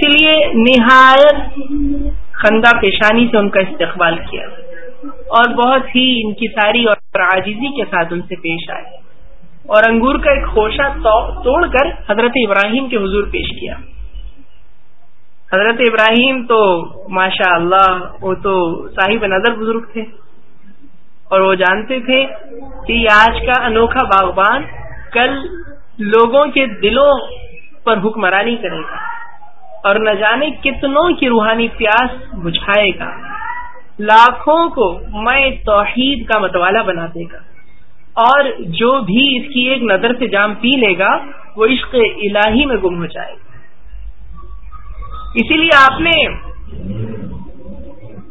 اسی لیے نہایت خندہ پیشانی سے ان کا استقبال کیا اور بہت ہی ان کی ساری اور عاجزی کے ساتھ ان سے پیش آئے اور انگور کا ایک خوشہ توڑ کر حضرت ابراہیم کے حضور پیش کیا۔ حضرت ابراہیم تو ماشاء اللہ وہ تو صاحب نظر بزرگ تھے اور وہ جانتے تھے کہ آج کا انوکھا باغبان کل لوگوں کے دلوں پر حکمرانی کرے گا۔ اور نہ جانے کتنوں کی روحانی پیاس بجھائے گا۔ لاکھوں کو میں توحید کا متوالا بنا دے گا۔ اور جو بھی اس کی ایک نظر سے جام پی لے گا، وہ عشق الہی میں گم ہو جائے گا۔ اسی لیے آپ نے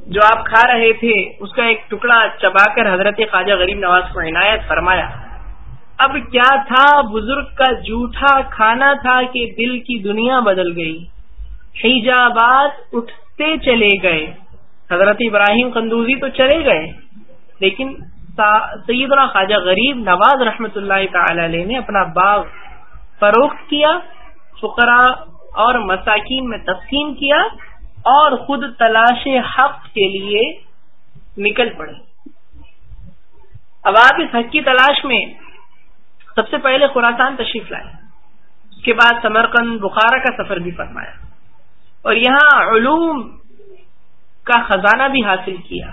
جو آپ کھا رہے تھے، اس کا ایک ٹکڑا چبا کر حضرت خواجہ غریب نواز کو عنایت فرمایا۔ اب کیا تھا بزرگ کا جھوٹا کھانا تھا کہ دل کی دنیا بدل گئی؟ حیجابات اٹھتے چلے گئے۔ حضرت ابراہیم قندوزی تو چلے گئے، لیکن سیدنا خواجہ غریب نواز رحمت اللہ تعالی علیہ نے اپنا باغ فروخت کیا، فقراء اور مساکین میں تقسیم کیا اور خود تلاش حق کے لیے نکل پڑے۔ اب آپ اس حق کی تلاش میں سب سے پہلے خوراسان تشریف لائے، اس کے بعد سمرقند بخارا کا سفر بھی فرمایا۔ اور یہاں علوم کا خزانہ بھی حاصل کیا۔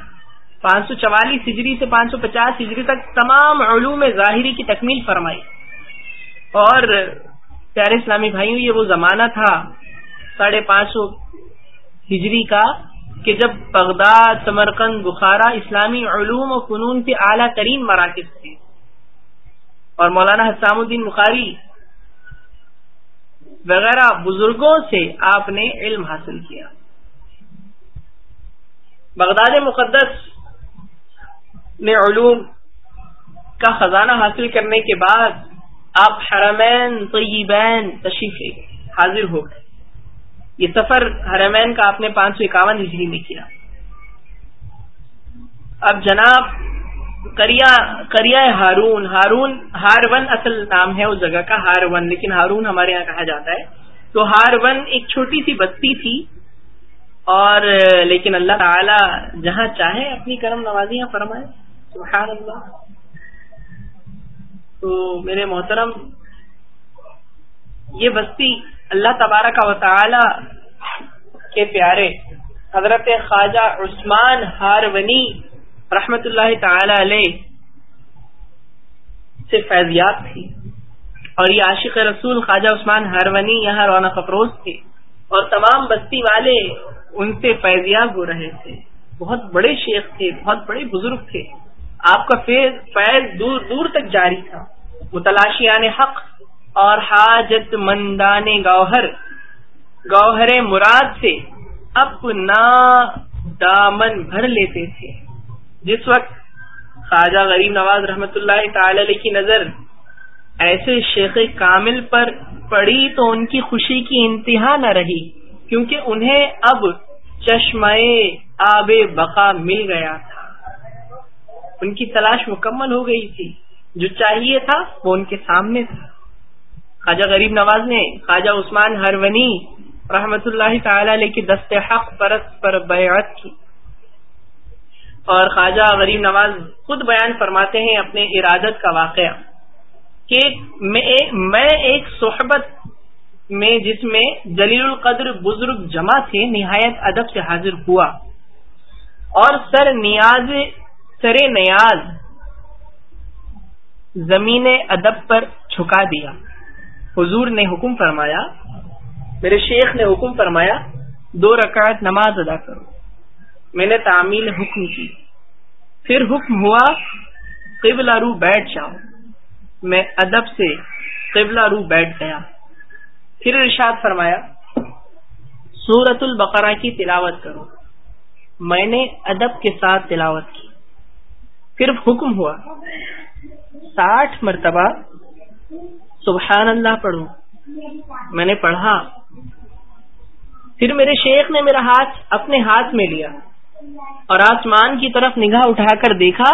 پانچ سو چوالیس ہجری سے پانچ سو پچاس ہجری تک تمام علوم ظاہری کی تکمیل فرمائی۔ اور پیارے اسلامی بھائیوں، یہ وہ زمانہ تھا ساڑھے پانچ سو ہجری کا کہ جب بغداد سمرکند بخارا اسلامی علوم و فنون کے اعلیٰ ترین مراکز تھے۔ اور مولانا حسام الدین بخاری وغیرہ بزرگوں سے آپ نے علم حاصل کیا۔ بغداد مقدس میں علوم کا خزانہ حاصل کرنے کے بعد آپ حرمین طیبین تشریف حاضر ہو گئے۔ یہ سفر حرمین کا آپ نے پانچ سو اکاون ہجری میں کیا۔ اب جناب کریا کریا ہارون. ہارون ہار ون اصل نام ہے اس جگہ کا ہار ون لیکن ہارون ہمارے یہاں کہا جاتا ہے. تو ہار ون ایک چھوٹی سی بستی تھی اور، لیکن اللہ تعالی جہاں چاہے اپنی کرم نوازیاں فرمائے. سبحان اللہ تو میرے محترم، یہ بستی اللہ تبارہ کا وطالعہ کے پیارے حضرت خواجہ عثمان ہارونی رحمت اللہ تعالی علیہ سے فیضیات تھی۔ اور یہ عاشق رسول خواجہ عثمان ہارونی یہاں رونق افروز تھے۔ اور تمام بستی والے ان سے فیضیاب ہو رہے تھے۔ بہت بڑے شیخ تھے، بہت بڑے بزرگ تھے۔ آپ کا فیض فیض دور دور تک جاری تھا۔ متلاشیان حق اور حاجت مندان گوہر گوہر مراد سے اپنا دامن بھر لیتے تھے۔ جس وقت خواجہ غریب نواز رحمت اللہ تعالی علیہ کی نظر ایسے شیخ کامل پر پڑی تو ان کی خوشی کی انتہا نہ رہی، کیونکہ انہیں اب چشمے آب بقا مل گیا تھا۔ ان کی تلاش مکمل ہو گئی تھی۔ جو چاہیے تھا وہ ان کے سامنے تھا۔ خواجہ غریب نواز نے خواجہ عثمان ہرونی رحمت اللہ تعالی علیہ کی دست حق پرست پر بیعت کی۔ اور خواجہ غریب نواز خود بیان فرماتے ہیں اپنے ارادت کا واقعہ کہ میں ایک صحبت میں جس میں جلیل القدر بزرگ جمع تھے، نہایت ادب سے حاضر ہوا۔ اور سر نیاز سر نیاز زمین ادب پر چھکا دیا۔ حضور نے حکم فرمایا، میرے شیخ نے حکم فرمایا، دو رکعت نماز ادا کرو۔ میں نے تعمیل حکم کی۔ پھر حکم ہوا، قبلہ رو بیٹھ جاؤ۔ میں ادب سے قبلہ رو بیٹھ گیا۔ پھر ارشاد فرمایا سورت البقرہ کی تلاوت کرو۔ میں نے ادب کے ساتھ تلاوت کی۔ پھر حکم ہوا، ساٹھ مرتبہ سبحان اللہ پڑھو۔ میں نے پڑھا۔ پھر میرے شیخ نے میرا ہاتھ اپنے ہاتھ میں لیا۔ اور آسمان کی طرف نگاہ اٹھا کر دیکھا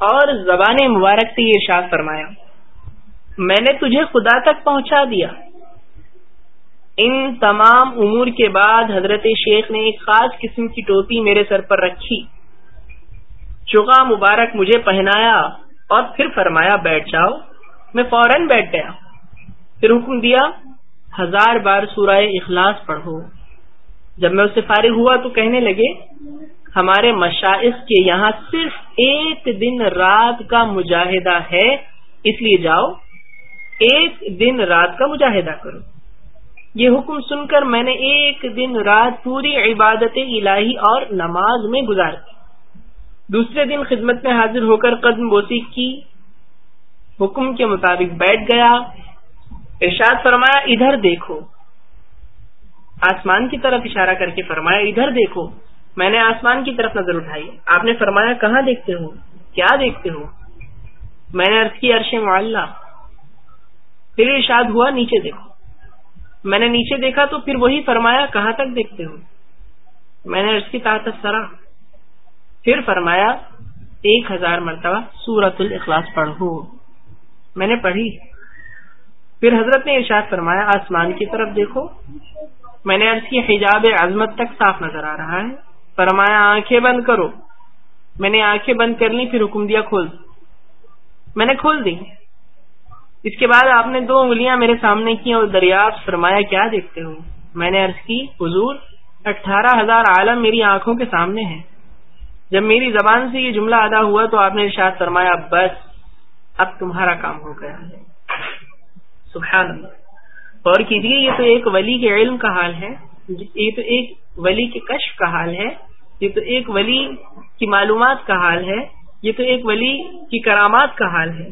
اور زبان مبارک سے یہ ارشاد فرمایا، میں نے تجھے خدا تک پہنچا دیا۔ ان تمام امور کے بعد حضرت شیخ نے ایک خاص قسم کی ٹوپی میرے سر پر رکھی۔ چگا مبارک مجھے پہنایا اور پھر فرمایا، بیٹھ جاؤ، میں فوراً بیٹھ گیا۔ پھر حکم دیا، ہزار بار سورہ اخلاص پڑھو۔ جب میں اس سے فارغ ہوا تو کہنے لگے ہمارے مشائق کے یہاں صرف ایک دن رات کا مجاہدہ ہے، اس لیے جاؤ، ایک دن رات کا مجاہدہ کرو۔ یہ حکم سن کر میں نے ایک دن رات پوری عبادت الہی اور نماز میں گزار دی۔ دوسرے دن خدمت میں حاضر ہو کر قدم بوسی کی۔ حکم کے مطابق بیٹھ گیا۔ ارشاد فرمایا، ادھر دیکھو۔ آسمان کی طرف اشارہ کر کے فرمایا، ادھر دیکھو۔ میں نے آسمان کی طرف نظر اٹھائی۔ آپ نے فرمایا، کہاں دیکھتے ہو؟ کیا دیکھتے ہو؟ میں نے عرض کی، عرش معلّہ پھر ارشاد ہوا، نیچے دیکھو۔ میں نے نیچے دیکھا تو پھر وہی فرمایا، کہاں تک دیکھتے ہو؟ میں نے اس کی طاقت سرا پھر فرمایا، ایک ہزار مرتبہ سورت الاخلاص پڑھو۔ میں نے پڑھی۔ پھر حضرت نے ارشاد فرمایا، آسمان کی طرف دیکھو۔ میں نے عرض کی، حجاب عظمت تک صاف نظر آ رہا ہے۔ فرمایا، آنکھیں بند کرو۔ میں نے آنکھیں بند کر لی پھر حکم دیا، کھول۔ میں نے کھول دی۔ اس کے بعد آپ نے دو انگلیاں میرے سامنے کی اور دریافت فرمایا، کیا دیکھتے ہو؟ میں نے عرض کی، حضور، اٹھارہ ہزار عالم میری آنکھوں کے سامنے ہیں۔ جب میری زبان سے یہ جملہ ادا ہوا تو آپ نے ارشاد فرمایا، بس، اب تمہارا کام ہو گیا ہے۔ سبحان اللہ۔ اور کیجیے یہ تو ایک ولی کے علم کا حال ہے۔ یہ تو ایک ولی کے کشف کا حال ہے، یہ تو ایک ولی کی معلومات کا حال ہے، یہ تو ایک ولی کی کرامات کا حال ہے۔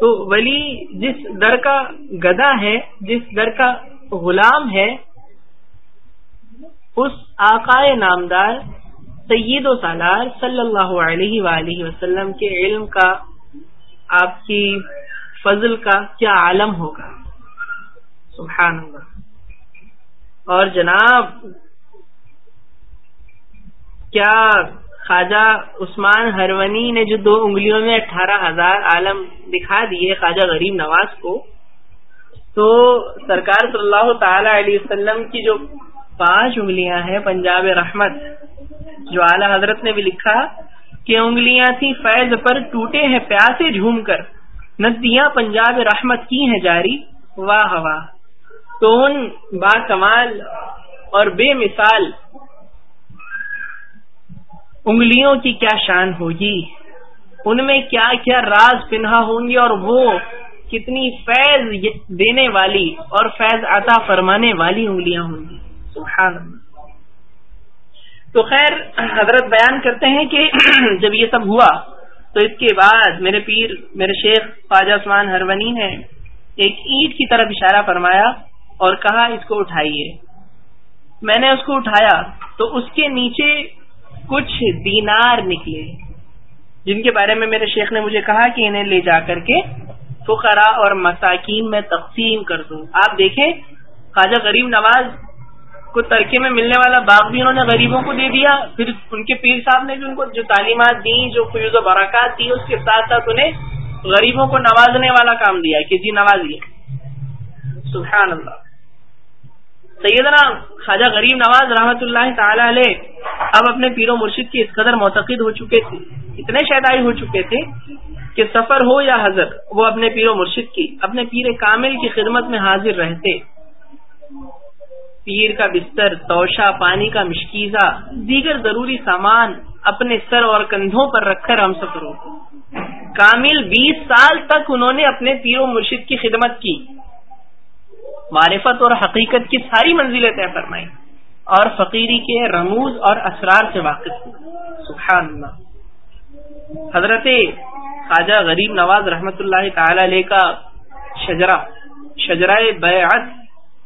تو ولی جس در کا گدا ہے، جس در کا غلام ہے، اس آقائے نامدار سید و سالار صلی اللہ علیہ وآلہ وسلم کے علم کا، آپ کی فضل کا کیا عالم ہوگا؟ سبحان اللہ۔ اور جناب کیا خواجہ عثمان ہرونی نے جو دو انگلیوں میں اٹھارہ ہزار عالم دکھا دیے خواجہ غریب نواز کو، تو سرکار صلی اللہ تعالی علیہ وسلم کی جو پانچ انگلیاں ہیں، پنجاب رحمت، جو اعلی حضرت نے بھی لکھا کہ انگلیاں تھی فیض پر ٹوٹے ہیں، پیاسے جھوم کر، ندیاں پنجاب رحمت کی ہیں جاری، واہ واہ۔ تو ان با کمال اور بے مثال انگلیوں کی کیا شان ہوگی؟ ان میں کیا کیا راز پنہا ہوں گی اور وہ کتنی فیض دینے والی اور فیض عطا فرمانے والی انگلیاں ہوں گی؟ سبحان اللہ تو خیر، حضرت بیان کرتے ہیں کہ جب یہ سب ہوا، تو اس کے بعد میرے پیر، میرے شیخ خواجہ عثمان ہرونی نے ایک اینٹ کی طرف اشارہ فرمایا اور کہا، اس کو اٹھائیے۔ میں نے اس کو اٹھایا تو اس کے نیچے کچھ دینار نکلے۔ جن کے بارے میں میرے شیخ نے مجھے کہا کہ انہیں لے جا کر کے فقرا اور مساکین میں تقسیم کر دوں۔ آپ دیکھیں، خواجہ غریب نواز کو ترکے میں ملنے والا باغ بھی انہوں نے غریبوں کو دے دیا۔ پھر ان کے پیر صاحب نے بھی ان کو جو تعلیمات دی جو فیوز و برکات دی اس کے ساتھ ساتھ انہیں غریبوں کو نوازنے والا کام دیا۔ کہ جی نوازیے سبحان اللہ۔ سیدنا خواجہ غریب نواز رحمت اللہ تعالی علیہ اب اپنے پیر و مرشد کی اس قدر معتقد ہو چکے تھے، اتنے شیدائی ہو چکے تھے کہ سفر ہو یا حضر وہ اپنے پیر و مرشد کی، اپنے پیر کامل کی خدمت میں حاضر رہتے۔ پیر کا بستر، توشہ، پانی کا مشکیزہ، دیگر ضروری سامان اپنے سر اور کندھوں پر رکھ کر ہم سفر ہوتے۔ کامل بیس سال تک انہوں نے اپنے پیر و مرشد کی خدمت کی۔ معرفت اور حقیقت کی ساری منزلیں طے فرمائی اور فقیری کے رموز اور اسرار سے واقف سبحان اللہ حضرت خواجہ غریب نواز رحمت اللہ تعالی علیہ کا شجرا شجرا بیعت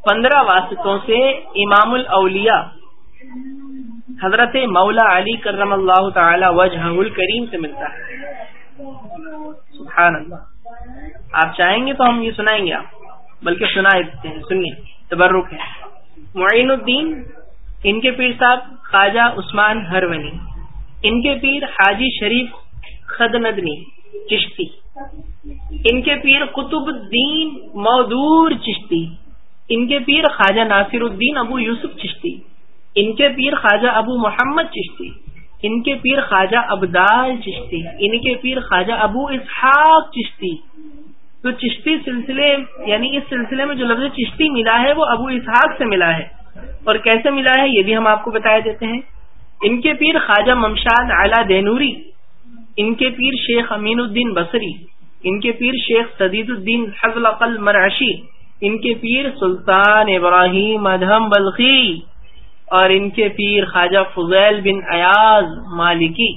پندرہ واسطوں سے امام الاولیاء حضرت مولا علی کرم اللہ تعالی وجہ الکریم سے ملتا ہے۔ سبحان اللہ آپ چاہیں گے تو ہم یہ سنائیں گے۔ آپ بلکہ سنا دیتے ہیں سنیے، تبرک ہے۔ معین الدین، ان کے پیر صاحب، خواجہ عثمان ہرونی ان کے پیر حاجی شریف خد ندنی چشتی۔ ان کے پیر قطب الدین مودور چشتی۔ ان کے پیر خواجہ ناصر الدین ابو یوسف چشتی۔ ان کے پیر خواجہ ابو محمد چشتی۔ ان کے پیر خواجہ ابدال چشتی۔ ان کے پیر خواجہ ابو اسحاق چشتی۔ تو چشتی سلسلے یعنی اس سلسلے میں جو لفظ چشتی ملا ہے، وہ ابو اسحاق سے ملا ہے۔ اور کیسے ملا ہے، یہ بھی ہم آپ کو بتا دیتے ہیں۔ ان کے پیر خواجہ ممشاد اعلی دینوری، ان کے پیر شیخ امین الدین بصری، ان کے پیر شیخ سدید الدین حضل قل ان کے پیر سلطان ابراہیم ادہم بلخی، اور ان کے پیر خواجہ فضیل بن ایاز مالکی،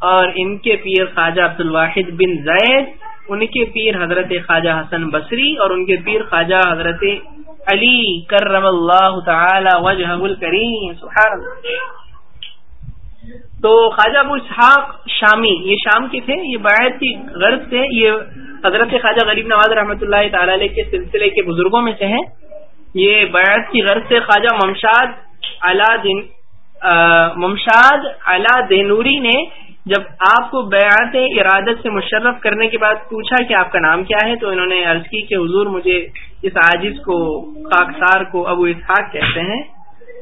اور ان کے پیر خواجہ عبد الواحد بن زید ان کے پیر حضرت خواجہ حسن بصری اور ان کے پیر خواجہ حضرت علی کرم اللہ تعالی وجہ الکریم سبحان اللہ تو خواجہ ابو اسحاق شامی، یہ شام کے تھے، یہ بیعت کی غرض سے یہ حضرت خواجہ غریب نواز رحمۃ اللہ تعالی علیہ کے سلسلے کے بزرگوں میں سے ہیں۔ یہ بیعت کی غرض سے خواجہ ممشاد دین ممشاد اعلی دینوری نے جب آپ کو بیعت ارادت سے مشرف کرنے کے بعد پوچھا کہ آپ کا نام کیا ہے، تو انہوں نے عرض کی کہ حضور مجھے اس عاجز کو، خاکسار کو ابو اسحاق کہتے ہیں۔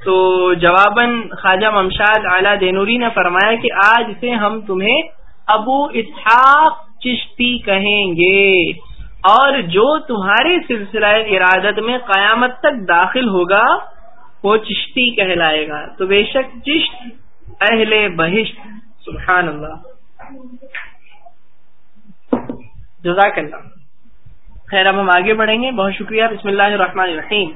تو جواباً خواجہ ممشاد اعلی دینوری نے فرمایا کہ آج سے ہم تمہیں ابو اسحاق چشتی کہیں گے۔ اور جو تمہارے سلسلہ ارادت میں قیامت تک داخل ہوگا، وہ چشتی کہلائے گا۔ تو بے شک چشت اہل بہشت۔ سبحان اللہ. جزاک اللہ. خیر، اب ہم آگے بڑھیں گے. بہت شکریہ. بسم اللہ الرحمن الرحیم.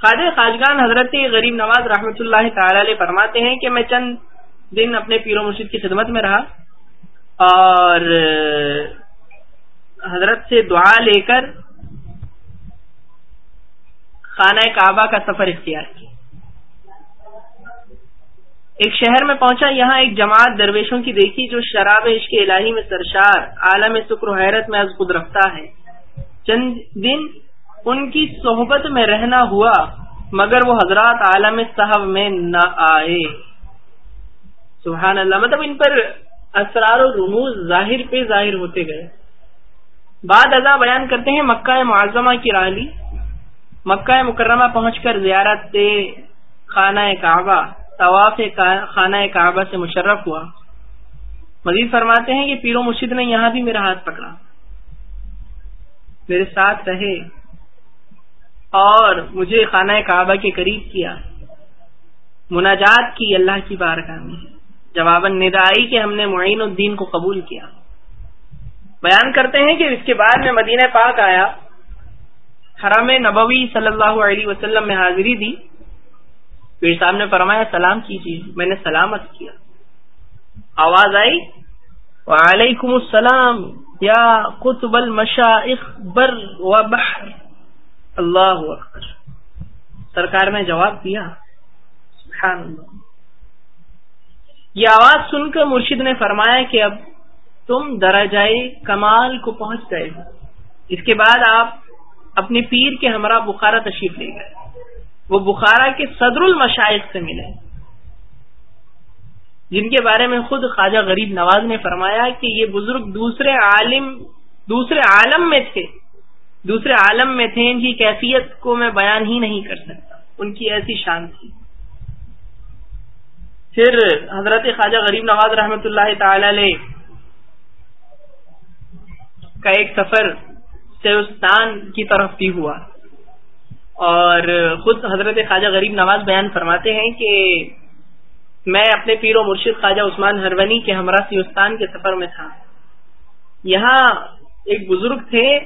خواجہ خاجگان حضرت غریب نواز رحمۃ اللہ تعالی علیہ فرماتے ہیں کہ میں چند دن اپنے پیر و مرشد کی خدمت میں رہا اور حضرت سے دعا لے کر خانہ کعبہ کا سفر اختیار کیا۔ ایک شہر میں پہنچا، یہاں ایک جماعت درویشوں کی دیکھی جو شراب عشق الہی میں سرشار، عالم سکر و حیرت میں از خود رکھتا ہے۔ چند دن ان کی صحبت میں رہنا ہوا، مگر وہ حضرات عالم صاحب میں نہ آئے۔ سبحان اللہ مطلب ان پر اسرار و رموز ظاہر پہ ظاہر ہوتے گئے۔ بعد ازا بیان کرتے ہیں مکہ معظمہ کی رالی۔ مکہ مکرمہ پہنچ کر زیارت خانہ کعبہ۔ طواف خانہ کعبہ سے مشرف ہوا۔ مزید فرماتے ہیں کہ پیرو مرشد نے یہاں بھی میرا ہاتھ پکڑا۔ میرے ساتھ رہے۔ اور مجھے خانہ کعبہ کے قریب کیا۔ مناجات کی اللہ کی بارگاہ میں جواباً ندائی کہ ہم نے معین الدین کو قبول کیا۔ بیان کرتے ہیں کہ اس کے بعد میں مدینہ پاک آیا۔ حرم نبوی صلی اللہ علیہ وسلم میں حاضری دی۔ پھر صاحب نے فرمایا، سلام کیجیے۔ میں نے سلامت کیا۔ آواز آئی؟ وعلیکم السلام یا قطب المشائخ بر و بحر۔ اللہ اکبر۔ سرکار نے جواب دیا۔ سبحان اللہ۔ یہ آواز سن کر مرشد نے فرمایا کہ اب تم درجائے کمال کو پہنچ گئے ہو۔ اس کے بعد آپ اپنے پیر کے ہمراہ بخارا تشریف لے گئے۔ وہ بخارا کے صدر المشائق سے ملے۔ جن کے بارے میں خود خواجہ غریب نواز نے فرمایا کہ یہ بزرگ دوسرے عالم دوسرے عالم میں تھے۔ دوسرے عالم میں تھے، ان کی کیفیت کو میں بیان ہی نہیں کر سکتا۔ ان کی ایسی شان تھی۔ پھر حضرت خواجہ غریب نواز رحمۃ اللہ تعالی علیہ کا ایک سفر سیوستان کی طرف بھی ہوا۔ اور خود حضرت خواجہ غریب نواز بیان فرماتے ہیں کہ میں اپنے پیر و مرشد خواجہ عثمان ہرونی کے ہمراہ سیوستان کے سفر میں تھا۔ یہاں ایک بزرگ تھے،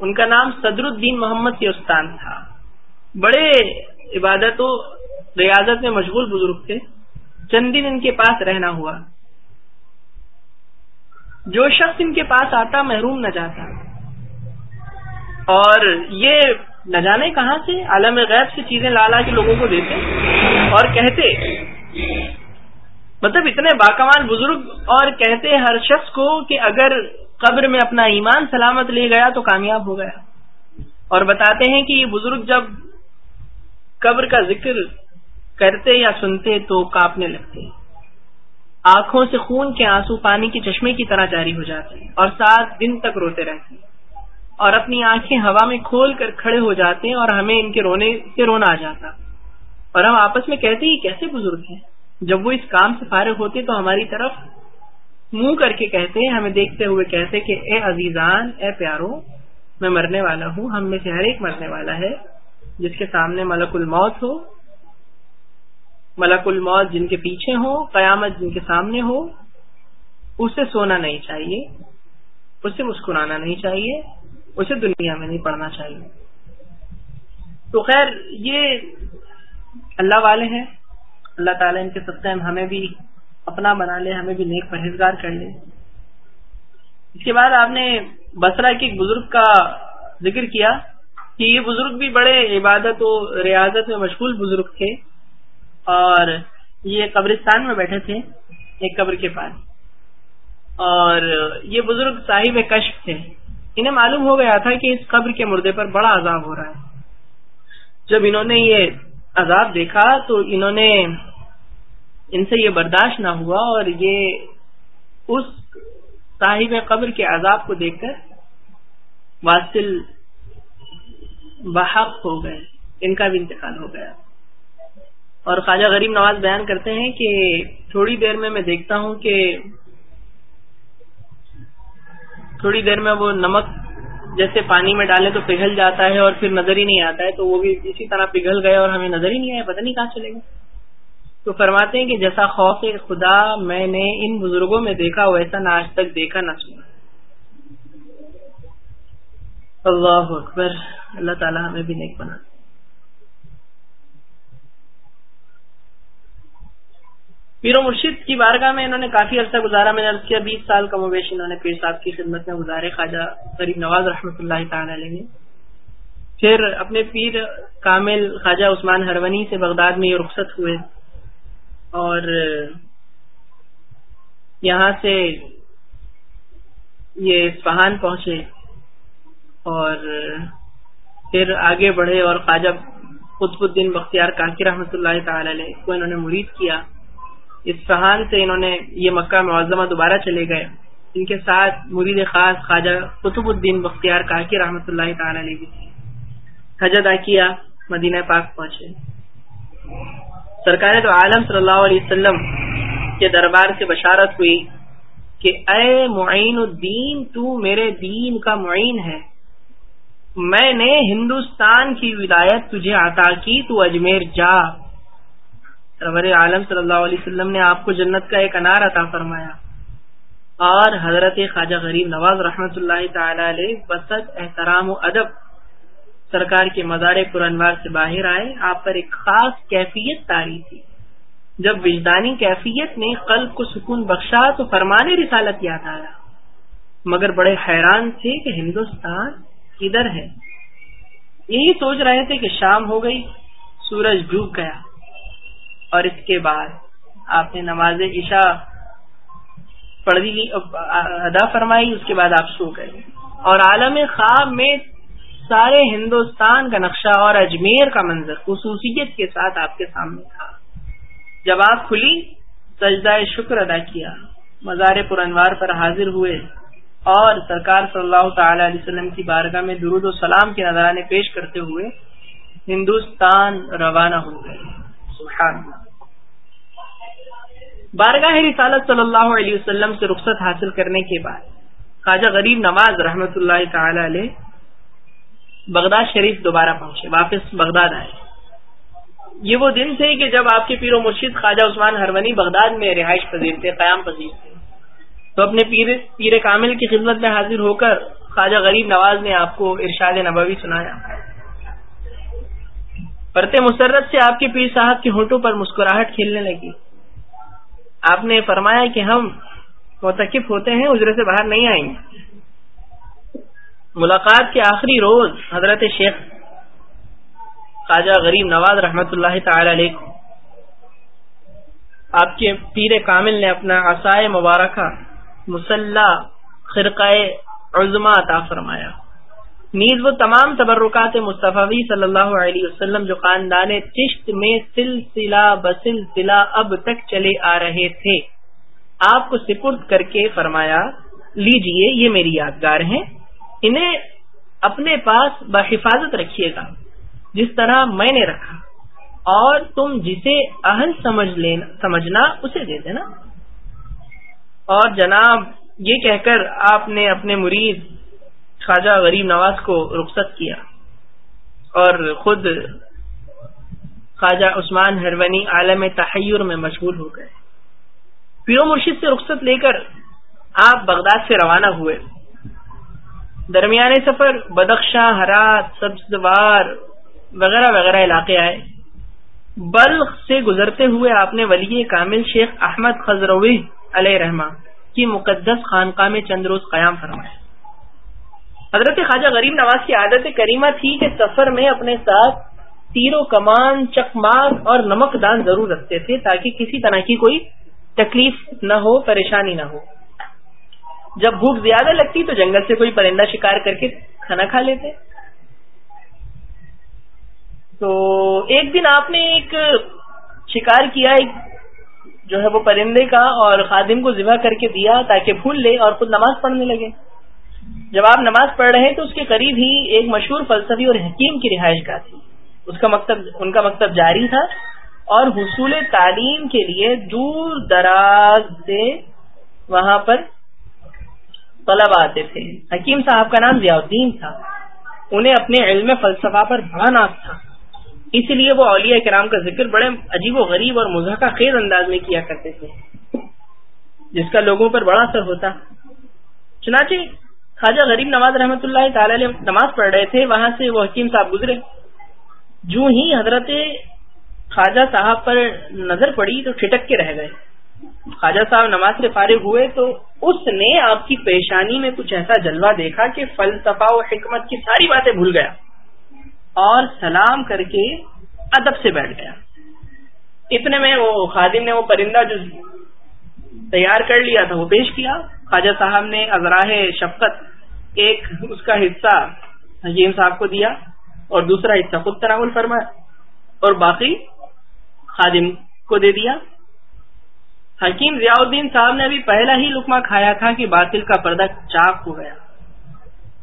ان کا نام صدر الدین محمد سیوستان تھا۔ بڑے عبادت و ریاضت میں مشغول بزرگ تھے۔ چند دن ان کے پاس رہنا ہوا۔ جو شخص ان کے پاس آتا، محروم نہ جاتا۔ اور یہ نہ جانے کہاں سے، عالم غیب سے چیزیں لالا کے لوگوں کو دیتے اور کہتے مطلب اتنے باکمال بزرگ اور کہتے ہر شخص کو کہ اگر قبر میں اپنا ایمان سلامت لے گیا تو کامیاب ہو گیا۔ اور بتاتے ہیں کہ یہ بزرگ جب قبر کا ذکر کرتے یا سنتے تو کاپنے لگتے۔ آنکھوں سے خون کے آنسو پانی کے چشمے کی طرح جاری ہو جاتے اور سات دن تک روتے رہتے۔ اور اپنی آنکھیں ہوا میں کھول کر کھڑے ہو جاتے ہیں اور ہمیں ان کے رونے سے رونا آ جاتا۔ اور ہم آپس میں کہتے ہیں کیسے بزرگ ہیں؟ جب وہ اس کام سے فارغ ہوتے تو ہماری طرف منہ کر کے کہتے ہیں، ہمیں دیکھتے ہوئے کہتے کہ، اے عزیزان، اے پیارو میں مرنے والا ہوں، ہم میں سے ہر ایک مرنے والا ہے، جس کے سامنے ملک الموت ہو، ملک الموت جن کے پیچھے ہو، قیامت جن کے سامنے ہو، اسے سونا نہیں چاہیے، اسے مسکرانا نہیں چاہیے اسے دنیا میں نہیں پڑھنا چاہیے۔ تو خیر، یہ اللہ والے ہیں۔ اللہ تعالیٰ ان کے سطح میں ہمیں بھی اپنا بنا لے، ہمیں بھی نیک پرہیزگار کر لے۔ اس کے بعد آپ نے بسرا کے ایک بزرگ کا ذکر کیا کہ یہ بزرگ بھی بڑے عبادت و ریاضت میں مشغول بزرگ تھے اور یہ قبرستان میں بیٹھے تھے ایک قبر کے پاس۔ اور یہ بزرگ صاحب کشف تھے۔ انہیں معلوم ہو گیا تھا کہ اس قبر کے مردے پر بڑا عذاب ہو رہا ہے۔ جب انہوں نے یہ عذاب دیکھا تو انہوں نے ان سے یہ برداشت نہ ہوا اور یہ اس صاحب قبر کے عذاب کو دیکھ کر واصل بحق ہو گئے، ان کا بھی انتقال ہو گیا۔ اور خواجہ غریب نواز بیان کرتے ہیں کہ تھوڑی دیر میں میں دیکھتا ہوں کہ تھوڑی دیر میں وہ نمک جیسے پانی میں ڈالیں تو پگھل جاتا ہے اور پھر نظر ہی نہیں آتا ہے، تو وہ بھی اسی طرح پگھل گئے اور ہمیں نظر ہی نہیں آیا، پتہ نہیں کہاں چلے گا تو فرماتے ہیں کہ جیسا خوف خدا میں نے ان بزرگوں میں دیکھا، ویسا نہ آج تک دیکھا، نہ سنا۔ اللہ اکبر۔ اللہ تعالیٰ ہمیں بھی نیک بنا۔ پیر و مرشد کی بارگاہ میں انہوں نے کافی عرصہ گزارا، میں نے کیا، بیس سال کا مویش انہوں نے پیر صاحب کی خدمت میں گزارے، خواجہ غریب نواز رحمۃ اللہ تعالی علیہ پھر اپنے پیر کامل خواجہ عثمان ہرونی سے بغداد میں یہ رخصت ہوئے اور یہاں سے یہ اسفہان پہنچے اور پھر آگے بڑھے اور خواجہ قطب الدین بختیار کاکی رحمۃ اللہ تعالی علیہ کو انہوں نے مرید کیا۔ اسفہان سے انہوں نے یہ مکہ معظمہ دوبارہ چلے گئے۔ ان کے ساتھ مرید خاص خواجہ قطب الدین بختیار کاکی رحمۃ اللہ تعالی علیہ حج ادا کیا مدینہ پاک پہنچے۔ سرکار تو عالم صلی اللہ علیہ وسلم کے دربار سے بشارت ہوئی کہ، اے معین الدین، تو میرے دین کا معین ہے۔ میں نے ہندوستان کی ولایت تجھے عطا کی، تو اجمیر جا۔ سرور عالم صلی اللہ علیہ وسلم نے آپ کو جنت کا ایک انار عطا فرمایا۔ اور حضرت خواجہ غریب نواز رحمت اللہ تعالی علیہ بسط احترام و ادب سرکار کے مزار پرانوار سے باہر آئے۔ آپ پر ایک خاص کیفیت تاری تھی۔ جب وجدانی کیفیت نے قلب کو سکون بخشا تو فرمان رسالت یاد آیا۔ مگر بڑے حیران تھے کہ ہندوستان کدھر ہے۔ یہی سوچ رہے تھے کہ شام ہو گئی، سورج ڈوب گیا۔ اور اس کے بعد آپ نے نماز عشاء پڑھ دی ادا فرمائی، اس کے بعد آپ سو گئے۔ اور عالم خواب میں سارے ہندوستان کا نقشہ اور اجمیر کا منظر خصوصیت کے ساتھ آپ کے سامنے تھا۔ جب آپ کھلی، سجدہ شکر ادا کیا، مزار پرانوار پر حاضر ہوئے اور سرکار صلی اللہ تعالی علیہ وسلم کی بارگاہ میں درود و سلام کے نظرانے پیش کرتے ہوئے ہندوستان روانہ ہو گئے۔ سبحان بارگاہ رسالت صلی اللہ علیہ وسلم سے رخصت حاصل کرنے کے بعد، خواجہ غریب نواز رحمت اللہ تعالی علیہ بغداد شریف دوبارہ پہنچے، واپس بغداد آئے۔ یہ وہ دن تھے کہ جب آپ کے پیر و مرشید خواجہ عثمان ہرونی بغداد میں رہائش پذیر تھے، قیام پذیر تھے۔ تو اپنے پیر پیر کامل کی خدمت میں حاضر ہو کر خواجہ غریب نواز نے آپ کو ارشاد نبوی سنایا۔ پرتے مسرت سے آپ کے پیر صاحب کے ہونٹوں پر مسکراہٹ کھیلنے لگی۔ آپ نے فرمایا کہ ہم متکف ہوتے ہیں اجرے سے باہر نہیں آئیں گے۔ ملاقات کے آخری روز حضرت شیخ خواجہ غریب نواز رحمت اللہ تعالی علیہ آپ کے پیر کامل نے اپنا عصائے مبارکہ مسلح خرقۂ عظما عطا فرمایا۔ نیز وہ تمام تبرکات مصطفی صلی اللہ علیہ وسلم جو خاندان چشت میں سلسلہ بسلسلہ اب تک چلے آ رہے تھے۔ آپ کو سپرد کر کے فرمایا، لیجیے، یہ میری یادگار ہیں۔ انہیں اپنے پاس بحفاظت رکھیے گا، جس طرح میں نے رکھا۔ اور تم جسے اہل سمجھ لینا، سمجھنا، اسے دے دینا۔ اور جناب، یہ کہہ کر آپ نے اپنے مرید خواجہ غریب نواز کو رخصت کیا اور خود خواجہ عثمان ہرونی عالم تحیر میں مشغول ہو گئے۔ پیرو مرشد سے رخصت لے کر آپ بغداد سے روانہ ہوئے۔ درمیانے سفر، بدخشاں، ہرات، سبزوار وغیرہ وغیرہ علاقے آئے۔ بلخ سے گزرتے ہوئے آپ نے ولی کامل شیخ احمد خزروی علیہ رحمٰ کی مقدس خانقاہ میں چند روز قیام فرمائے۔ حضرت خواجہ غریب نواز کی عادت کریمہ تھی کہ سفر میں اپنے ساتھ تیر و کمان چکماگ اور نمک دان ضرور رکھتے تھے تاکہ کسی طرح کی کوئی تکلیف نہ ہو، پریشانی نہ ہو۔ جب بھوک زیادہ لگتی تو جنگل سے کوئی پرندہ شکار کر کے کھانا کھا لیتے۔ تو ایک دن آپ نے ایک شکار کیا، ایک جو ہے وہ پرندے کا اور خادم کو ذبح کر کے دیا تاکہ پھول لے اور خود نماز پڑھنے لگے۔ جب آپ نماز پڑھ رہے تو اس کے قریب ہی ایک مشہور فلسفی اور حکیم کی رہائش گاہ تھی۔ اس کا مکتب، ان کا مکتب جاری تھا اور حصول تعلیم کے لیے دور دراز سے وہاں پر طلب آتے تھے۔ حکیم صاحب کا نام ضیاء الدین تھا۔ انہیں اپنے علم فلسفہ پر بڑا ناز تھا۔ اسی لیے وہ اولیاء کرام کا ذکر بڑے عجیب و غریب اور مضحکہ خیز انداز میں کیا کرتے تھے، جس کا لوگوں پر بڑا اثر ہوتا۔ چنانچہ خواجہ غریب نواز رحمۃ اللہ تعالی نماز پڑھ رہے تھے، وہاں سے وہ حکیم صاحب گزرے۔ جو ہی حضرت خواجہ صاحب پر نظر پڑی تو ٹھٹک کے رہ گئے۔ خواجہ صاحب نماز سے فارغ ہوئے تو اس نے آپ کی پیشانی میں کچھ ایسا جلوہ دیکھا کہ فلسفہ و حکمت کی ساری باتیں بھول گیا اور سلام کر کے ادب سے بیٹھ گیا۔ اتنے میں وہ خادم نے وہ پرندہ جو تیار کر لیا تھا، وہ پیش کیا۔ خواجہ صاحب نے ازراہ شفقت ایک اس کا حصہ حکیم صاحب کو دیا اور دوسرا حصہ خود تناول فرمایا اور باقی خادم کو دے دیا۔ حکیم ضیاء الدین صاحب نے ابھی پہلا ہی لکما کھایا تھا کہ باطل کا پردہ چاک ہو گیا۔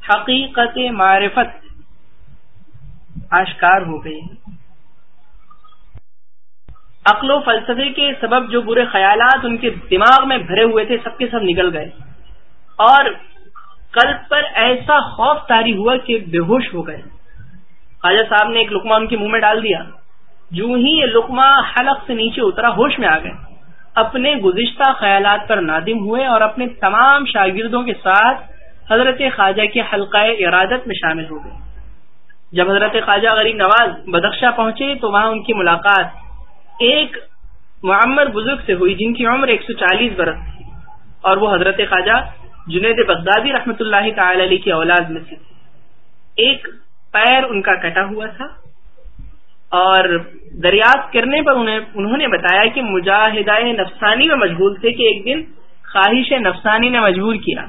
حقیقت معرفت آشکار ہو گئی۔ عقل و فلسفے کے سبب جو برے خیالات ان کے دماغ میں بھرے ہوئے تھے، سب کے سب نکل گئے۔ اور قلب پر ایسا خوف تاری ہوا کہ بے ہوش ہو گئے۔ خواجہ صاحب نے ایک لکما ان کے منہ میں ڈال دیا۔ جو ہی یہ لکما حلق سے نیچے اترا، ہوش میں آ گئے۔ اپنے گزشتہ خیالات پر نادم ہوئے اور اپنے تمام شاگردوں کے ساتھ حضرت خواجہ کے حلقہ ارادت میں شامل ہو گئے۔ جب حضرت خواجہ غریب نواز بدخشاں پہنچے تو وہاں ان کی ملاقات ایک معمر بزرگ سے ہوئی جن کی عمر ایک سو چالیس برس تھی اور وہ حضرت خواجہ جنید بغدادی رحمۃ اللہ تعالی علیہ کی اولاد میں سے ایک پیر ان کا کٹا ہوا تھا اور دریافت کرنے پر انہیں انہوں نے بتایا کہ مجاہدہ نفسانی میں مشغول تھے کہ ایک دن خواہش نفسانی نے مجبور کیا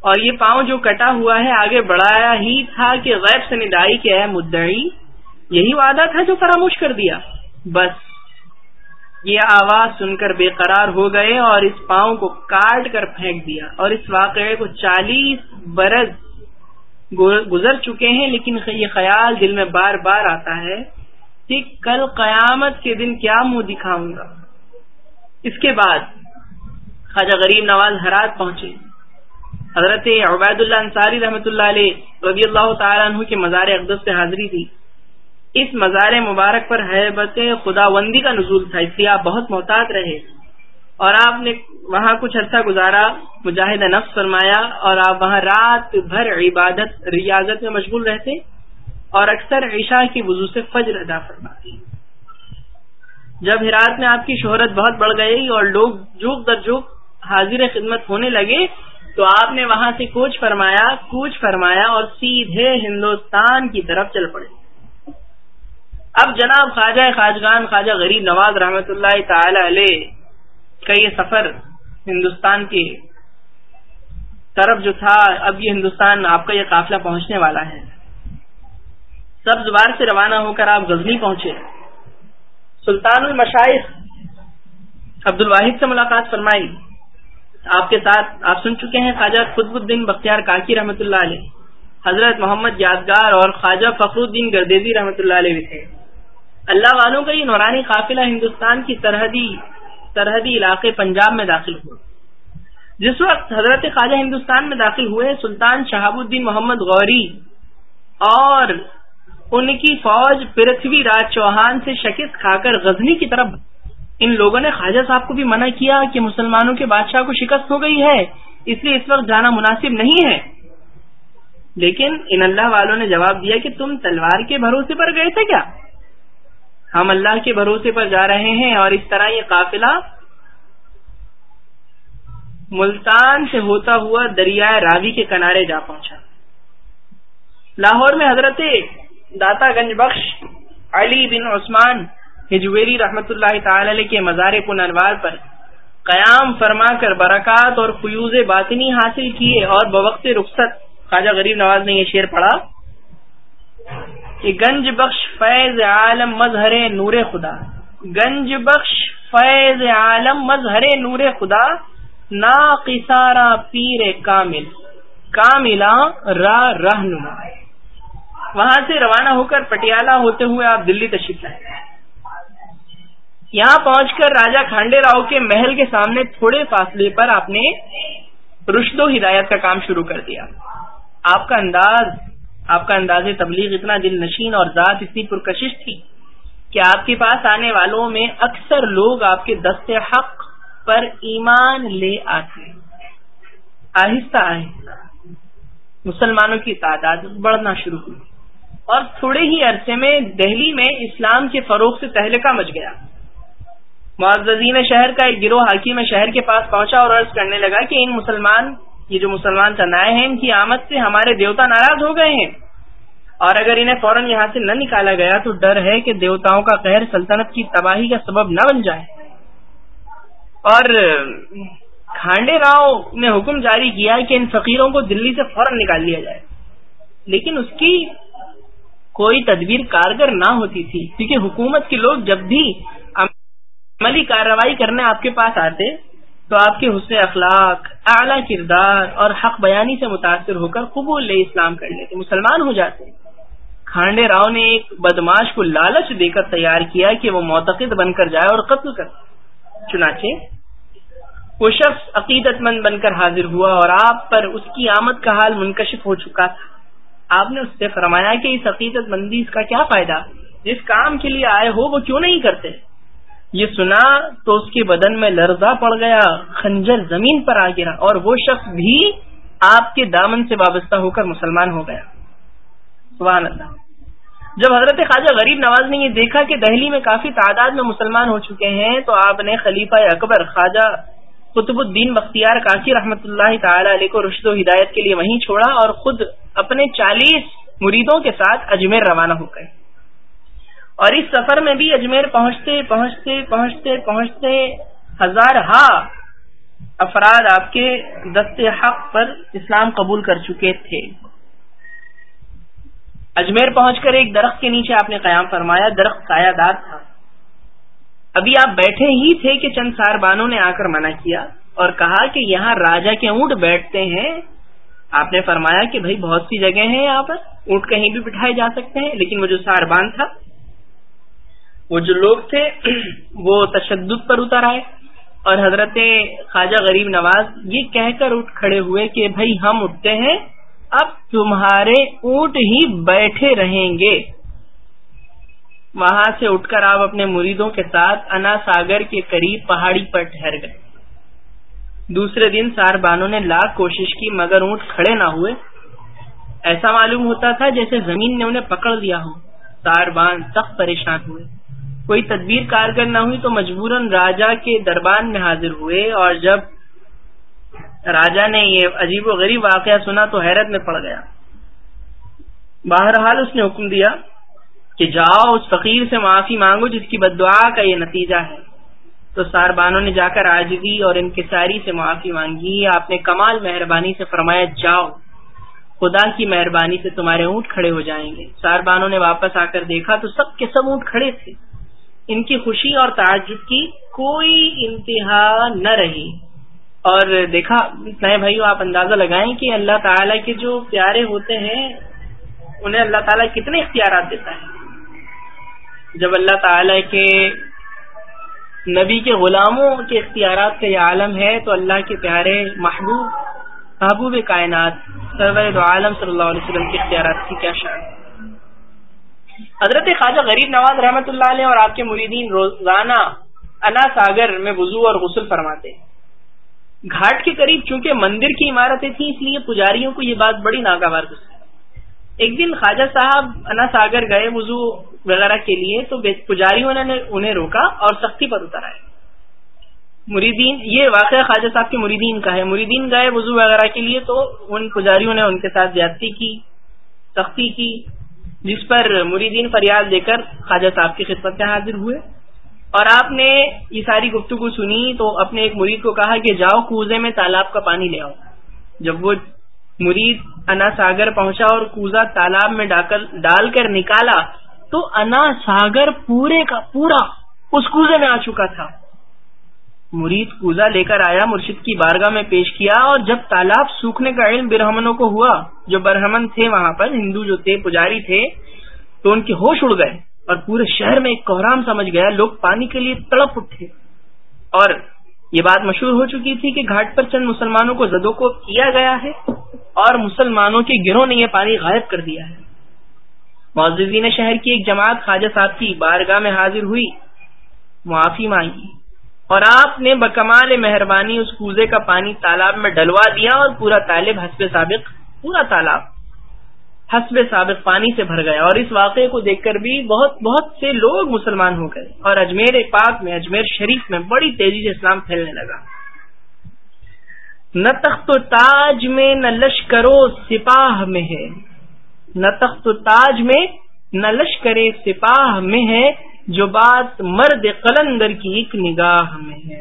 اور یہ پاؤں جو کٹا ہوا ہے آگے بڑھایا ہی تھا کہ غیب سے ندائی کے ہے مدعی، یہی وعدہ تھا جو فراموش کر دیا۔ بس یہ آواز سن کر بے قرار ہو گئے اور اس پاؤں کو کاٹ کر پھینک دیا اور اس واقعے کو چالیس برس گزر چکے ہیں، لیکن یہ خیال دل میں بار بار آتا ہے کہ کل قیامت کے دن کیا منہ دکھاؤں گا۔ اس کے بعد خواجہ غریب نواز ہرات پہنچے۔ حضرت عبید اللہ انصاری رحمۃ اللہ علیہ رضی اللہ تعالیٰ عنہ کے مزار اقدس سے حاضری تھی۔ اس مزار مبارک پر حیبت خدا بندی کا نزول تھا، اس لیے آپ بہت محتاط رہے۔ اور آپ نے وہاں کچھ عرصہ گزارا، مجاہد نفس فرمایا، اور آپ وہاں رات بھر عبادت، ریاضت میں مشغول رہتے، اور اکثر عشاء کی وضو سے فجر ادا فرماتے۔ جب ہرات میں آپ کی شہرت بہت بڑھ گئی اور لوگ جوک در جوک حاضر خدمت ہونے لگے، تو آپ نے وہاں سے کوچ فرمایا کوچ فرمایا اور سیدھے ہندوستان کی طرف چل پڑے۔ اب جناب خواجہ خواجگان، خواجہ غریب نواز رحمت اللہ تعالی علیہ کا یہ سفر ہندوستان کی طرف جو تھا، اب یہ ہندوستان آپ کا یہ قافلہ پہنچنے والا ہے۔ سب زبار سے روانہ ہو کر آپ غزنی پہنچے۔ سلطان المشائق عبد الواحد سے ملاقات فرمائی۔ آپ کے ساتھ آپ سن چکے ہیں خواجہ قطب الدین بختیار کاکی رحمۃ اللہ علیہ۔ حضرت محمد یادگار اور خواجہ فخر الدین گردیزی رحمۃ اللہ علیہ تھے۔ اللہ والوں کا یہ نورانی قافلہ ہندوستان کی سرحدی سرحدی علاقے پنجاب میں داخل ہوا۔ جس وقت حضرت خواجہ ہندوستان میں داخل ہوئے، سلطان شہاب الدین محمد غوری اور ان کی فوج پرتھوی راج چوہان سے شکست کھا کر غزنی کی طرف ان لوگوں نے خواجہ صاحب کو بھی منع کیا کہ مسلمانوں کے بادشاہ کو شکست ہو گئی ہے، اس لیے اس وقت جانا مناسب نہیں ہے۔ لیکن ان اللہ والوں نے جواب دیا کہ تم تلوار کے بھروسے پر گئے تھے کیا؟ ہم اللہ کے بھروسے پر جا رہے ہیں اور اس طرح یہ قافلہ ملتان سے ہوتا ہوا دریائے راوی کے کنارے جا پہنچا۔ لاہور میں حضرت داتا گنج بخش علی بن عثمان ہجویری رحمت اللہ تعالی علیہ کے مزار پن انوار پر قیام فرما کر برکات اور فیوز باطنی حاصل کیے اور بوقت رخصت خواجہ غریب نواز نے یہ شعر پڑھا۔ کہ گنج بخش فیض عالم مظہر نور خدا، گنج بخش فیض عالم مظہر نور خدا نا قسارا پیر کامل کاملا را رہنما۔ وہاں سے روانہ ہو کر پٹیالہ ہوتے ہوئے آپ دلی تشریف لائے۔ یہاں پہنچ کر راجا کھانڈے راؤ کے محل کے سامنے تھوڑے فاصلے پر آپ نے رشد و ہدایت کا کام شروع کر دیا۔ آپ کا انداز آپ کا انداز تبلیغ اتنا دل نشین اور ذات اتنی پرکشش تھی کہ آپ کے پاس آنے والوں میں اکثر لوگ آپ کے دست حق پر ایمان لے آتے آہستہ آہستہ۔ مسلمانوں کی تعداد بڑھنا شروع ہوئی۔ اور تھوڑے ہی عرصے میں دہلی میں اسلام کے فروغ سے تہلکہ مچ گیا۔ معززین شہر کا ایک گروہ حاکم شہر کے پاس پہنچا اور عرض کرنے لگا کہ ان مسلمان یہ جو مسلمان سنائے ہیں، ان کی آمد سے ہمارے دیوتا ناراض ہو گئے ہیں۔ اور اگر انہیں فوراً یہاں سے نہ نکالا گیا تو ڈر ہے کہ دیوتاؤں کا قہر سلطنت کی تباہی کا سبب نہ بن جائے۔ اور کھانڈے راؤ نے حکم جاری کیا کہ ان فقیروں کو دلی سے فوراً نکال لیا جائے۔ لیکن اس کی کوئی تدبیر کارگر نہ ہوتی تھی، کیونکہ حکومت کے لوگ جب بھی عملی کارروائی کرنے آپ کے پاس آتے تو آپ کے حسن اخلاق، اعلی کردار اور حق بیانی سے متاثر ہو کر قبول لے اسلام کر لیتے، مسلمان ہو جاتے۔ کھانڈے راؤ نے ایک بدماش کو لالچ دے کر تیار کیا کہ وہ معتقد بن کر جائے اور قتل کر چنانچہ، وہ شخص عقیدت مند بن کر حاضر ہوا اور آپ پر اس کی آمد کا حال منکشف ہو چکا تھا۔ آپ نے اس سے فرمایا کہ اس عقیدت مندی اس کا کیا فائدہ؟ جس کام کے لیے آئے ہو وہ کیوں نہیں کرتے؟ یہ سنا تو اس کے بدن میں لرزہ پڑ گیا، خنجر زمین پر آ گرا اور وہ شخص بھی آپ کے دامن سے وابستہ ہو کر مسلمان ہو گیا۔ سبحان اللہ۔ جب حضرت خواجہ غریب نواز نے یہ دیکھا کہ دہلی میں کافی تعداد میں مسلمان ہو چکے ہیں، تو آپ نے خلیفہ اکبر خواجہ قطب الدین بختیار کاکی رحمت اللہ تعالی علیہ کو رشد و ہدایت کے لیے وہیں چھوڑا اور خود اپنے چالیس مریدوں کے ساتھ اجمیر روانہ ہو گئے۔ اور اس سفر میں بھی اجمیر پہنچتے پہنچتے پہنچتے پہنچتے ہزار ہا افراد آپ کے دست حق پر اسلام قبول کر چکے تھے۔ اجمیر پہنچ کر ایک درخت کے نیچے آپ نے قیام فرمایا، درخت سایہ دار تھا۔ ابھی آپ بیٹھے ہی تھے کہ چند سار بانوں نے آ کر منع کیا اور کہا کہ یہاں راجا کے اونٹ بیٹھتے ہیں۔ آپ نے فرمایا کہ بھائی بہت سی جگہ ہیں یہاں پر، اونٹ کہیں بھی بٹھائے جا سکتے ہیں، لیکن وہ جو ساربان تھا وہ جو لوگ تھے، وہ تشدد پر اتر آئے۔ اور حضرت خواجہ غریب نواز یہ کہہ کر اٹھ کھڑے ہوئے کہ بھائی ہم اٹھتے ہیں، اب تمہارے اونٹ ہی بیٹھے رہیں گے۔ وہاں سے اٹھ کر آپ اپنے مریدوں کے ساتھ انا ساگر کے قریب پہاڑی پر ٹھہر گئے۔ دوسرے دن سار بانوں نے لاکھ کوشش کی، مگر اونٹ کھڑے نہ ہوئے۔ ایسا معلوم ہوتا تھا جیسے زمین نے انہیں پکڑ لیا ہو۔ سار بان سخت پریشان ہوئے۔ کوئی تدبیر کارگر نہ ہوئی تو مجبوراً راجا کے دربان میں حاضر ہوئے اور جب راجا نے یہ عجیب و غریب واقعہ سنا تو حیرت میں پڑ گیا۔ بہرحال اس نے حکم دیا کہ جاؤ اس فقیر سے معافی مانگو جس کی بد دعا کا یہ نتیجہ ہے۔ تو ساربانوں نے جا کر آجگی اور انکساری سے معافی مانگی۔ آپ نے کمال مہربانی سے فرمایا، جاؤ۔ خدا کی مہربانی سے تمہارے اونٹ کھڑے ہو جائیں گے۔ ساربانوں نے واپس آ کر دیکھا تو سب کے سب اونٹ کھڑے تھے۔ ان کی خوشی اور تعجب کی کوئی انتہا نہ رہی۔ اور دیکھا، نئے بھائیو، آپ اندازہ لگائیں کہ اللہ تعالیٰ کے جو پیارے ہوتے ہیں، انہیں اللہ تعالیٰ کتنے اختیارات دیتا ہے۔ جب اللہ تعالیٰ کے نبی کے غلاموں کے اختیارات کا یہ عالم ہے، تو اللہ کے پیارے محبوب محبوب کائنات، سرور عالم صلی اللہ علیہ وسلم کے اختیارات کی کیا شان۔ حضرت خواجہ غریب نواز رحمۃ اللہ علیہ اور آپ کے مریدین روزانہ انا ساگر میں وضو اور غسل فرماتے گھاٹ کے قریب چونکہ مندر کی عمارتیں تھیں، اس لیے پجاریوں کو یہ بات بڑی ناگوار گزری۔ ایک دن خواجہ صاحب انا ساگر گئے وضو وغیرہ کے لیے، تو پجاریوں نے انہیں روکا اور سختی پر اتر آئے۔ مریدین یہ واقعہ خواجہ صاحب کے مریدین کا ہے۔ مریدین گئے وضو وغیرہ کے لیے تو ان پجاریوں نے ان کے ساتھ زیادتی کی، سختی کی۔ جس پر مریدین فریاد دے کر خواجہ صاحب کی خدمت میں حاضر ہوئے۔ اور آپ نے یہ ساری گفتگو سنی تو اپنے ایک مرید کو کہا کہ جاؤ کوزے میں تالاب کا پانی لے آؤ۔ جب وہ مرید انا ساگر پہنچا اور کوزا تالاب میں ڈال کر نکالا تو انا ساگر پورے کا پورا اس کوزے میں آ چکا تھا۔ مرید کوزا لے کر آیا، مرشد کی بارگاہ میں پیش کیا اور جب تالاب سوکھنے کا علم برہمنوں کو ہوا، جو برہمن تھے وہاں پر، ہندو جو تھے، پجاری تھے، تو ان کے ہوش اڑ گئے اور پورے شہر میں ایک کوہرام سمجھ گیا، لوگ پانی کے لیے تڑپ اٹھے۔ اور یہ بات مشہور ہو چکی تھی کہ گھاٹ پر چند مسلمانوں کو زدوں کو کیا گیا ہے اور مسلمانوں کے گروہ نے یہ پانی غائب کر دیا ہے۔ معززین شہر کی ایک جماعت خواجہ صاحب کی بارگاہ میں حاضر ہوئی، معافی مانگی۔ اور آپ نے بکمال مہربانی اس کوزے کا پانی تالاب میں ڈلوا دیا اور پورا طالب حسب سابق، پورا تالاب حسب سابق پانی سے بھر گیا اور اس واقعے کو دیکھ کر بھی بہت بہت سے لوگ مسلمان ہو گئے اور اجمیر پاک میں، اجمیر شریف میں بڑی تیزی سے اسلام پھیلنے لگا۔ نہ تخت و تاج میں نہ لشکرو سپاہ میں ہے۔ نہ تخت و تاج میں نہ لشکر سپاہ میں ہے۔ جو بات مرد قلندر کی ایک نگاہ میں ہے۔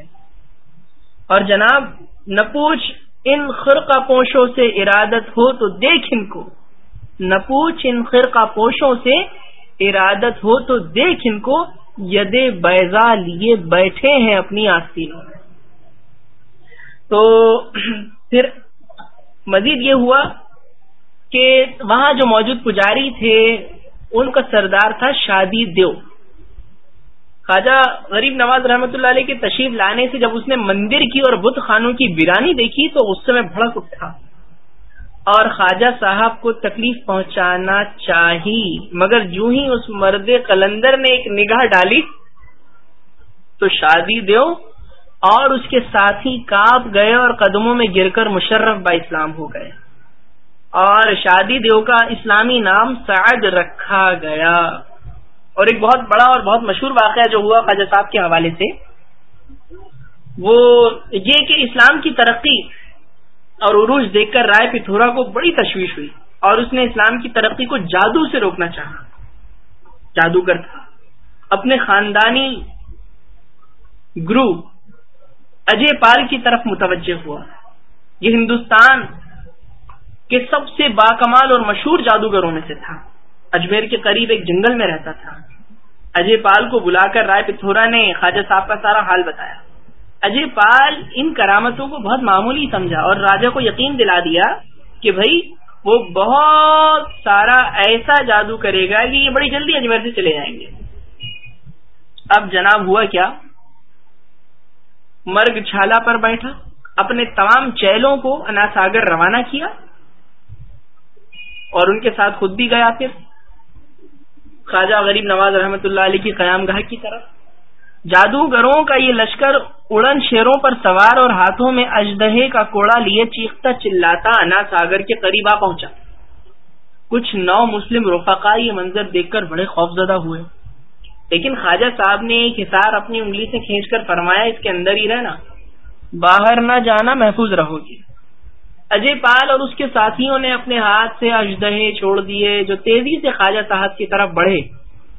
اور جناب نہ پوچھ ان خرقہ پوشوں سے ارادت ہو تو دیکھ ان کو۔ نہ پوچھ ان خرقہ پوشوں سے ارادت ہو تو دیکھ ان کو۔ ید بیضا لیے بیٹھے ہیں اپنی آستینوں میں۔ تو پھر مزید یہ ہوا کہ وہاں جو موجود پجاری تھے، ان کا سردار تھا شادی دیو۔ خواجہ غریب نواز رحمۃ اللہ علیہ کے تشریف لانے سے جب اس نے مندر کی اور بت خانوں کی بیرانی دیکھی تو غصے میں بھڑک اٹھا۔ اور خواجہ صاحب کو تکلیف پہنچانا چاہی، مگر جو ہی اس مرد قلندر نے ایک نگاہ ڈالی تو شادی دیو اور اس کے ساتھی کاپ گئے اور قدموں میں گر کر مشرف با اسلام ہو گئے۔ اور شادی دیو کا اسلامی نام سعد رکھا گیا۔ اور ایک بہت بڑا اور بہت مشہور واقعہ جو ہوا خواجہ صاحب کے حوالے سے، وہ یہ کہ اسلام کی ترقی اور عروج دیکھ کر رائے پتھورا کو بڑی تشویش ہوئی اور اس نے اسلام کی ترقی کو جادو سے روکنا چاہا، جادوگر تھا۔ اپنے خاندانی گرو اجے پال کی طرف متوجہ ہوا۔ یہ ہندوستان کے سب سے باکمال اور مشہور جادوگروں میں سے تھا۔ اجمیر کے قریب ایک جنگل میں رہتا تھا۔ اجے پال کو بلا کر رائے پتھورا نے خواجہ صاحب کا سارا حال بتایا۔ اجے پال ان کرامتوں کو بہت معمولی سمجھا اور راجا کو یقین دلا دیا کہ بھائی وہ بہت سارا ایسا جادو کرے گا کہ یہ بڑی جلدی اجمیر سے چلے جائیں گے۔ اب جناب ہوا کیا؟ مرگ چھالا پر بیٹھا، اپنے تمام چیلوں کو اناساگر روانہ کیا اور ان کے ساتھ خود بھی گیا پھر۔ خواجہ غریب نواز رحمۃ اللہ علیہ کی قیام گاہ کی طرف. جادوگروں کا یہ لشکر اڑن شیروں پر سوار اور ہاتھوں میں اجدہے کا کوڑا لیے چیختا چلاتا انا ساگر کے قریب آ پہنچا. کچھ نو مسلم رفقا یہ منظر دیکھ کر بڑے خوف زدہ ہوئے. لیکن خواجہ صاحب نے ایک حسار اپنی انگلی سے کھینچ کر فرمایا، اس کے اندر ہی رہنا۔ باہر نہ جانا محفوظ رہو گی۔ اجے پال اور اس کے ساتھیوں نے اپنے ہاتھ سے اجدہے چھوڑ دیے جو تیزی سے خواجہ صاحب کی طرف بڑھے،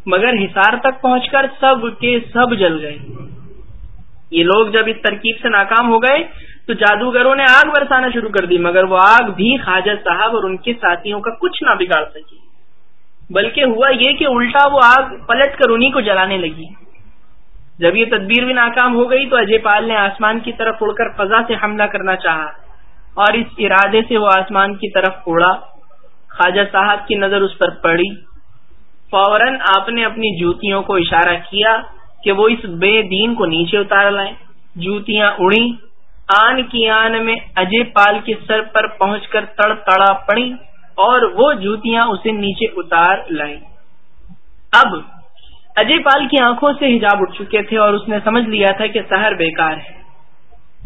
مگر حصار تک پہنچ کر سب کے سب جل گئے۔ یہ لوگ جب اس ترکیب سے ناکام ہو گئے تو جادوگروں نے آگ برسانا شروع کر دی، مگر وہ آگ بھی خواجہ صاحب اور ان کے ساتھیوں کا کچھ نہ بگاڑ سکی۔ بلکہ ہوا یہ کہ الٹا وہ آگ پلٹ کر انہیں کو جلانے لگی۔ جب یہ تدبیر بھی ناکام ہو گئی تو اجے پال نے آسمان کی طرف اڑ کر فضا سے حملہ کرنا چاہا۔ اور اس ارادے سے وہ آسمان کی طرف اڑا خواجہ صاحب کی نظر اس پر پڑی۔ فوراً آپ نے اپنی جوتیوں کو اشارہ کیا کہ وہ اس بے دین کو نیچے اتار لائیں۔ جوتیاں اڑی آن کی آن میں اجے پال کے سر پر پہنچ کر تڑ تڑا پڑی اور وہ جوتیاں اسے نیچے اتار لائیں۔ اب اجے پال کی آنکھوں سے حجاب اٹھ چکے تھے اور اس نے سمجھ لیا تھا کہ سہر بیکار ہے۔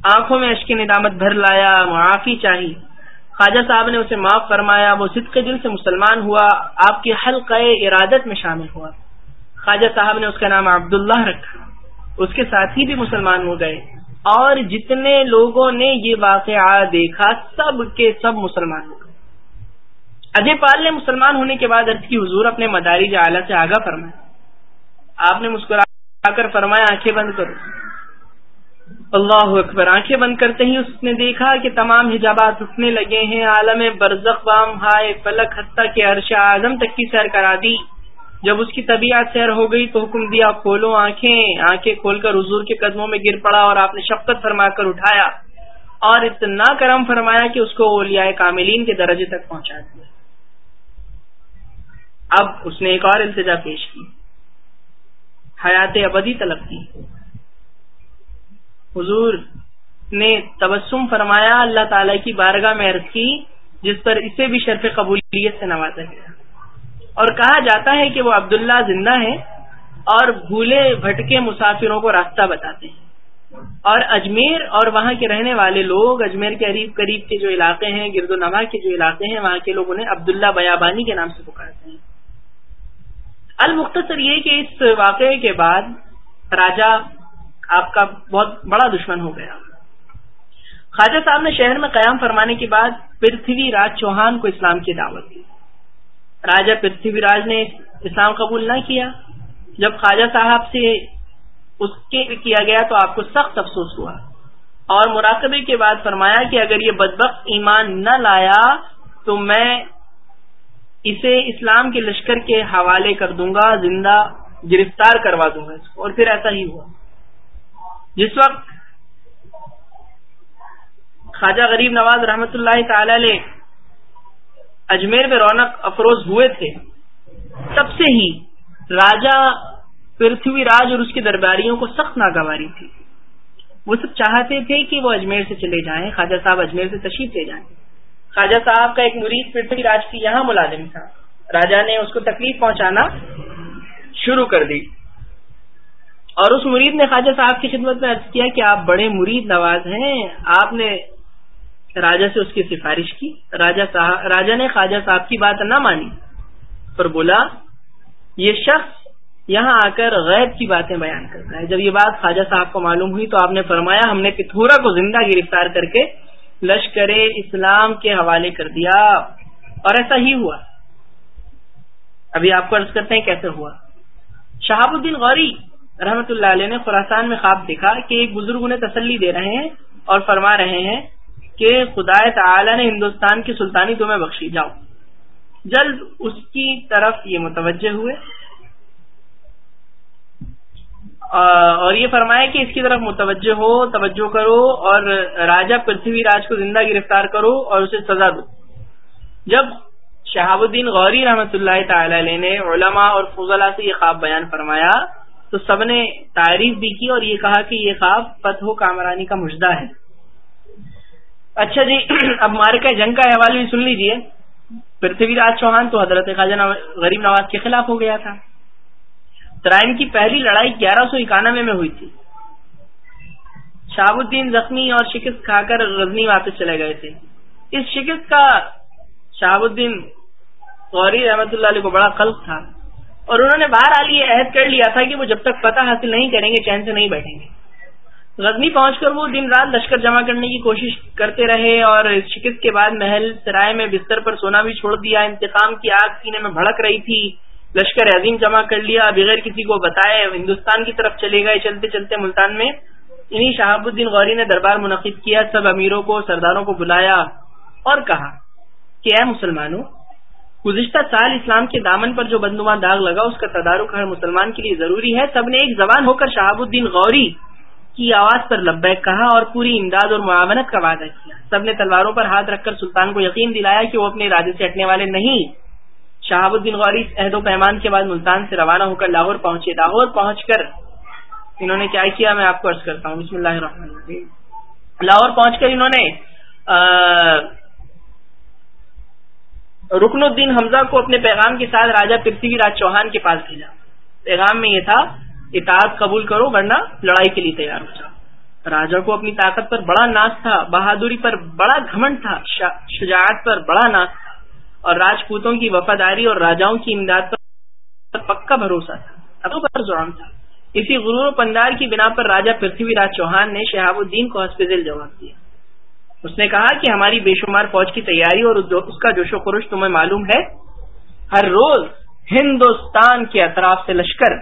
آنکھوں میں اشک ندامت بھر لایا، معافی چاہی۔ خواجہ صاحب نے اسے معاف فرمایا، وہ صدق دل سے مسلمان ہوا، آپ کی حلقہ ارادت میں شامل ہوا۔ خواجہ صاحب نے اس کا نام عبداللہ رکھا۔ اس کے ساتھی بھی مسلمان ہو گئے۔ اور جتنے لوگوں نے یہ واقعہ دیکھا، سب کے سب مسلمان ہو گئے۔ اجے پال نے مسلمان ہونے کے بعد کی، حضور اپنے مداری اعلیٰ سے آگاہ فرمایا آپ نے مسکرا کر فرمایا، آنکھیں بند کرو۔ اللہ اکبر، آنکھیں بند کرتے ہی اس نے دیکھا کہ تمام حجابات اٹھنے لگے ہیں، عالم برزخ وام ہائے فلک حتیٰ کے عرش اعظم تک کی سیر کرا دی۔ جب اس کی طبیعت سیر ہو گئی تو حکم دیا، کھولو آنکھیں۔ آنکھیں کھول کر حضور کے قدموں میں گر پڑا اور آپ نے شفقت فرما کر اٹھایا۔ اور اتنا کرم فرمایا کہ اس کو اولیاء کاملین کے درجے تک پہنچا دیا۔ اب اس نے ایک اور التجا پیش کی۔ حیات ابدی طلب کی۔ حضور نے تبسم فرمایا، اللہ تعالی کی بارگاہ میں عرض کی، جس پر اسے بھی شرف قبولیت سے نوازا گیا۔ اور کہا جاتا ہے کہ وہ عبداللہ زندہ ہے اور بھولے بھٹکے مسافروں کو راستہ بتاتے ہیں۔ اور اجمیر اور وہاں کے رہنے والے لوگ، اجمیر کے قریب قریب کے جو علاقے ہیں، گرد و نما کے جو علاقے ہیں، وہاں کے لوگ انہیں عبداللہ بیابانی کے نام سے پکارتے ہیں۔ المختصر یہ کہ اس واقعے کے بعد راجا آپ کا بہت بڑا دشمن ہو گیا۔ خواجہ صاحب نے شہر میں قیام فرمانے کے بعد پرتھوی راج چوہان کو اسلام کی دعوت دی۔ راجا پرتھوی راج نے اسلام قبول نہ کیا۔ جب خواجہ صاحب سے اس کے کیا گیا تو آپ کو سخت افسوس ہوا۔ اور مراقبے کے بعد فرمایا کہ اگر یہ بدبخت ایمان نہ لایا تو میں اسے اسلام کے لشکر کے حوالے کر دوں گا، زندہ گرفتار کروا دوں گا اس کو۔ اور پھر ایسا ہی ہوا۔ جس وقت خواجہ غریب نواز رحمت اللہ تعالی علیہ اجمیر میں رونق افروز ہوئے تھے، تب سے ہی راجا پرتھوی راج اور اس کے درباریوں کو سخت ناگواری تھی۔ وہ سب چاہتے تھے کہ وہ اجمیر سے چلے جائیں، خواجہ صاحب اجمیر سے تشریف لے جائیں۔ خواجہ صاحب کا ایک مرید پرتھوی راج کی یہاں ملازم تھا۔ راجا نے اس کو تکلیف پہنچانا شروع کر دی۔ اور اس مرید نے خواجہ صاحب کی خدمت میں عرض کیا کہ آپ بڑے مرید نواز ہیں، آپ نے راجا سے اس کی سفارش کی۔ راجا صاحب راجا نے خواجہ صاحب کی بات نہ مانی پر بولا، یہ شخص یہاں آ کر غیب کی باتیں بیان کرتا ہے۔ جب یہ بات خواجہ صاحب کو معلوم ہوئی تو آپ نے فرمایا، ہم نے پتھورا کو زندہ گرفتار کر کے لشکر اسلام کے حوالے کر دیا۔ اور ایسا ہی ہوا۔ ابھی آپ کو عرض کرتے ہیں کیسے ہوا۔ شہاب الدین غوری رحمت اللہ علیہ نے خوراسان میں خواب دیکھا کہ ایک بزرگ انہیں تسلی دے رہے ہیں اور فرما رہے ہیں کہ خدا تعالی نے ہندوستان کی سلطانی تمہیں بخشی، جاؤ۔ جلد اس کی طرف یہ متوجہ ہوئے۔ اور یہ فرمایا کہ اس کی طرف متوجہ ہو، توجہ کرو اور راجا پرتھوی راج کو زندہ گرفتار کرو اور اسے سزا دو۔ جب شہاب الدین غوری رحمت اللہ تعالی علیہ نے علماء اور فضلہ سے یہ خواب بیان فرمایا تو سب نے تعریف بھی کی اور یہ کہا کہ یہ خواب فتح و کامرانی کا مجدہ ہے۔ اچھا جی اب مارے کا جنگ کا حوالے بھی سن لیجیے پرتھوی راج چوہان تو حضرت خواجہ غریب نواز کے خلاف ہو گیا تھا۔ ترائن کی پہلی لڑائی گیارہ سو اکانوے میں ہوئی تھی۔ شہاب الدین زخمی اور شکست کھا کر غزنی واپس چلے گئے تھے۔ اس شکست کا شہاب الدین غوری رحمت اللہ علیہ کو بڑا قلق تھا۔ اور انہوں نے باہر یہ عہد کر لیا تھا کہ وہ جب تک پتہ حاصل نہیں کریں گے، چین سے نہیں بیٹھیں گے۔ غزنی پہنچ کر وہ دن رات لشکر جمع کرنے کی کوشش کرتے رہے اور شکست کے بعد محل سرائے میں بستر پر سونا بھی چھوڑ دیا۔ انتقام کی آگ سینے میں بھڑک رہی تھی۔ لشکر عظیم جمع کر لیا۔ بغیر کسی کو بتائے ہندوستان کی طرف چلے گئے۔ چلتے چلتے ملتان میں انہیں شہاب الدین غوری نے دربار منعقد کیا۔ سب امیروں کو، سرداروں کو بلایا اور کہا کہ اے مسلمانوں گزشتہ سال اسلام کے دامن پر جو بدنما داغ لگا، اس کا تدارک ہر مسلمان کے لیے ضروری ہے۔ سب نے ایک زبان ہو کر شہاب الدین غوری کی آواز پر لبیک کہا اور پوری امداد اور معاونت کا وعدہ کیا۔ سب نے تلواروں پر ہاتھ رکھ کر سلطان کو یقین دلایا کہ وہ اپنے ارادے سے ہٹنے والے نہیں۔ شہاب الدین غوری عہد و پیمان کے بعد ملتان سے روانہ ہو کر لاہور پہنچے۔ لاہور پہنچ کر انہوں نے کیا کیا؟ میں آپ کو عرض کرتا ہوں۔ بسم اللہ الرحمن الرحیم۔ لاہور پہنچ کر انہوں نے رکن الدین حمزہ کو اپنے پیغام کے ساتھ راجا پرتھوی راج چوہان کے پاس بھیجا۔ پیغام میں یہ تھا اطاعت قبول کرو ورنہ لڑائی کے لیے تیار ہو جاؤ۔ راجا کو اپنی طاقت پر بڑا ناز تھا، بہادری پر بڑا گھمنڈ تھا شجاعت پر بڑا ناز تھا۔ اور راجپوتوں کی وفاداری اور راجاؤں کی امداد پر پکا بھروسہ تھا۔ پر زورم تھا۔ اسی غرور و پندار کی بنا پر راجا پرتھوی راج چوہان نے شہاب الدین کو ہاسپٹل جواب دیا۔ اس نے کہا کہ ہماری بے شمار فوج کی تیاری اور اس کا جوش و خروش تمہیں معلوم ہے۔ ہر روز ہندوستان کے اطراف سے لشکر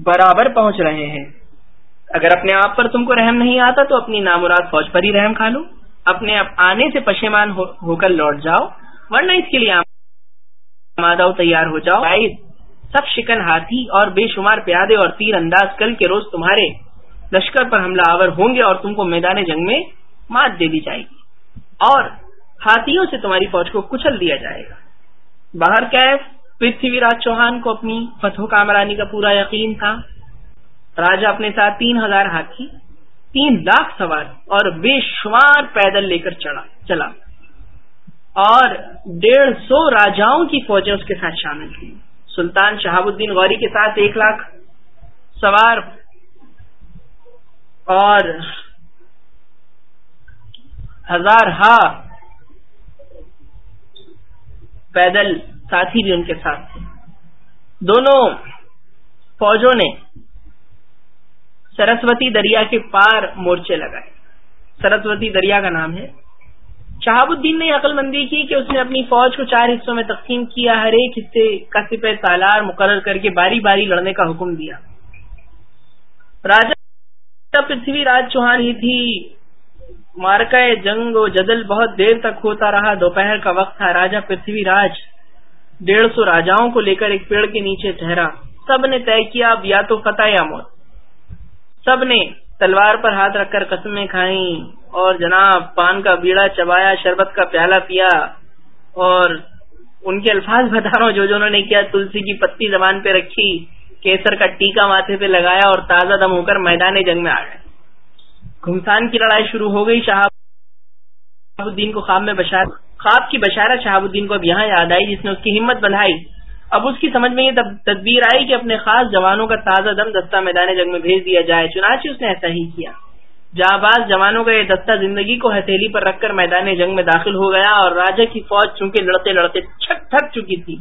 برابر پہنچ رہے ہیں۔ اگر اپنے آپ پر تم کو رحم نہیں آتا تو اپنی نامراد فوج پر ہی رحم کھا لو۔ اپنے آنے سے پشیمان ہو کر لوٹ جاؤ۔ ورنہ اس کے لیے آمادہ تیار ہو جاؤ۔ سب شکن ہاتھی اور بے شمار پیادے اور تیر انداز کل کے روز تمہارے لشکر پر حملہ آور ہوں گے اور تم کو میدان جنگ میں مات دے دی جائے گی۔ اور ہاتھیوں سے تمہاری فوج کو کچل دیا جائے گا۔ باہر کیف، پرتھوی راج چوہان کو اپنی فتح کامرانی کا پورا یقین تھا۔ راجا اپنے ساتھ تین ہزار ہاتھی، تین لاکھ سوار اور بے شمار پیدل لے کر چڑھا چلا۔ اور ڈیڑھ سو راجاؤں کی فوجیں اس کے ساتھ شامل تھیں۔ سلطان شہاب الدین غوری کے ساتھ ایک لاکھ سوار اور ہزار ہا پیدل ساتھی بھی ان کے ساتھ تھے۔ دونوں فوجوں نے سرسوتی دریا کے پار مورچے لگائے۔ سرسوتی دریا کا نام ہے۔ شہاب الدین نے عقل مندی کی کہ اس نے اپنی فوج کو چار حصوں میں تقسیم کیا، ہر ایک حصے کا سپہ تالار مقرر کر کے باری باری لڑنے کا حکم دیا۔ راجا پرتھوی راج چوہان ہی تھی مارکا جنگ و جدل بہت دیر تک ہوتا رہا۔ دوپہر کا وقت تھا راجا پرتھوی راج ڈیڑھ سو راجاؤں کو لے کر ایک پیڑ کے نیچے ٹھہرا۔ سب نے طے کیا، اب یا تو فتح یا موت۔ سب نے تلوار پر ہاتھ رکھ کر قسمیں کھائیں اور جناب پان کا بیڑا چبایا، شربت کا پیالہ پیا اور ان کے الفاظ بتا رہا ہوں جو جو انہوں نے کیا۔ تلسی کی پتی زبان پہ رکھی، کیسر کا ٹیکا ماتھے پہ لگایا اور تازہ دم ہو کر میدان جنگ میں آ گئے۔ گھمسان کی لڑائی شروع ہو گئی، شہاب الدین کو خواب میں بشار خواب کی بشارت شہاب الدین کو اب یہاں یاد آئی، جس نے اس کی ہمت بڑھائی اب اس کی سمجھ میں یہ تدبیر آئی کہ اپنے خاص جوانوں کا تازہ دم دستہ میدان جنگ میں بھیج دیا جائے، چنانچہ اس نے ایسا ہی کیا۔ جہاں باز جوانوں کا یہ دستہ زندگی کو ہتھیلی پر رکھ کر میدان جنگ میں داخل ہو گیا اور راجا کی فوج چونکہ لڑتے لڑتے چھک تھک چکی تھی،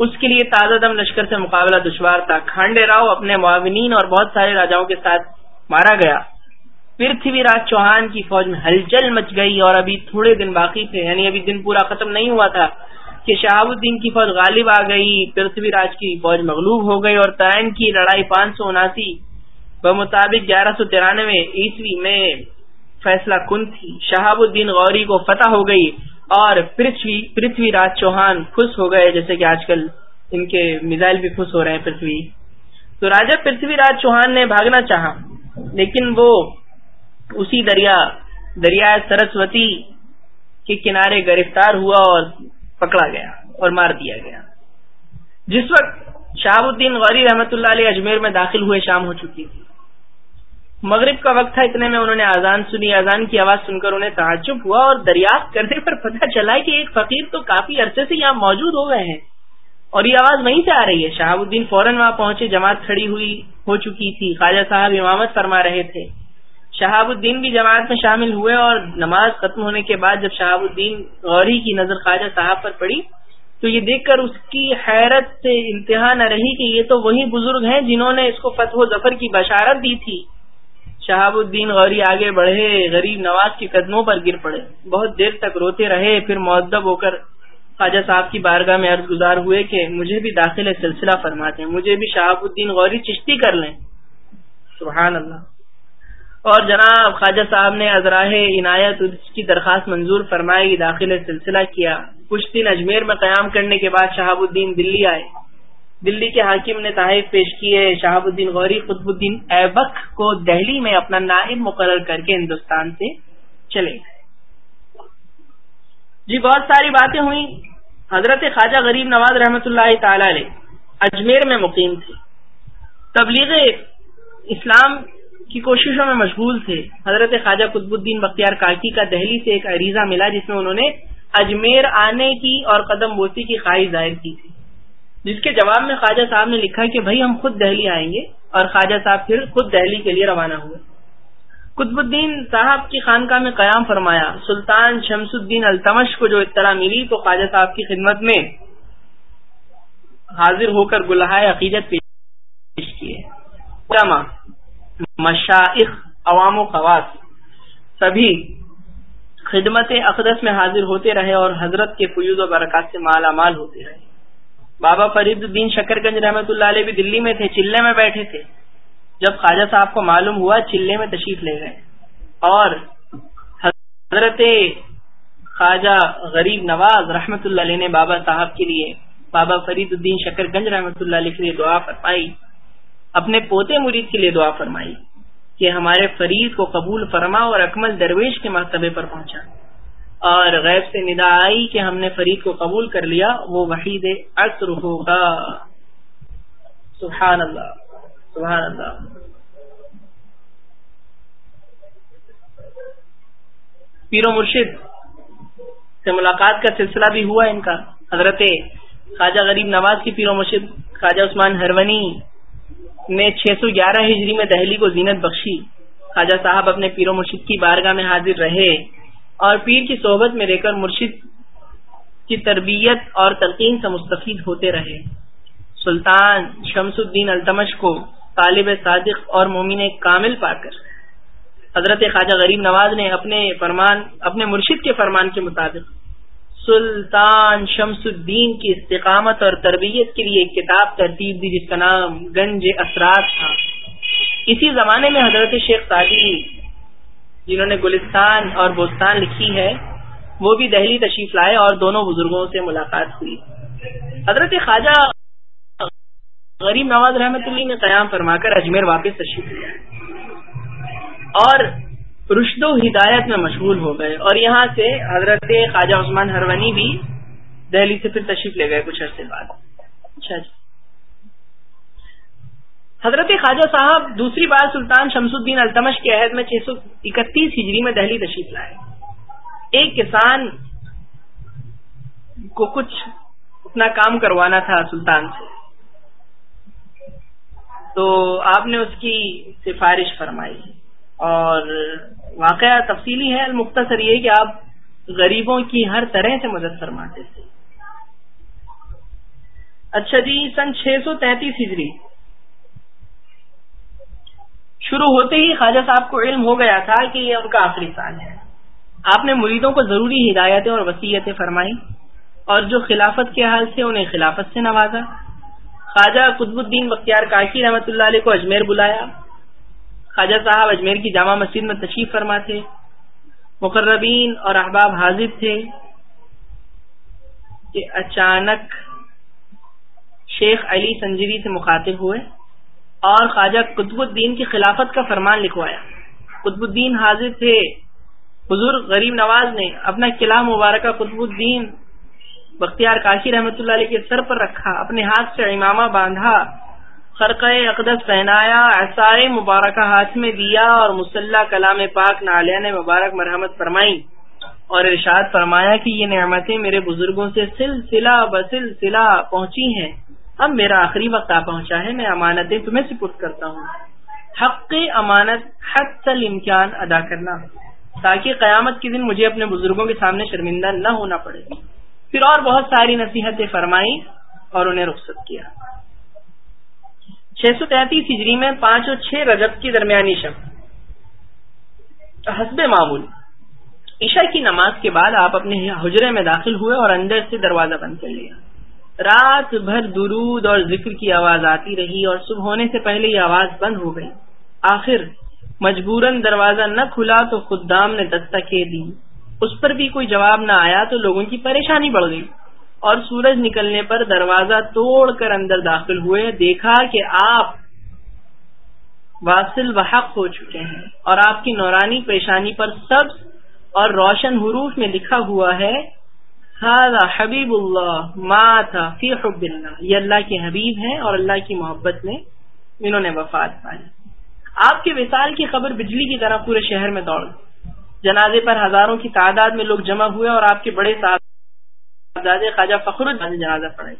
اس کے لیے تازہ دم لشکر سے مقابلہ دشوار تھا۔ کھانڈے راؤ اپنے معاونین اور بہت سارے راجاؤں کے ساتھ مارا گیا۔ پرتھوی راج چوہان کی فوج میں ہلچل مچ گئی اور ابھی تھوڑے دن باقی تھے یعنی ابھی دن پورا ختم نہیں ہوا تھا کہ شہاب الدین کی فوج غالب آ گئی پرتھوی راج کی فوج مغلوب ہو گئی اور تائن کی لڑائی پانچ سو اناسی بمطابق گیارہ سو ترانوے عیسوی میں فیصلہ کن تھی۔ شہاب الدین غوری کو فتح ہو گئی اور پرتھوی راج چوہان خوش ہو گئے، جیسے کہ آج کل ان کے میزائل بھی خوش ہو رہے ہیں پرتھوی۔ تو راجا پرتھوی راج چوہان نے بھاگنا چاہا، لیکن وہ اسی دریا دریا سرسوتی کے کنارے گرفتار ہوا اور پکڑا گیا اور مار دیا گیا۔ جس وقت شہاب الدین غوری رحمت اللہ علیہ اجمیر میں داخل ہوئے، شام ہو چکی تھی۔ مغرب کا وقت تھا، اتنے میں انہوں نے آزان سنی۔ آزان کی آواز سن کر انہیں تعجب ہوا اور دریافت کرنے پر پتہ چلا کہ ایک فقیر تو کافی عرصے سے یہاں موجود ہو گئے ہیں۔ اور یہ آواز وہیں سے آ رہی ہے۔ شہاب الدین فوراً وہاں پہنچے، جماعت کھڑی ہوئی ہو چکی تھی۔ خواجہ صاحب امامت فرما رہے تھے۔ شہاب الدین بھی جماعت میں شامل ہوئے اور نماز ختم ہونے کے بعد جب شہاب الدین غوری کی نظر خواجہ صاحب پر پڑی، تو یہ دیکھ کر اس کی حیرت سے انتہا نہ رہی کہ یہ تو وہی بزرگ ہیں جنہوں نے اس کو فتح و ظفر کی بشارت دی تھی۔ شہاب الدین غوری آگے بڑھے، غریب نواز کے قدموں پر گر پڑے۔ بہت دیر تک روتے رہے، پھر معدب ہو کر خواجہ صاحب کی بارگاہ میں عرض گزار ہوئے کہ مجھے بھی داخل سلسلہ فرماتے ہیں، مجھے بھی شہاب الدین غوری چشتی کر لیں۔ سبحان اللہ۔ اور جناب خواجہ صاحب نے ازراہ عنایت کی درخواست منظور فرمائی، داخل سلسلہ کیا۔ کچھ دن اجمیر میں قیام کرنے کے بعد شہاب الدین دلی آئے۔ دلی کے حاکم نے تحائف پیش کیے شہاب الدین غوری قطب الدین ایبک کو دہلی میں اپنا نائب مقرر کر کے ہندوستان سے چلے گئے۔ جی بہت ساری باتیں ہوئی حضرت خواجہ غریب نواز رحمۃ اللہ تعالی علیہ اجمیر میں مقیم تھے۔ تبلیغ اسلام کی کوششوں میں مشغول تھے۔ حضرت خواجہ قطب الدین بختیار کاکی کا دہلی سے ایک عریضہ ملا جس میں انہوں نے اجمیر آنے کی اور قدم بوسی کی خواہش ظاہر کی تھی۔ جس کے جواب میں خواجہ صاحب نے لکھا کہ بھائی ہم خود دہلی آئیں گے اور خواجہ صاحب پھر خود دہلی کے لیے روانہ ہوئے۔ قطب الدین صاحب کی خانقاہ میں قیام فرمایا، سلطان شمس الدین التمش کو جو اطلاع ملی تو خواجہ صاحب کی خدمت میں حاضر ہو کر گلہائے عقیدت پیش کیے۔ مشائق عوام و خواص۔ سبھی خدمت اقدس میں حاضر ہوتے رہے اور حضرت کے فیوز و برکات سے مالا مال ہوتے رہے۔ بابا فرید الدین شکر گنج رحمۃ اللہ علیہ بھی دلی میں تھے، چلے میں بیٹھے تھے۔ جب خواجہ صاحب کو معلوم ہوا، چلے میں تشریف لے گئے۔ اور حضرت خواجہ غریب نواز رحمۃ اللہ علیہ نے بابا صاحب کے لیے بابا فرید الدین شکر گنج رحمۃ اللہ علیہ کے لیے دعا فرمائی۔ اپنے پوتے مرید کے لیے دعا فرمائی کہ ہمارے فرید کو قبول فرما اور اکمل درویش کے مرتبے پر پہنچا۔ اور غیب سے ندا آئی کہ ہم نے فرید کو قبول کر لیا، وہ وحید اثر ہوگا۔ سبحان اللہ سبحان اللہ پیر و مرشد، سے ملاقات کا سلسلہ بھی ہوا ان کا۔ حضرت خواجہ غریب نواز کی پیر و مرشد، خواجہ عثمان ہرونی نے چھ سو گیارہ ہجری میں دہلی کو زینت بخشی۔ خواجہ صاحب اپنے پیر و مرشد کی بارگاہ میں حاضر رہے اور پیر کی صحبت میں رہ کر مرشد کی تربیت اور تلقین سے مستفید ہوتے رہے۔ سلطان شمس الدین التمش کو طالب صادق اور مومن کامل پا کر۔ حضرت خواجہ غریب نواز نے اپنے فرمان، اپنے مرشد کے فرمان کے مطابق سلطان شمس الدین کی استقامت اور تربیت کے لیے ایک کتاب ترتیب دی جس کا نام گنج اثرات تھا۔ اسی زمانے میں حضرت شیخ سعدی جنہوں نے گلستان اور بوستان لکھی ہے، وہ بھی دہلی تشریف لائے اور دونوں بزرگوں سے ملاقات ہوئی۔ حضرت خواجہ غریب نواز رحمت اللہ نے قیام فرما کر اجمیر واپس تشریف لیا۔ اور رشد و ہدایت میں مشغول ہو گئے اور یہاں سے حضرت خواجہ عثمان ہرونی بھی دہلی سے پھر تشریف لے گئے کچھ عرصے بعد۔ اچھا جی۔ حضرت خواجہ صاحب دوسری بار سلطان شمس الدین التمش کے عہد میں چھ سو اکتیس ہجری میں دہلی تشریف لائے۔ ایک کسان کو کچھ اپنا کام کروانا تھا سلطان سے۔ تو آپ نے اس کی سفارش فرمائی اور واقعہ تفصیلی ہے، المختصر یہ کہ آپ غریبوں کی ہر طرح سے مدد فرماتے تھے۔ اچھا جی سن چھ سو تینتیس ہجری۔ شروع ہوتے ہی خواجہ صاحب کو علم ہو گیا تھا کہ یہ ان کا آخری سال ہے۔ آپ نے مریدوں کو ضروری ہدایتیں اور وسیعتیں فرمائی اور جو خلافت کے حال سے انہیں خلافت سے نوازا۔ خواجہ قطب الدین بختیار کاشی رحمت اللہ علیہ کو اجمیر بلایا۔ خواجہ صاحب اجمیر کی جامع مسجد میں تشریف فرما تھے مقربین اور احباب حاضر تھے کہ اچانک شیخ علی سنجیوی سے مخاطب ہوئے اور خواجہ قطب الدین کی خلافت کا فرمان لکھوایا۔ قطب الدین حاضر تھے۔ بزرگ غریب نواز نے اپنا قلعہ مبارکہ قطب الدین بختیار کاشی رحمت اللہ علیہ کے سر پر رکھا، اپنے ہاتھ سے امامہ باندھا۔ خرقہ اقدس پہنایا اثار مبارکہ ہاتھ میں دیا اور مسلح کلام پاک نالیہ نے مبارک مرحمت فرمائی اور ارشاد فرمایا کہ یہ نعمتیں میرے بزرگوں سے سلسلہ بسلسلہ پہنچی ہیں۔ اب میرا آخری وقت آ پہنچا ہے، میں امانتیں تمہیں سپرد کرتا ہوں۔ حق امانت حد تل امکان ادا کرنا۔ تاکہ قیامت کے دن مجھے اپنے بزرگوں کے سامنے شرمندہ نہ ہونا پڑے۔ پھر اور بہت ساری نصیحتیں فرمائی اور انہیں رخصت کیا۔ چھ سو تینتیس ہجری میں پانچ اور چھ رجب کی درمیانی شب۔ حسب معمول۔ عشاء کی نماز کے بعد آپ اپنے حجرے میں داخل ہوئے اور اندر سے دروازہ بند کر لیا۔ رات بھر درود اور ذکر کی آواز آتی رہی اور صبح ہونے سے پہلے یہ آواز بند ہو گئی۔ آخر، مجبوراً دروازہ نہ کھلا تو خدام نے دستکے دی۔ اس پر بھی کوئی جواب نہ آیا تو لوگوں کی پریشانی بڑھ گئی۔ اور سورج نکلنے پر دروازہ توڑ کر اندر داخل ہوئے، دیکھا کہ آپ واصل وحق ہو چکے ہیں اور آپ کی نورانی پیشانی پر سبز اور روشن حروف میں لکھا ہوا ہے حبیب اللہ، ما تھا فی حب اللہ. یہ اللہ کے حبیب ہیں اور اللہ کی محبت میں انہوں نے وفات پائی۔ آپ کے وصال کی خبر بجلی کی طرح پورے شہر میں دوڑ۔ جنازے پر ہزاروں کی تعداد میں لوگ جمع ہوئے اور آپ کے بڑے خواجہ فخر جنازہ پڑھائی۔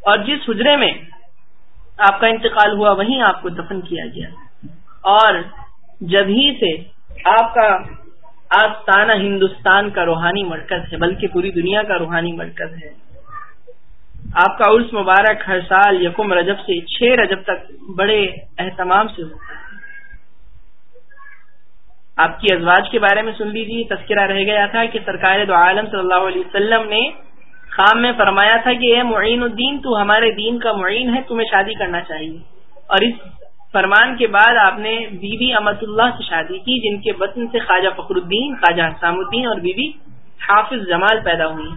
اور جس حجرے میں آپ کا انتقال ہوا، وہیں آپ کو دفن کیا گیا۔ اور جب ہی سے آپ کا آستانہ ہندوستان کا روحانی مرکز ہے، بلکہ پوری دنیا کا روحانی مرکز ہے، آپ کا عرس مبارک ہر سال یکم رجب سے چھ رجب تک بڑے اہتمام سے ہوتا ہے۔ آپ کی ازواج کے بارے میں سن لیجیے تذکرہ رہ گیا تھا کہ سرکار دو عالم صلی اللہ علیہ وسلم نے خام میں فرمایا تھا کہ اے معین الدین، تو ہمارے دین کا معین ہے، تمہیں شادی کرنا چاہیے۔ اور اس فرمان کے بعد آپ نے بی بی امت اللہ سے شادی کی، جن کے بطن سے خواجہ فخر الدین، خواجہ حسام الدین اور بی بی حافظ جمال پیدا ہوئی۔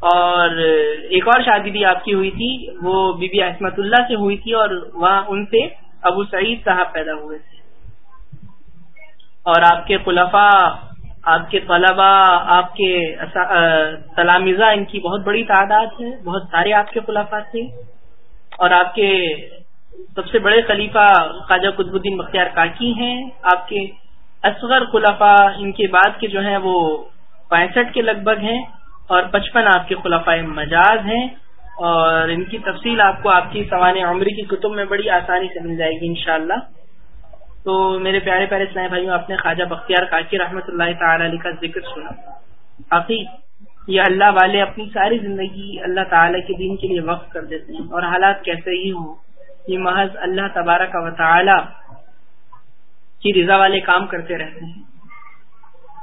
اور ایک اور شادی بھی آپ کی ہوئی تھی، وہ بی بی عصمت اللہ سے ہوئی تھی اور وہاں ان سے ابو سعید صاحب پیدا ہوئے تھے۔ اور آپ کے خلفاء آپ کے طلبا آپ کے تلامزہ ان کی بہت بڑی تعداد ہے، بہت سارے آپ کے خلفاء تھے اور آپ کے سب سے بڑے خلیفہ خواجہ قطب الدین بختیار کاکی ہیں۔ آپ کے اصغر خلفاء ان کے بعد کے جو ہیں وہ پینسٹھ کے لگ بھگ ہیں۔ اور پچپن آپ کے خلفاء مجاز ہیں۔ اور ان کی تفصیل آپ کو آپ کی سوان عمری کی کتب میں بڑی آسانی سے مل جائے گی انشاءاللہ۔ تو میرے پیارے پیارے اسلام بھائیوں، آپ نے خواجہ بختیار کاکی رحمۃ اللہ تعالی علیہ کا ذکر سنا۔ آخر یہ اللہ والے اپنی ساری زندگی اللہ تعالی کے دین کے لیے وقف کر دیتے ہیں اور حالات کیسے ہی ہوں، یہ محض اللہ تبارک و تعالی کی رضا والے کام کرتے رہتے ہیں۔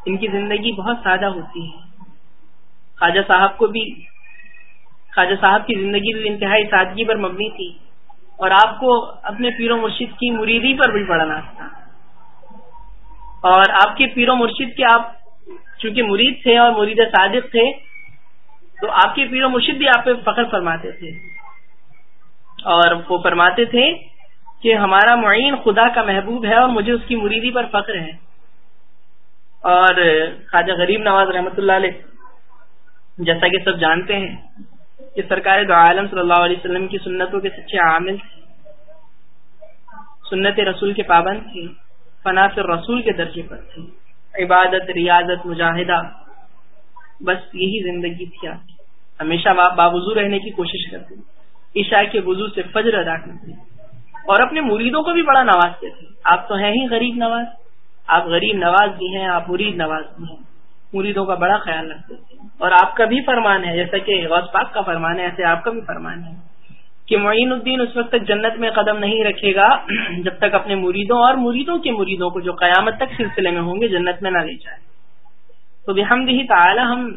ان کی زندگی بہت سادہ ہوتی ہے۔ خواجہ صاحب کو بھی، خواجہ صاحب کی زندگی بھی انتہائی سادگی پر مبنی تھی۔ اور آپ کو اپنے پیر و مرشد کی مریدی پر بھی پڑھنا تھا۔ اور آپ کے پیر و مرشد کے آپ چونکہ مرید تھے اور مرید صادق تھے، تو آپ کے پیر و مرشد بھی آپ پہ فخر فرماتے تھے۔ اور وہ فرماتے تھے کہ ہمارا معین خدا کا محبوب ہے اور مجھے اس کی مریدی پر فخر ہے۔ اور خواجہ غریب نواز رحمۃ اللہ علیہ، جیسا کہ سب جانتے ہیں کہ سرکار دو عالم صلی اللہ علیہ وسلم کی سنتوں کے سچے عامل تھے۔ سنت رسول کے پابند تھے فناف رسول کے درجے پر تھے۔ عبادت، ریاضت، مجاہدہ، بس یہی زندگی تھی آپ ہمیشہ باوضو رہنے کی کوشش کرتے عشاء کے وضو سے فجر ادا کرتے اور اپنے مریدوں کو بھی بڑا نوازتے تھے۔ آپ تو ہیں ہی غریب نواز۔ آپ غریب نواز بھی ہیں، آپ مرید نواز بھی ہیں۔ مریدوں کا بڑا خیال رکھتے تھے۔ اور آپ کا بھی فرمان ہے، جیسا کہ غوث پاک کا فرمان ہے، ایسے آپ کا بھی فرمان ہے کہ معین الدین اس وقت تک جنت میں قدم نہیں رکھے گا، جب تک اپنے مریدوں اور مریدوں کے مریدوں کو جو قیامت تک سلسلے میں ہوں گے، جنت میں نہ لے جائے۔ تو بحمد ہی تعالی ہم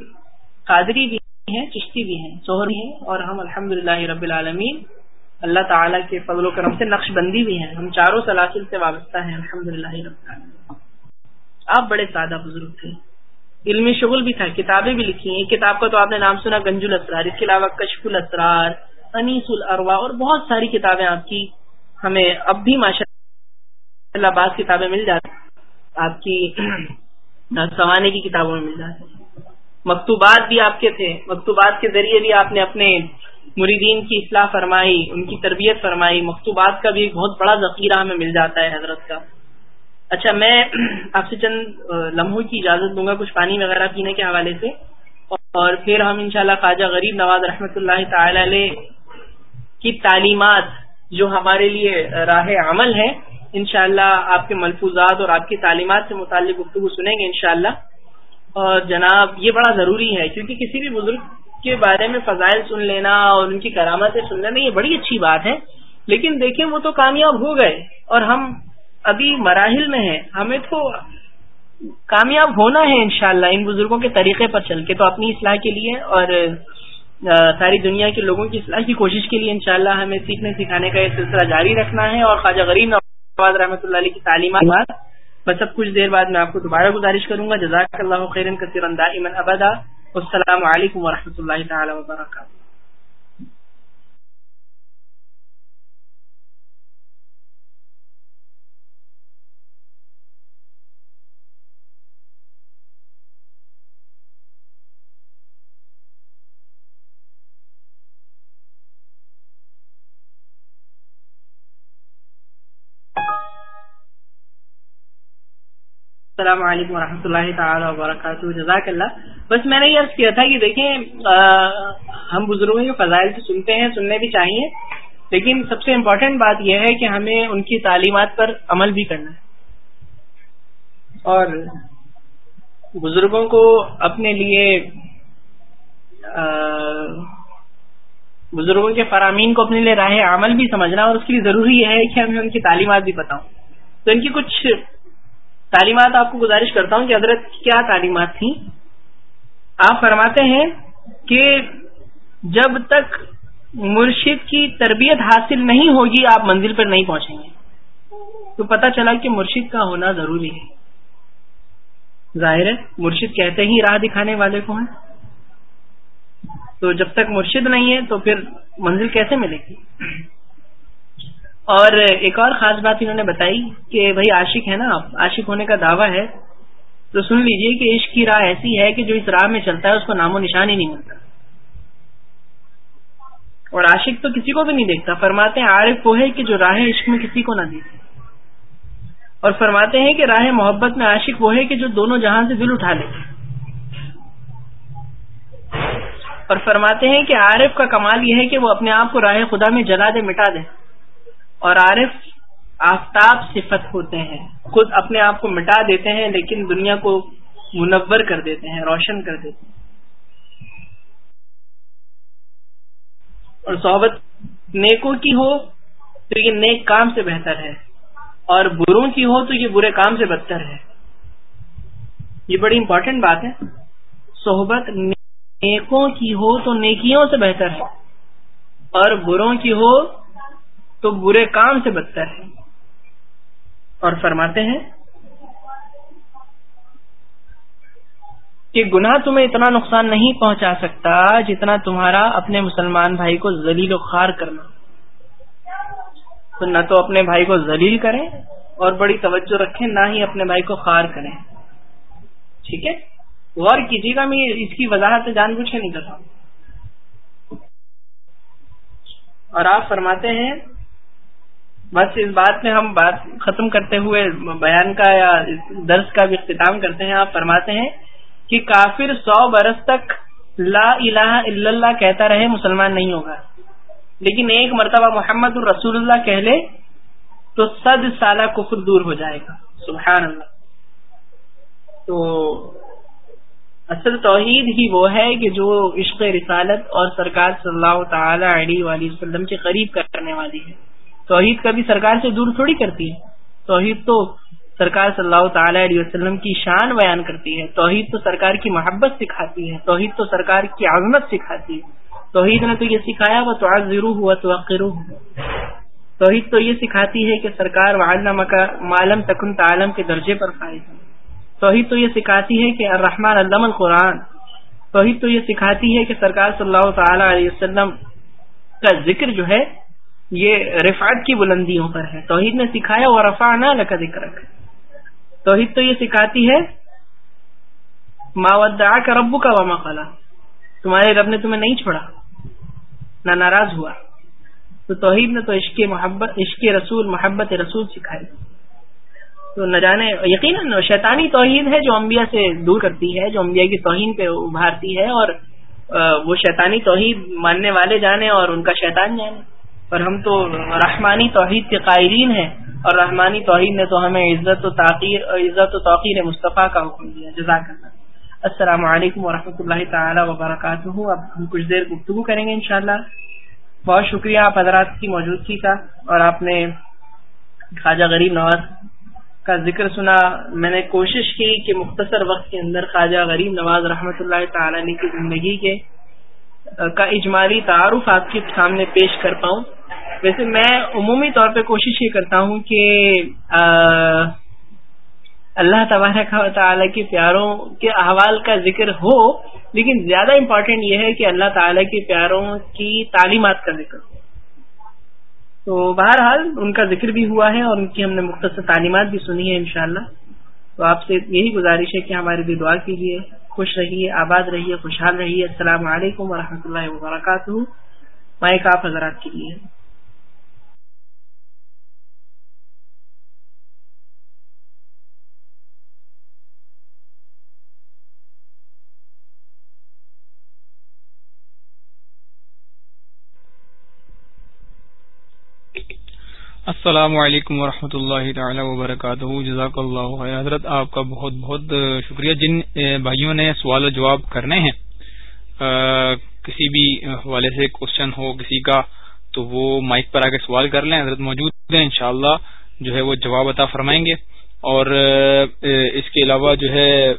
قادری بھی ہیں، چشتی بھی ہیں سوہر بھی ہیں اور ہم الحمد رب العالمین اللہ تعالیٰ کے فضل و کرم سے نقش بندی بھی ہیں۔ ہم چاروں سلاسل سے وابستہ ہیں الحمد رب العالمین۔ آپ بڑے سادہ بزرگ تھے۔ علمی شغل بھی تھا، کتابیں بھی لکھی ہیں۔ کتاب کا تو آپ نے نام سنا گنج الاسرار اس کے علاوہ کشف الاسرار انیس الاروا اور بہت ساری کتابیں آپ کی ہمیں اب بھی ماشاء اللہ بعض کتابیں مل جاتی آپ کی سوانے کی کتابوں میں مل جاتی مکتوبات بھی آپ کے تھے۔ مکتوبات کے ذریعے بھی آپ نے اپنے مریدین کی اصلاح فرمائی، ان کی تربیت فرمائی۔ مکتوبات کا بھی بہت بڑا ذخیرہ ہمیں مل جاتا ہے حضرت کا۔ اچھا میں آپ سے چند لمحوں کی اجازت دوں گا، کچھ پانی وغیرہ پینے کے حوالے سے۔ اور پھر ہم انشاءاللہ خواجہ غریب نواز رحمۃ اللہ تعالی علیہ کی تعلیمات جو ہمارے لیے راہ عمل ہے انشاءاللہ اللہ آپ کے ملفوظات اور آپ کی تعلیمات سے متعلق گفتگو سنیں گے انشاءاللہ۔ اور جناب، یہ بڑا ضروری ہے، کیونکہ کسی بھی بزرگ کے بارے میں فضائل سن لینا اور ان کی کرامتیں سن لینا، یہ بڑی اچھی بات ہے۔ لیکن دیکھیں، وہ تو کامیاب ہو گئے اور ہم ابھی مراحل میں ہیں ہمیں تو کامیاب ہونا ہے انشاءاللہ ان بزرگوں کے طریقے پر چل کے، تو اپنی اصلاح کے لیے اور ساری دنیا کے لوگوں کی اصلاح کی کوشش کے لیے انشاءاللہ ہمیں سیکھنے سکھانے کا یہ سلسلہ جاری رکھنا ہے اور خواجہ غریب نواز رحمۃ اللہ علیہ کی تعلیمات بس اب کچھ دیر بعد میں آپ کو دوبارہ گزارش کروں گا۔ جزاک اللہ خیرن کثیر دائما ابدا۔ السلام علیکم ورحمۃ اللہ تعالی وبرکاتہ۔ السلام علیکم ورحمۃ اللہ تعالی وبرکاتہ۔ جزاک اللہ بس میں نے یہ عرض کیا تھا کہ دیکھیں ہم بزرگوں کے فضائل سے سنتے ہیں، سننے بھی چاہیے، لیکن سب سے امپورٹنٹ بات یہ ہے کہ ہمیں ان کی تعلیمات پر عمل بھی کرنا ہے۔ اور بزرگوں کو اپنے لیے بزرگوں کے فرامین کو اپنے لیے راہ عمل بھی سمجھنا اور اس کے لیے ضروری یہ ہے کہ ہمیں ان کی تعلیمات بھی بتاؤں تو ان کی کچھ تعلیمات آپ کو گزارش کرتا ہوں کہ حضرت کیا تعلیمات تھیں؟ آپ فرماتے ہیں کہ جب تک مرشد کی تربیت حاصل نہیں ہوگی، آپ منزل پر نہیں پہنچیں گے۔ تو پتہ چلا کہ مرشد کا ہونا ضروری ہے۔ ظاہر ہے، مرشد کہتے ہی راہ دکھانے والے کو ہیں۔ تو جب تک مرشد نہیں ہے، تو پھر منزل کیسے ملے گی؟ اور ایک اور خاص بات انہوں نے بتائی کہ بھائی عاشق ہے نا آپ، عاشق ہونے کا دعویٰ ہے، تو سن لیجیے کہ عشق کی راہ ایسی ہے کہ جو اس راہ میں چلتا ہے اس کو نام و نشان ہی نہیں ملتا۔ اور عاشق تو کسی کو بھی نہیں دیکھتا، فرماتے ہیں عارف وہ ہے کہ جو راہ عشق میں کسی کو نہ دیکھے۔ اور فرماتے ہیں کہ راہ محبت میں عاشق وہ ہے کہ جو دونوں جہاں سے دل اٹھا لے۔ اور فرماتے ہیں کہ عارف کا کمال یہ ہے کہ وہ اپنے آپ کو راہ خدا میں جلا دے، مٹا دے۔ اور عارف آفتاب صفت ہوتے ہیں۔ خود اپنے آپ کو مٹا دیتے ہیں، لیکن دنیا کو منور کر دیتے ہیں، روشن کر دیتے ہیں۔ اور صحبت نیکوں کی ہو تو یہ نیک کام سے بہتر ہے، اور بروں کی ہو تو یہ برے کام سے بدتر ہے۔ یہ بڑی امپورٹنٹ بات ہے۔ صحبت نیکوں کی ہو تو نیکیوں سے بہتر ہے، اور بروں کی ہو تو برے کام سے بدتر ہے۔ اور فرماتے ہیں کہ گناہ تمہیں اتنا نقصان نہیں پہنچا سکتا جتنا تمہارا اپنے مسلمان بھائی کو ذلیل و خار کرنا۔ تو نہ تو اپنے بھائی کو ذلیل کریں اور بڑی توجہ رکھیں، نہ ہی اپنے بھائی کو خار کریں۔ ٹھیک ہے؟ غور کیجیے گا، میں اس کی وضاحت جان بوجھ کے نہیں کرتا اور آپ فرماتے ہیں بس اس بات میں ہم بات ختم کرتے ہوئے بیان کا یا درس کا بھی اختتام کرتے ہیں، آپ فرماتے ہیں کہ کافر سو برس تک لا الہ الا اللہ کہتا رہے، مسلمان نہیں ہوگا۔ لیکن ایک مرتبہ محمد الرسول اللہ کہہ لے تو صد سالہ کفر دور ہو جائے گا۔ سبحان اللہ۔ تو اصل توحید ہی وہ ہے کہ جو عشق رسالت اور سرکار صلی اللہ تعالی علیہ وسلم کے قریب کرنے والی ہے۔ توحید کبھی سرکار سے دور تھوڑی کرتی ہے۔ توحید تو سرکار صلی اللہ تعالی علیہ وسلم کی شان بیان کرتی ہے۔ توحید تو سرکار کی محبت سکھاتی ہے۔ توحید تو سرکار کی عظمت سکھاتی ہے۔ توحید نے تو یہ سکھایا وہ تو ضرور ہوا تو توحید تو یہ سکھاتی ہے کہ سرکار معلوم تکن تعلم کے درجے پر فائز ہے۔ توحید تو یہ سکھاتی ہے کہ الرحمن علم القرآن۔ توحید تو یہ سکھاتی ہے کہ سرکار صلی اللہ تعالی علیہ وسلم کا ذکر جو ہے یہ رفعت کی بلندیوں پر ہے۔ توحید نے سکھایا اور رفا نہ لکھا ذکر توحید تو یہ سکھاتی ہے ماودا کا ربو کا وما خلا تمہارے رب نے تمہیں نہیں چھوڑا، نہ ناراض ہوا۔ تو توحید نے تو عشق محبت، عشق رسول، محبت رسول سکھائی۔ تو نہ جانے، یقیناً شیطانی توحید ہے جو انبیاء سے دور کرتی ہے، جو انبیاء کی توہین پہ ابھارتی ہے اور وہ شیطانی توحید ماننے والے جانے اور ان کا شیطان جانے۔ پر ہم تو رحمانی توحید کے قائرین ہیں اور رحمانی توحید نے تو ہمیں عزت و تاخیر عزت و توقیر مصطفیٰ کا حکم دیا جزاک اللہ السلام علیکم ورحمۃ اللہ تعالی وبرکاتہ۔ اب ہم کچھ دیر گفتگو کریں گے انشاءاللہ۔ بہت شکریہ آپ حضرات کی موجودگی کا۔ اور آپ نے خواجہ غریب نواز کا ذکر سنا۔ میں نے کوشش کی کہ مختصر وقت کے اندر خواجہ غریب نواز رحمۃ اللہ تعالی کی زندگی کے کا اجمالی تعارف آپ کے سامنے پیش کر پاؤں۔ ویسے میں عمومی طور پہ کوشش یہ کرتا ہوں کہ اللہ تبارک و تعالیٰ کے پیاروں کے احوال کا ذکر ہو، لیکن زیادہ امپورٹینٹ یہ ہے کہ اللہ تعالیٰ کے پیاروں کی تعلیمات کا ذکر ہو۔ تو بہرحال ان کا ذکر بھی ہوا ہے اور ان کی ہم نے مختصر تعلیمات بھی سنی ہے انشاءاللہ۔ تو آپ سے یہی گزارش ہے کہ ہمارے بھی دعا کیجیے۔ خوش رہیے، آباد رہیے، خوشحال رہیے۔ السلام علیکم ورحمۃ اللہ وبرکاتہ۔ مائک آپ حضرات کے لیے۔ السلام علیکم ورحمۃ اللہ تعالی وبرکاتہ۔ جزاک اللہ حضرت، آپ کا بہت بہت شکریہ۔ جن بھائیوں نے سوال و جواب کرنے ہیں کسی بھی حوالے سے کوشچن ہو، کسی کا، تو وہ مائک پر آ کے سوال کر لیں۔ حضرت موجود ہیں، انشاءاللہ جو ہے وہ جواب عطا فرمائیں گے۔ اور اس کے علاوہ جو ہے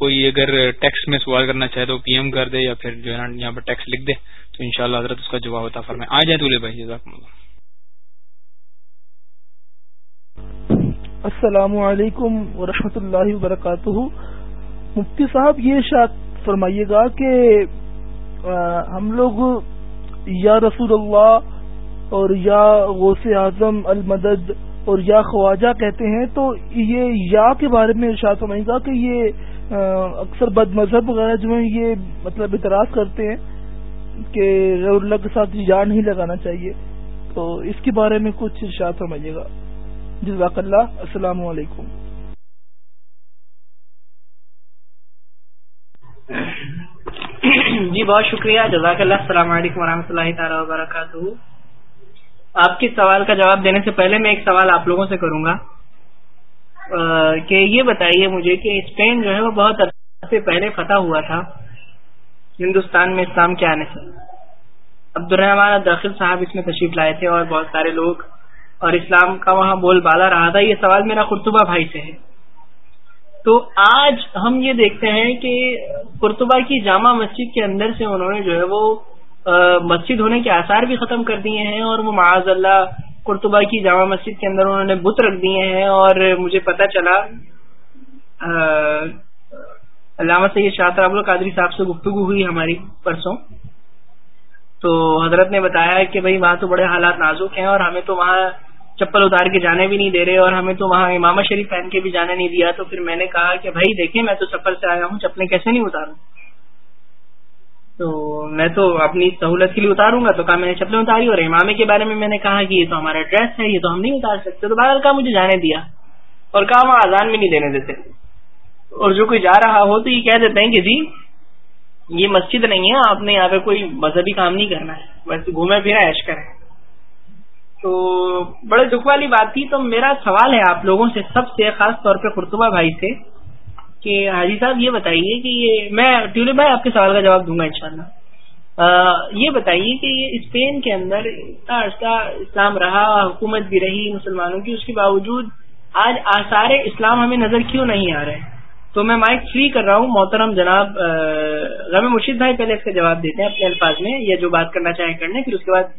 کوئی اگر ٹیکس میں سوال کرنا چاہے تو پی ایم کر دے یا پھر جو ہے یہاں پر ٹیکس لکھ دے۔ تو انشاءاللہ حضرت اس کا جواب عطا فرمائیں۔ آ جائیں تو بھائی جزاک اللہ۔ السلام علیکم ورحمۃ اللہ وبرکاتہ۔ مفتی صاحب، یہ شاید فرمائیے گا کہ ہم لوگ یا رسول اللہ اور یا غوث اعظم، المدد اور یا خواجہ کہتے ہیں، تو یہ یا کے بارے میں ارشاد فرمائیے گا کہ یہ اکثر بد مذہب وغیرہ جو ہیں، یہ مطلب اعتراض کرتے ہیں کہ غیر اللہ کے ساتھ یا نہیں لگانا چاہیے۔ تو اس کے بارے میں کچھ ارشاد فرمائیے گا۔ جزاک اللہ، السلام علیکم۔ جی بہت شکریہ، جزاک اللہ، السلام علیکم ورحمۃ اللہ تعالی وبرکاتہ۔ آپ کے سوال کا جواب دینے سے پہلے میں ایک سوال آپ لوگوں سے کروں گا۔ کہ یہ بتائیے مجھے کہ اسپین جو ہے وہ بہت عرصے پہلے فتح ہوا تھا۔ ہندوستان میں اسلام کے آنے سے عبد الرحمان داخل صاحب اس میں تشریف لائے تھے اور بہت سارے لوگ اور اسلام کا وہاں بول بالا رہا تھا، یہ سوال میرا قرطبہ بھائی سے ہے۔ تو آج ہم یہ دیکھتے ہیں کہ قرطبہ کی جامع مسجد کے اندر سے انہوں نے جو ہے وہ مسجد ہونے کے آثار بھی ختم کر دیے ہیں اور وہ معاذ اللہ قرطبہ کی جامع مسجد کے اندر انہوں نے بت رکھ دیے ہیں اور مجھے پتا چلا علامہ سید شاہ القادری صاحب سے گفتگو ہوئی ہماری پرسوں۔ تو حضرت نے بتایا کہ بھائی، وہاں تو بڑے حالات نازک ہیں اور ہمیں تو وہاں چپل اتار کے جانے بھی نہیں دے رہے اور ہمیں تو وہاں امام شریف پہن کے بھی جانے نہیں دیا۔ تو پھر میں نے کہا کہ بھائی دیکھیں، میں تو سفر سے آیا ہوں، چپلیں کیسے نہیں اتاروں؟ تو میں تو اپنی سہولت کے لیے اتاروں گا۔ تو کہا میں نے چپلیں اتاری اور امامے کے بارے میں میں نے کہا کہ یہ تو ہمارا ڈریس ہے، یہ تو ہم نہیں اتار سکتے۔ تو بہرحال کہا مجھے جانے دیا اور کہا وہاں آزان بھی نہیں دینے دیتے۔ اور جو کوئی جا رہا ہو تو یہ کہہ دیتے ہیں کہ جی یہ مسجد نہیں ہے، آپ نے یہاں پہ کوئی مذہبی کام نہیں کرنا ہے ویسے گھومے پھرے ایش کریں۔ تو بڑے دکھ والی بات تھی۔ تو میرا سوال ہے آپ لوگوں سے، سب سے خاص طور پہ قرطبہ بھائی سے، کہ حاجی صاحب یہ بتائیے کہ یہ، میں ٹیولپ بھائی آپ کے سوال کا جواب دوں گا انشاءاللہ۔ یہ بتائیے کہ یہ اسپین کے اندر اتنا عرصہ اسلام رہا، حکومت بھی رہی مسلمانوں کی، اس کے باوجود آج آثار اسلام ہمیں نظر کیوں نہیں آ رہے؟ تو میں مائک فری کر رہا ہوں، محترم جناب غم مرشید بھائی پہلے اس کا جواب دیتے ہیں اپنے الفاظ میں، یا جو بات کرنا چاہیں کرنے، پھر اس کے بعد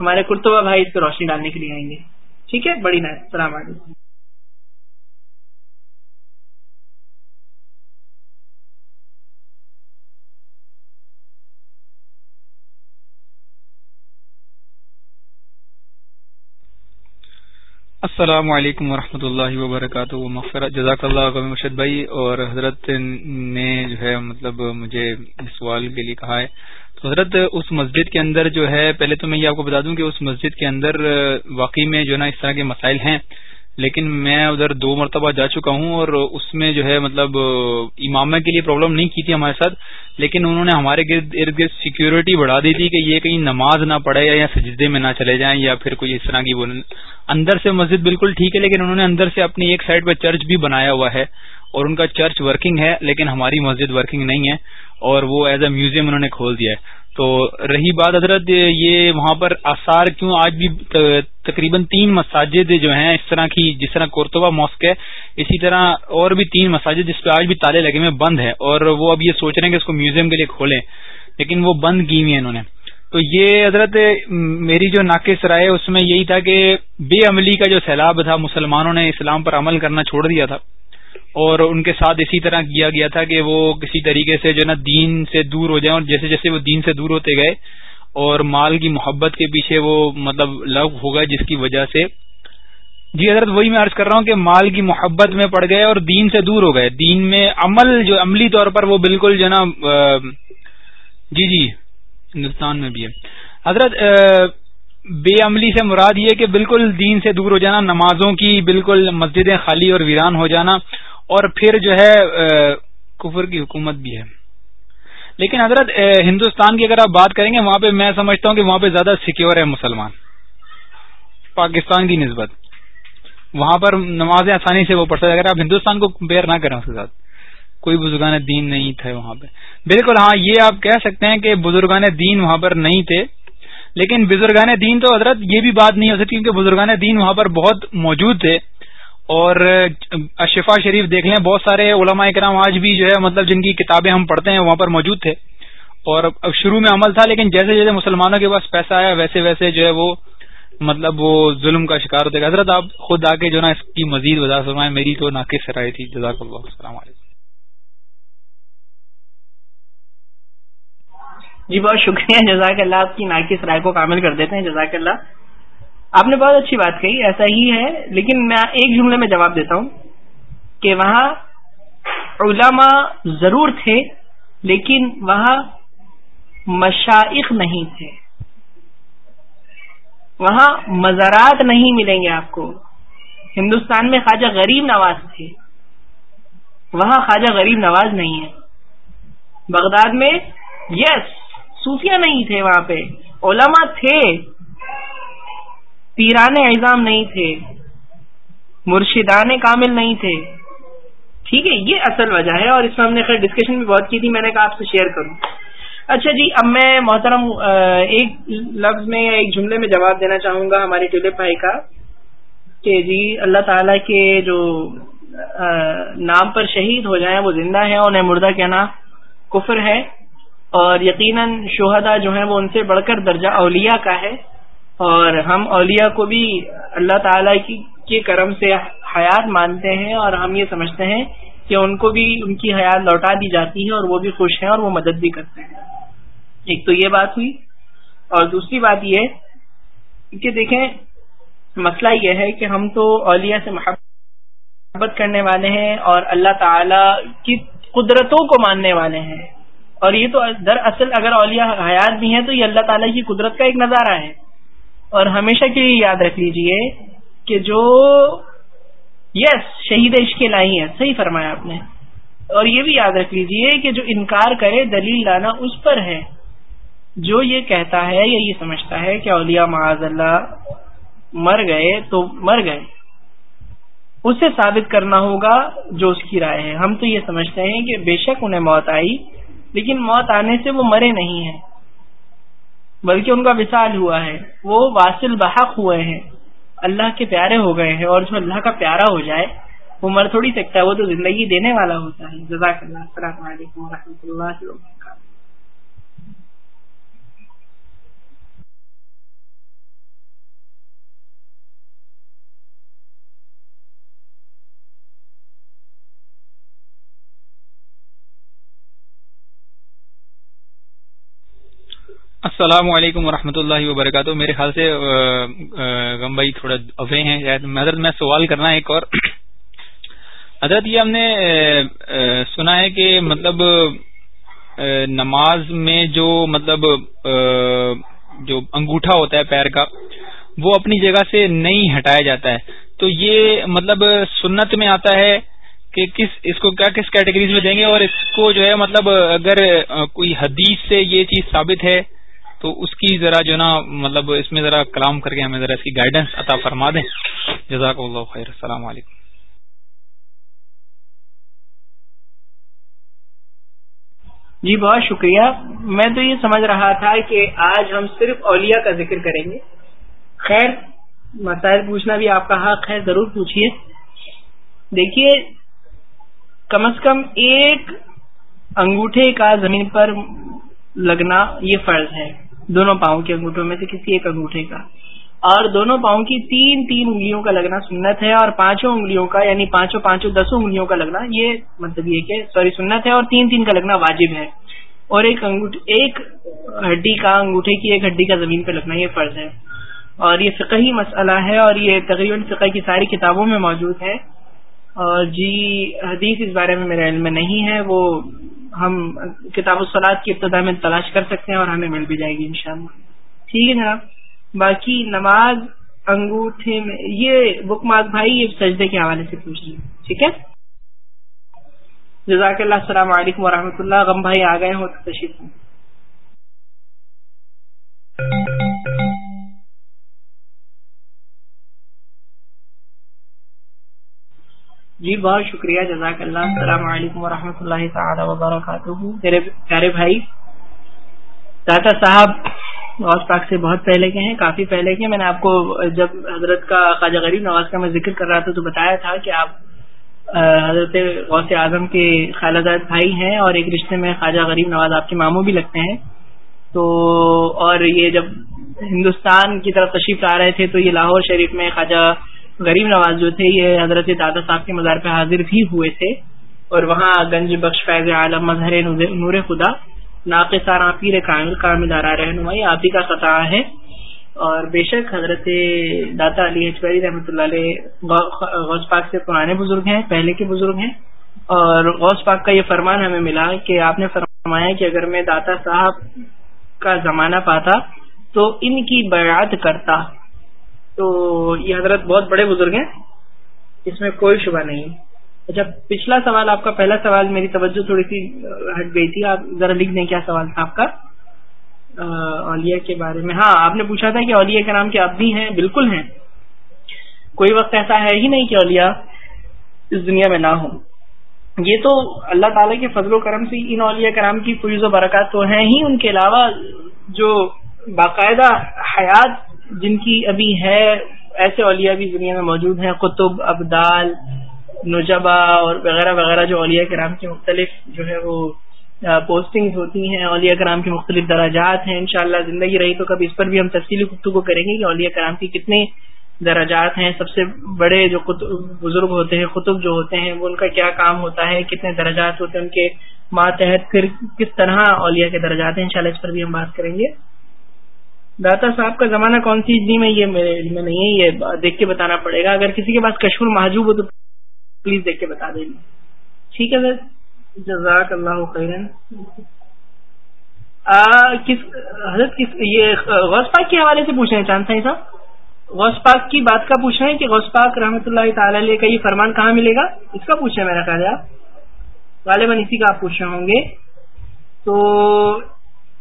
ہمارے کرتبہ بھائی اس پہ روشنی ڈالنے کے لیے آئیں گے۔ ٹھیک ہے؟ بڑی نائت السلام علیکم۔ السلام علیکم ورحمۃ اللہ وبرکاتہ۔ مغفرت جزاک اللہ مرشد بھائی۔ اور حضرت نے جو ہے مطلب مجھے سوال کے لیے کہا ہے حضرت، اس مسجد کے اندر جو ہے، پہلے تو میں یہ آپ کو بتا دوں کہ اس مسجد کے اندر، واقعی میں جو ہے نا اس طرح کے مسائل ہیں، لیکن میں ادھر دو مرتبہ جا چکا ہوں اور اس میں جو ہے مطلب امامہ کے لیے پرابلم نہیں کی تھی ہمارے ساتھ، لیکن انہوں نے ہمارے گرد، ارد گرد سیکیورٹی بڑھا دی تھی کہ یہ کہیں نماز نہ پڑھے یا سجدے میں نہ چلے جائیں یا پھر کوئی اس طرح کی وہ اندر سے مسجد بالکل ٹھیک ہے، لیکن انہوں نے اندر سے اپنی ایک سائڈ پہ چرچ بھی بنایا ہوا ہے اور ان کا چرچ ورکنگ ہے، لیکن ہماری مسجد ورکنگ نہیں ہے۔ اور وہ ایز اے میوزیم انہوں نے کھول دیا ہے۔ تو رہی بات حضرت، یہ وہاں پر آثار کیوں آج بھی تقریباً تین مساجد جو ہیں، اس طرح کی جس طرح کورتبہ ماسک ہے، اسی طرح اور بھی تین مساجد جس پہ آج بھی تالے لگے ہوئے بند ہیں۔ اور وہ اب یہ سوچ رہے ہیں کہ اس کو میوزیم کے لیے کھولیں، لیکن وہ بند کی ہوئی ہیں انہوں نے۔ تو یہ حضرت، میری جو ناقص رائے، اس میں یہی تھا کہ بے عملی کا جو سیلاب تھا، مسلمانوں نے اسلام پر عمل کرنا چھوڑ دیا تھا۔ اور ان کے ساتھ اسی طرح کیا گیا تھا کہ وہ کسی طریقے سے جو نا دین سے دور ہو جائیں اور جیسے جیسے وہ دین سے دور ہوتے گئے اور مال کی محبت کے پیچھے وہ مطلب لگ ہو گئے جس کی وجہ سے۔ جی حضرت، وہی میں عرض کر رہا ہوں کہ مال کی محبت میں پڑ گئے اور دین سے دور ہو گئے۔ دین میں عمل جو عملی طور پر وہ بالکل جو نا جی جی ہندوستان میں بھی ہے۔ حضرت بے عملی سے مراد یہ کہ بالکل دین سے دور ہو جانا، نمازوں کی بالکل مسجدیں خالی اور ویران ہو جانا اور پھر جو ہے کفر کی حکومت بھی ہے۔ لیکن حضرت ہندوستان کی اگر آپ بات کریں گے، وہاں پہ میں سمجھتا ہوں کہ وہاں پہ زیادہ سیکیور ہے مسلمان۔ پاکستان کی نسبت۔ وہاں پر نمازیں آسانی سے وہ پڑھ سکتے اگر آپ ہندوستان کو کمپیئر نہ کریں اس کے ساتھ، کوئی بزرگان دین نہیں تھے وہاں پہ۔ بالکل ہاں یہ آپ کہہ سکتے ہیں کہ بزرگان دین وہاں پر نہیں تھے۔ لیکن بزرگان دین تو حضرت، یہ بھی بات نہیں ہو سکتی کیونکہ بزرگان دین وہاں پر بہت موجود تھے۔ اور اشفا شریف دیکھ لیں، بہت سارے علماء کرام آج بھی جو ہے مطلب جن کی کتابیں ہم پڑھتے ہیں، وہاں پر موجود تھے۔ اور شروع میں عمل تھا، لیکن جیسے جیسے مسلمانوں کے پاس پیسہ آیا، ویسے ویسے جو ہے وہ مطلب وہ ظلم کا شکار ہوتے گا حضرت، آپ خود آ کے جو نا، اس کی مزید وضاحت فرمائیں۔ میری تو ناقص رائے تھی۔ جزاک اللہ، السلام علیکم۔ جی بہت شکریہ۔ جزاک اللہ، آپ کی ناقص رائے کو کامل کر دیتے ہیں۔ جزاک اللہ۔ آپ نے بہت اچھی بات کہی، ایسا ہی ہے، لیکن میں ایک جملے میں جواب دیتا ہوں کہ وہاں علماء ضرور تھے، لیکن وہاں مشائق نہیں تھے۔ وہاں مزارات نہیں ملیں گے آپ کو۔ ہندوستان میں خواجہ غریب نواز تھے۔ وہاں خواجہ غریب نواز نہیں ہے۔ بغداد میں یس صوفیہ نہیں تھے وہاں پہ۔ علماء تھے۔ پیران اعظام نہیں تھے، مرشدان کامل نہیں تھے۔ ٹھیک ہے، یہ اصل وجہ ہے اور اس میں ہم نے خیر ڈسکشن بھی بہت کی تھی، میں نے کہا آپ سے شیئر کروں۔ اچھا جی اب میں محترم ایک لفظ میں ایک جملے میں جواب دینا چاہوں گا ہمارے ٹیلے بھائی کا کہ جی اللہ تعالیٰ کے جو نام پر شہید ہو جائیں، وہ زندہ ہے انہیں مردہ کہنا کفر ہے۔ اور یقیناً شہدا جو ہیں، وہ ان سے بڑھ کر درجہ اولیاء کا ہے۔ اور ہم اولیاء کو بھی اللہ تعالی کی کے کرم سے حیات مانتے ہیں اور ہم یہ سمجھتے ہیں کہ ان کو بھی ان کی حیات لوٹا دی جاتی ہے اور وہ بھی خوش ہیں اور وہ مدد بھی کرتے ہیں۔ ایک تو یہ بات ہوئی اور دوسری بات یہ کہ دیکھیں، مسئلہ یہ ہے کہ ہم تو اولیاء سے محبت کرنے والے ہیں اور اللہ تعالی کی قدرتوں کو ماننے والے ہیں۔ اور یہ تو دراصل اگر اولیاء حیات بھی ہیں تو یہ اللہ تعالیٰ کی قدرت کا ایک نظارہ ہے۔ اور ہمیشہ کے لیے یاد رکھ لیجیے کہ جو یس شہید عشق لائی ہے صحیح فرمایا آپ نے۔ اور یہ بھی یاد رکھ لیجیے کہ جو انکار کرے، دلیل لانا اس پر ہے۔ جو یہ کہتا ہے یا یہ سمجھتا ہے کہ اولیاء معاذ اللہ مر گئے تو مر گئے۔ اسے ثابت کرنا ہوگا جو اس کی رائے ہے۔ ہم تو یہ سمجھتے ہیں کہ بے شک انہیں موت آئی، لیکن موت آنے سے وہ مرے نہیں ہیں۔ بلکہ ان کا وصال ہوا ہے۔ وہ واصل بحق ہوئے ہیں۔ اللہ کے پیارے ہو گئے ہیں اور جو اللہ کا پیارا ہو جائے۔ وہ مر تھوڑی سکتا ہے، وہ تو زندگی دینے والا ہوتا ہے۔ جزاک اللہ۔ السلام علیکم و رحمۃ اللہ وبرکاتہ۔ السلام علیکم ورحمۃ اللہ وبرکاتہ۔ میرے خیال سے غم بھائی تھوڑا اوے ہیں حضرت میں سوال کرنا ایک اور۔ حضرت، یہ ہم نے سنا ہے کہ مطلب نماز میں جو مطلب جو انگوٹھا ہوتا ہے پیر کا، وہ اپنی جگہ سے نہیں ہٹایا جاتا ہے۔ تو یہ مطلب سنت میں آتا ہے کہ کس، اس کو کیا، کس کیٹیگریز میں دیں گے؟ اور اس کو جو ہے مطلب اگر کوئی حدیث سے یہ چیز ثابت ہے تو اس کی ذرا جو نا مطلب اس میں ذرا کلام کر کے ہمیں ذرا اس کی گائیڈنس عطا فرما دیں۔ جزاک اللہ خیر۔ السلام علیکم۔ جی بہت شکریہ۔ میں تو یہ سمجھ رہا تھا کہ آج ہم صرف اولیاء کا ذکر کریں گے۔ خیر، مسائل پوچھنا بھی آپ کا حق ہے، ضرور پوچھیے دیکھیے کم از کم ایک انگوٹھے کا زمین پر لگنا یہ فرض ہے۔ دونوں پاؤں کے انگوٹھوں میں سے کسی ایک انگوٹھے کا۔ اور دونوں پاؤں کی تین تین انگلیوں کا لگنا سنت ہے اور پانچوں انگلیوں کا یعنی پانچوں پانچوں دسوں انگلیوں کا لگنا، یہ مطلب یہ کہ سوری، سنت ہے اور تین تین کا لگنا واجب ہے۔ اور ایک ایک ہڈی کا انگوٹھے کی ایک ہڈی کا زمین پہ لگنا یہ فرض ہے۔ اور یہ فقہی مسئلہ ہے اور یہ تقریباً فقہ کی ساری کتابوں میں موجود ہے۔ اور جی حدیث اس بارے میں میرے علم میں نہیں ہے، وہ ہم کتاب الصلاط کی ابتدا میں تلاش کر سکتے ہیں اور ہمیں مل بھی جائے گی انشاءاللہ۔ ٹھیک ہے جناب۔ باقی نماز انگوٹھے میں یہ بک مارک بھائی یہ سجدے کے حوالے سے پوچھ رہی ٹھیک ہے؟ جزاک اللہ، السلام علیکم ورحمۃ اللہ۔ غم بھائی آ گئے ہو تو تشریف جی بہت شکریہ، جزاک اللہ۔ السلام علیکم ورحمۃ اللہ تعالی وبرکاتہ۔ میرے پیارے بھائی، داتا صاحب نواز پاک سے بہت پہلے کے ہیں، کافی پہلے کے میں نے آپ کو جب حضرت کا خواجہ غریب نواز کا میں ذکر کر رہا تھا تو بتایا تھا کہ آپ حضرت غوث اعظم کے خالداد بھائی ہیں اور ایک رشتے میں خواجہ غریب نواز آپ کے ماموں بھی لگتے ہیں۔ تو، اور یہ جب ہندوستان کی طرف تشریف لا رہے تھے تو یہ لاہور شریف میں خواجہ غریب نواز جو تھے، یہ حضرت دادا صاحب کے مزار پہ حاضر بھی ہوئے تھے اور وہاں گنج بخش فیض عالم مظہر نور خدا ناقصار پیر کامل کامل رہنمائی، آپ ہی کا خطا ہے۔ اور بے شک حضرت داتا علی اجبری رحمۃ اللہ علیہ غوث پاک سے پرانے بزرگ ہیں، پہلے کے بزرگ ہیں۔ اور غوث پاک کا یہ فرمان ہمیں ملا کہ آپ نے فرمایا کہ اگر میں داتا صاحب کا زمانہ پاتا تو ان کی بیعت کرتا۔ تو یہ حضرت بہت بڑے بزرگ ہیں، اس میں کوئی شبہ نہیں۔ اچھا پچھلا سوال، آپ کا پہلا سوال، میری توجہ تھوڑی سی ہٹ گئی تھی۔ آپ ذرا لکھ دیں کیا سوال تھا آپ کا؟ اولیا کے بارے میں۔ ہاں آپ نے پوچھا تھا کہ اولیا کے نام کے اب بھی ہیں، بالکل ہیں۔ کوئی وقت ایسا ہے ہی نہیں کہ اولیا اس دنیا میں نہ ہو یہ تو اللہ تعالی کے فضل و کرم سے ان اولیا کرام کی فیوز و برکات تو ہیں ہی۔ ان کے علاوہ جو باقاعدہ حیات جن کی ابھی ہے، ایسے اولیاء بھی دنیا میں موجود ہیں، قطب، ابدال نجبا اور وغیرہ وغیرہ جو اولیاء کرام کی مختلف جو ہے وہ پوسٹنگ ہوتی ہیں، اولیاء کرام کی مختلف دراجات ہیں۔ انشاءاللہ زندگی رہی تو کبھی اس پر بھی ہم تفصیلی گفتگو کریں گے کہ اولیاء کرام کی کتنے دراجات ہیں۔ سب سے بڑے جو بزرگ ہوتے ہیں، قطب جو ہوتے ہیں، وہ ان کا کیا کام ہوتا ہے، کتنے دراجات ہوتے ہیں، ان کے ماتحت پھر کس طرح اولیاء کے درجات ہیں، انشاءاللہ اس پر بھی ہم بات کریں گے۔ داتا صاحب کا زمانہ کون سی عیدی میں یہ میرے علم میں نہیں ہے، یہ دیکھ کے بتانا پڑے گا۔ اگر کسی کے پاس کشور محجوب ہو تو پلیز دیکھ کے بتا دیں ٹھیک ہے سر؟ جزاک اللہ خیرن۔ کس، حضرت کس، یہ، غوث پاک کے حوالے سے پوچھنا چاہتا ہیں صاحب۔ غوث پاک کی بات کا پوچھ رہے ہیں کہ غوث پاک رحمۃ اللہ تعالی علیہ کا یہ فرمان کہاں ملے گا؟ اس کا پوچھنا میرا خیال ہے۔ آپ غالباً اسی کا آپ پوچھ رہے ہوں گے۔ تو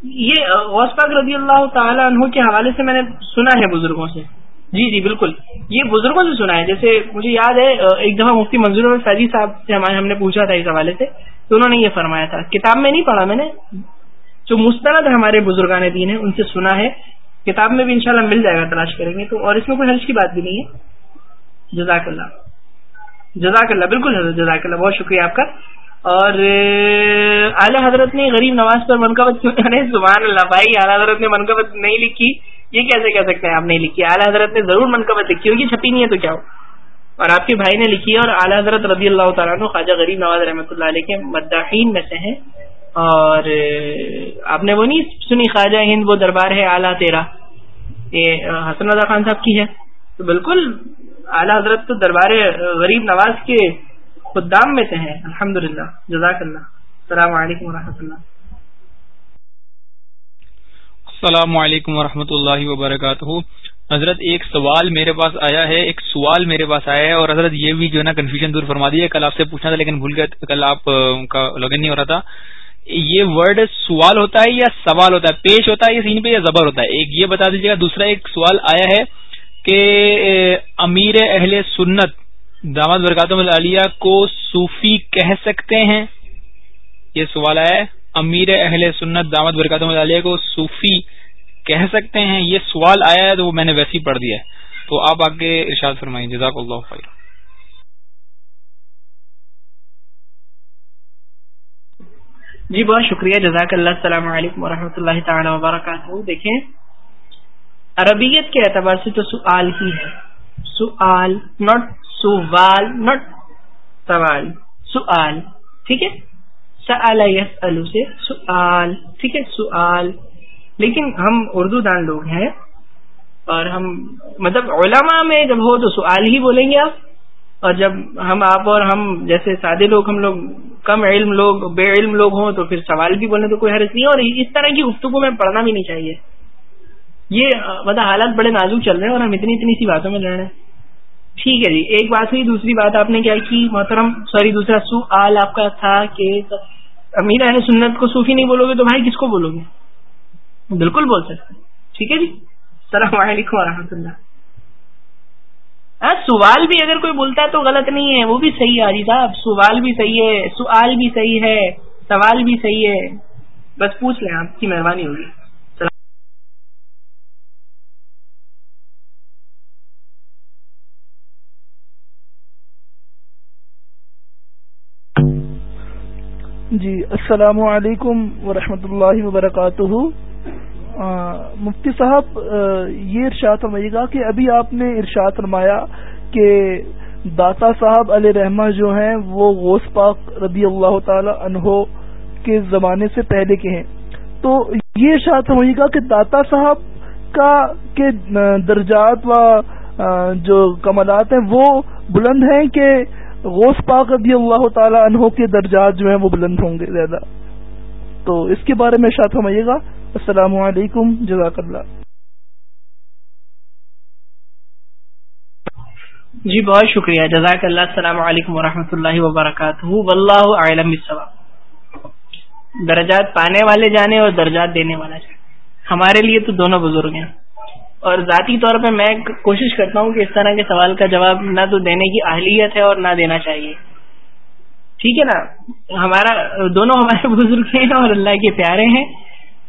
یہ غوث پاک رضی اللہ تعالیٰ عنہ کے حوالے سے میں نے سنا ہے بزرگوں سے۔ جی جی بالکل۔ یہ بزرگوں سے سنا ہے۔ جیسے مجھے یاد ہے، ایک دفعہ مفتی منظور فیضی صاحب سے ہمارے ہم نے پوچھا تھا اس حوالے سے، تو انہوں نے یہ فرمایا تھا۔ کتاب میں نہیں پڑھا میں نے، جو مستند ہمارے بزرگان دین ہیں، ان سے سنا ہے۔ کتاب میں بھی انشاءاللہ مل جائے گا، تلاش کریں گے۔ تو اور اس میں کوئی حرش کی بات بھی نہیں ہے۔ جزاک اللہ۔ جزاک اللہ۔ بالکل حضرت، جزاک اللہ۔ بہت شکریہ آپ کا۔ اور اعلی حضرت نے غریب نواز پر منقبت زبان اللہ بھائی، اعلی حضرت نے منقبت نہیں لکھی۔ یہ کیسے کہہ سکتے ہیں آپ نہیں لکھی؟ اعلی حضرت نے ضرور منقبت لکھی ہوگی، چھپی نہیں ہے تو کیا ہو؟ اور آپ کے بھائی نے لکھی ہے اور اعلی حضرت رضی اللہ تعالیٰ خواجہ غریب نواز رحمۃ اللہ علیہ کے مداحین میں سے ہیں۔ اور آپ نے وہ نہیں سنی خواجہ ہند، وہ دربار ہے اعلیٰ تیرا یہ حسن رضا خان صاحب کی ہے۔ تو بالکل، اعلیٰ حضرت تو دربار غریب نواز کے خدام میں سے ہیں۔ الحمد للہ جزاک اللہ السلام علیکم و اللہ۔ السلام علیکم و اللہ وبرکاتہ۔ حضرت ایک سوال میرے پاس آیا ہے، ایک سوال میرے پاس آیا ہے اور حضرت یہ بھی جو ہے نا کنفیوژن دور فرما دی ہے۔ کل آپ سے پوچھنا تھا لیکن بھول گئے، کل آپ کا لاگ ان نہیں ہو رہا تھا۔ یہ ورڈ سوال ہوتا ہے یا سوال ہوتا ہے؟ پیش ہوتا ہے یا سین پہ یا زبر ہوتا ہے؟ ایک یہ بتا دیجیے گا، دوسرا ایک سوال آیا ہے کہ امیر اہل سنت دامد برکاتم العالیہ کو صوفی کہہ سکتے ہیں؟ یہ سوال ہے۔ امیر اہل سنت دامد برکاتم العالیہ کو صوفی کہہ سکتے ہیں؟ یہ سوال آیا ہے تو وہ میں نے ویسے ہی پڑھ دیا ہے۔ تو آپ آگے ارشاد فرمائیں جزاک اللہ خیر۔ جی بہت شکریہ۔ جزاک اللہ۔ السلام علیکم ورحمۃ اللہ تعالی وبرکاتہ۔ دیکھیں، عربیت کے اعتبار سے تو سوال ہی ہے۔ سوال ناٹ سوال ناٹ سوال سوال، ٹھیک ہے؟ سال سے سوال، ٹھیک ہے؟ سوال۔ لیکن ہم اردو دان لوگ ہیں اور ہم مطلب علماء میں جب ہو تو سوال ہی بولیں گے آپ۔ اور جب ہم آپ اور ہم جیسے سادے لوگ، ہم لوگ کم علم لوگ، بے علم لوگ ہوں تو پھر سوال بھی بولنے تو کوئی حرض نہیں اور اس طرح کی گفتگو میں پڑھنا بھی نہیں چاہیے۔ یہ مطلب حالات بڑے نازک چل رہے ہیں اور ہم اتنی اتنی سی باتوں میں لڑ رہے ہیں۔ ٹھیک ہے جی ایک بات ہوئی، دوسری بات آپ نے کیا کی؟ محترم، سوری، دوسرا سو آل آپ کا تھا کہ امیر اہل سنت کو صوفی نہیں بولو گے تو بھائی کس کو بولو گے؟ بالکل بول سکتے ٹھیک ہے جی؟ السلام علیکم و رحمۃ اللہ۔ ہاں سوال بھی اگر کوئی بولتا ہے تو غلط نہیں ہے، وہ بھی صحیح ہے صاحب سوال بھی صحیح ہے، سوال بھی صحیح ہے، سوال بھی صحیح ہے۔ بس پوچھ لیں آپ کی مہربانی ہوگی۔ جی السلام علیکم ورحمۃ اللہ وبرکاتہ۔ مفتی صاحب یہ ارشاد فرمائیے گا کہ ابھی آپ نے ارشاد فرمایا کہ داتا صاحب علیہ رحمہ جو ہیں، وہ غوث پاک رضی اللہ تعالی عنہ کے زمانے سے پہلے کے ہیں۔ تو یہ ارشاد فرمائیے گا کہ داتا صاحب کا کے درجات و جو کمالات ہیں، وہ بلند ہیں کہ غوث پاک رضی اللہ تعالی عنہ کے درجات جو ہیں وہ بلند ہوں گے زیادہ۔ تو اس کے بارے میں شاید فرمائیے گا۔ السلام علیکم، جزاک اللہ۔ جی بہت شکریہ۔ جزاک اللہ۔ السلام علیکم ورحمۃ اللہ وبرکاتہ۔ واللہ عالم درجات پانے والے جانے اور درجات دینے والا جانے۔ ہمارے لیے تو دونوں بزرگ ہیں۔ اور ذاتی طور پہ میں کوشش کرتا ہوں کہ اس طرح کے سوال کا جواب نہ تو دینے کی اہلیت ہے اور نہ دینا چاہیے۔ ٹھیک ہے نا؟ ہمارا، دونوں ہمارے بزرگ ہیں اور اللہ کے پیارے ہیں۔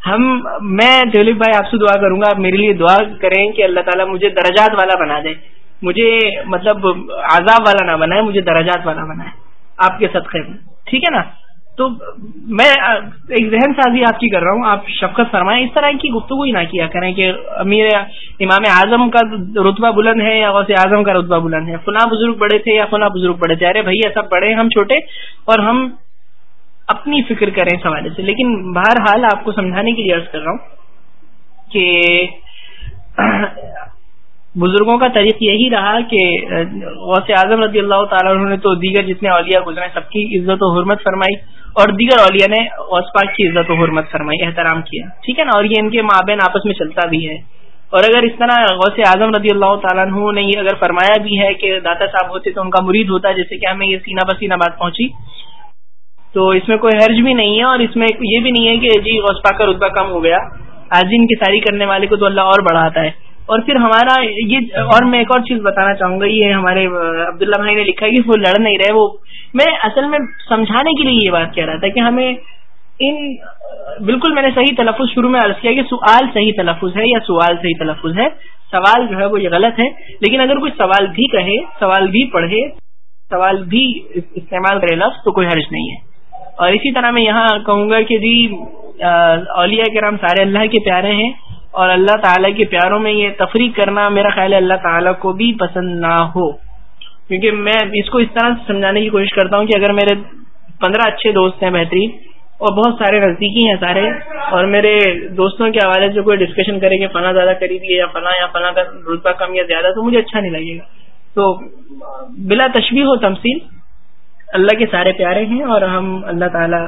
ہم، میں ٹیولپ بھائی آپ سے دعا کروں گا، آپ میرے لیے دعا کریں کہ اللہ تعالیٰ مجھے درجات والا بنا دے۔ مجھے مطلب عذاب والا نہ بنائے، مجھے درجات والا بنائے۔ آپ کے صدقے میں۔ ٹھیک ہے نا؟ تو میں ایک ذہن سازی آپ کی کر رہا ہوں، آپ شفقت فرمائیں، اس طرح کی گفتگو ہی نہ کیا کریں کہ امیر امام اعظم کا رتبہ بلند ہے یا غوث اعظم کا رتبہ بلند ہے۔ فلاں بزرگ بڑے تھے یا فلاں بزرگ بڑے تھے؟ ارے بھائی، ایسا بڑے ہم چھوٹے اور ہم اپنی فکر کریں اس حوالے سے۔ لیکن بہرحال آپ کو سمجھانے کے لیے عرض کر رہا ہوں کہ بزرگوں کا طریق یہی رہا کہ، غوث اعظم رضی اللہ تعالیٰ نے تو دیگر جتنے اولیاء گزرے سب کی عزت و حرمت فرمائی اور دیگر اولیاء نے غوث پاک کی عزت و حرمت فرمائی، احترام کیا۔ ٹھیک ہے نا؟ اور یہ ان کے مابین آپس میں چلتا بھی ہے۔ اور اگر اس طرح غوث اعظم رضی اللہ تعالیٰ نے یہ اگر فرمایا بھی ہے کہ داتا صاحب ہوتے تو ان کا مرید ہوتا ہے جیسے کہ ہمیں یہ سینہ بسینہ بات پہنچی، تو اس میں کوئی حرج بھی نہیں ہے اور اس میں یہ بھی نہیں ہے کہ جی غوث پاک کا رتبہ کم ہو گیا، آج ان کی ساری کرنے والے کو تو اللہ اور بڑھاتا ہے۔ اور پھر ہمارا یہ اور میں ایک اور چیز بتانا چاہوں گا، یہ ہمارے عبداللہ بھائی نے لکھا ہے کہ وہ لڑ نہیں رہے، وہ میں اصل میں سمجھانے کے لیے یہ بات کہہ رہا تھا کہ ہمیں ان بالکل میں نے صحیح تلفظ شروع میں عرض کیا کہ سوال صحیح تلفظ ہے یا سوال صحیح تلفظ ہے، سوال جو ہے وہ یہ غلط ہے، لیکن اگر کوئی سوال بھی کہے، سوال بھی پڑھے، سوال بھی استعمال کرے لفظ، تو کوئی حرج نہیں ہے۔ اور اسی طرح میں یہاں کہوں گا کہ جی اولیاء کرام سارے اللہ کے پیارے ہیں اور اللہ تعالیٰ کے پیاروں میں یہ تفریح کرنا میرا خیال ہے اللہ تعالیٰ کو بھی پسند نہ ہو۔ کیونکہ میں اس کو اس طرح سے سمجھانے کی کوشش کرتا ہوں کہ اگر میرے پندرہ اچھے دوست ہیں بہترین اور بہت سارے نزدیکی ہیں سارے، اور میرے دوستوں کے حوالے سے کوئی ڈسکشن کرے کہ فلاں زیادہ قریبی ہے یا فلاں یا فلاں کا رتبہ کم یا زیادہ، تو مجھے اچھا نہیں لگے گا۔ تو بلا تشبیح ہو تمثیل، اللہ کے سارے پیارے ہیں اور ہم اللہ تعالیٰ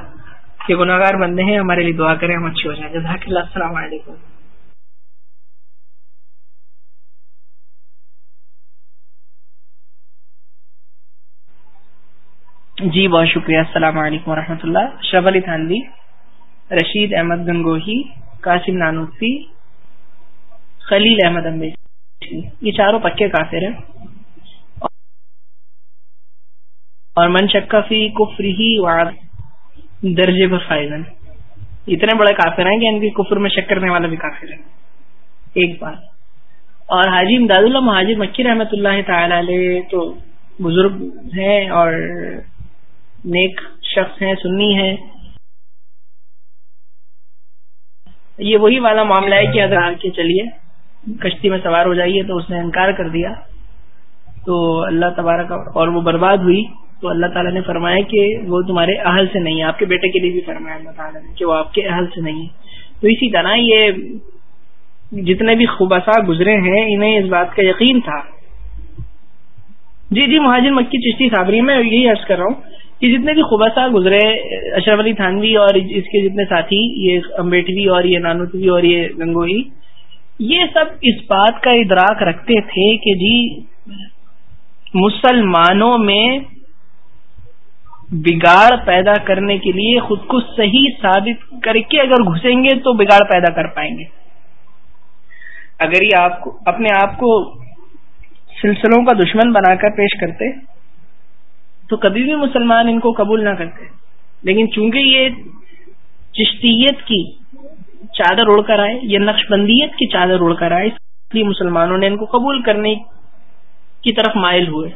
کے گناہ گار بندے ہیں، ہمارے لیے دعا کریں، ہم اچھے ہو جائیں۔ جزاک اللہ، السلام علیکم۔ جی بہت شکریہ۔ السلام علیکم ورحمۃ اللہ۔ اشرف علی تھانوی، رشید احمد گنگوہی، قاسم نانوسی، خلیل احمد امبیشی یہ چاروں پکے کافر ہیں۔ اور من فی کفری درجے پر فائزن اتنے بڑے کافر ہیں کہ ان کی کفر میں شک کرنے والا بھی کافر ہے۔ ایک بات اور حاجی امداد اللہ مہاجر مکی رحمۃ اللہ تعالی علیہ تو بزرگ ہیں اور نیک شخص ہیں، سنی ہیں۔ یہ وہی والا معاملہ ہے کہ اگر آ کے چلیے، کشتی میں سوار ہو جائیے تو اس نے انکار کر دیا۔ تو اللہ تبارک اور وہ برباد ہوئی۔ تو اللہ تعالیٰ نے فرمایا کہ وہ تمہارے اہل سے نہیں ہے۔ آپ کے بیٹے کے لیے بھی فرمایا اللہ تعالیٰ نے کہ وہ آپ کے اہل سے نہیں ہے۔ تو اسی طرح یہ جتنے بھی خوبصا گزرے ہیں، انہیں اس بات کا یقین تھا۔ جی جی مہاجر مکی چشتی صابری، میں یہی عرض کر رہا ہوں۔ کہ جتنے بھی خوبصا گزرے، اشرف علی تھانوی اور اس کے جتنے ساتھی، یہ امبیٹوی اور یہ نانوتوی اور یہ گنگوئی، یہ سب اس بات کا ادراک رکھتے تھے کہ جی مسلمانوں میں بگاڑ پیدا کرنے کے لیے خود کو صحیح ثابت کر کے اگر گھسیں گے تو بگاڑ پیدا کر پائیں گے۔ اگر یہ آپ کو، اپنے آپ کو سلسلوں کا دشمن بنا کر پیش کرتے تو کبھی بھی مسلمان ان کو قبول نہ کرتے۔ لیکن چونکہ یہ چشتیت کی چادر اڑ کر آئے، یہ نقش بندیت کی چادر اڑ کر آئے، اس لیے مسلمانوں نے ان کو قبول کرنے کی طرف مائل ہوئے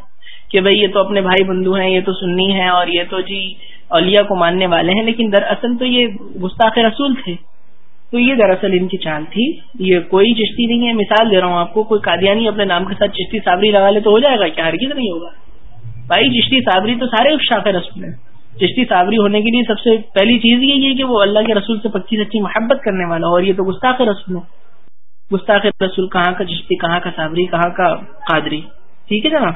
کہ بھئی یہ تو اپنے بھائی بندو ہیں، یہ تو سنی ہیں اور یہ تو جی اولیاء کو ماننے والے ہیں، لیکن دراصل تو یہ گستاخ رسول تھے۔ تو یہ دراصل ان کی چال تھی۔ یہ کوئی چشتی نہیں ہے۔ مثال دے رہا ہوں آپ کو، کوئی قادیانی اپنے نام کے ساتھ چشتی صابری لگا لے تو ہو جائے گا، کیا ہرگز نہیں ہوگا؟ بھائی، چشتی صابری تو سارے شاخ رسول ہیں۔ چشتی صابری ہونے کے لیے سب سے پہلی چیز یہ ہے کہ وہ اللہ کے رسول سے پکی سچی محبت کرنے والا اور یہ تو گستاخ رسول ہے گستاخ رسول کہاں کا چشتی، کہاں کا صابری، کہاں کا قادری؟ ٹھیک ہے جناب؟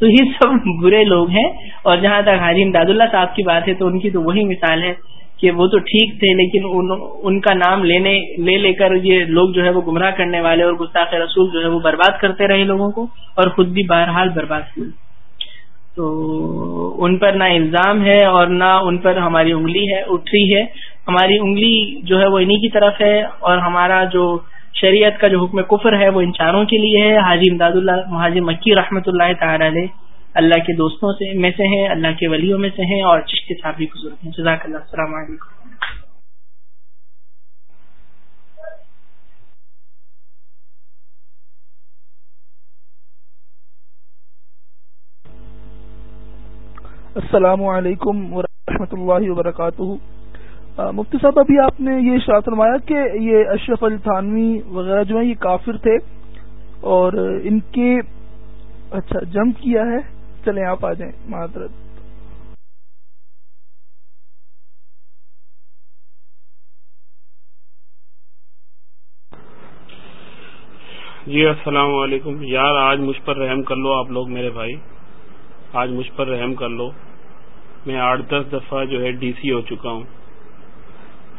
تو یہ سب برے لوگ ہیں اور جہاں تک حاجی امداد اللہ صاحب کی بات ہے تو ان کی تو وہی مثال ہے کہ وہ تو ٹھیک تھے لیکن ان کا نام لینے، لے لے کر یہ لوگ جو ہے وہ گمراہ کرنے والے اور گستاخ رسول جو ہے وہ برباد کرتے رہے لوگوں کو اور خود بھی بہرحال برباد ہوئے۔ تو ان پر نہ الزام ہے اور نہ ان پر ہماری انگلی ہے اٹھ رہی ہے۔ ہماری انگلی جو ہے وہ انہی کی طرف ہے اور ہمارا جو شریعت کا جو حکم کفر ہے وہ ان چاروں کے لیے ہے۔ حاجی امداد اللہ حاجی مکی رحمۃ اللہ تعالی علیہ اللہ کے دوستوں سے میں سے ہیں، اللہ کے ولیوں میں سے ہیں اور چشتی صاحب بھی بزرگ ہیں۔ جزاک اللہ، السلام علیکم۔ السلام علیکم ورحمۃ اللہ وبرکاتہ۔ مفتی صاحب، ابھی آپ نے یہ شاہ فرمایا کہ یہ اشرف علی تھانوی وغیرہ جو ہیں، یہ کافر تھے اور ان کے اچھا جم کیا ہے؟ چلیں آپ آ جائیں، معذرت۔ جی السلام علیکم۔ یار، آج مجھ پر رحم کر لو آپ لوگ میرے بھائی۔ آج مجھ پر رحم کر لو۔ میں آٹھ دس دفعہ جو ہے ڈی سی ہو چکا ہوں۔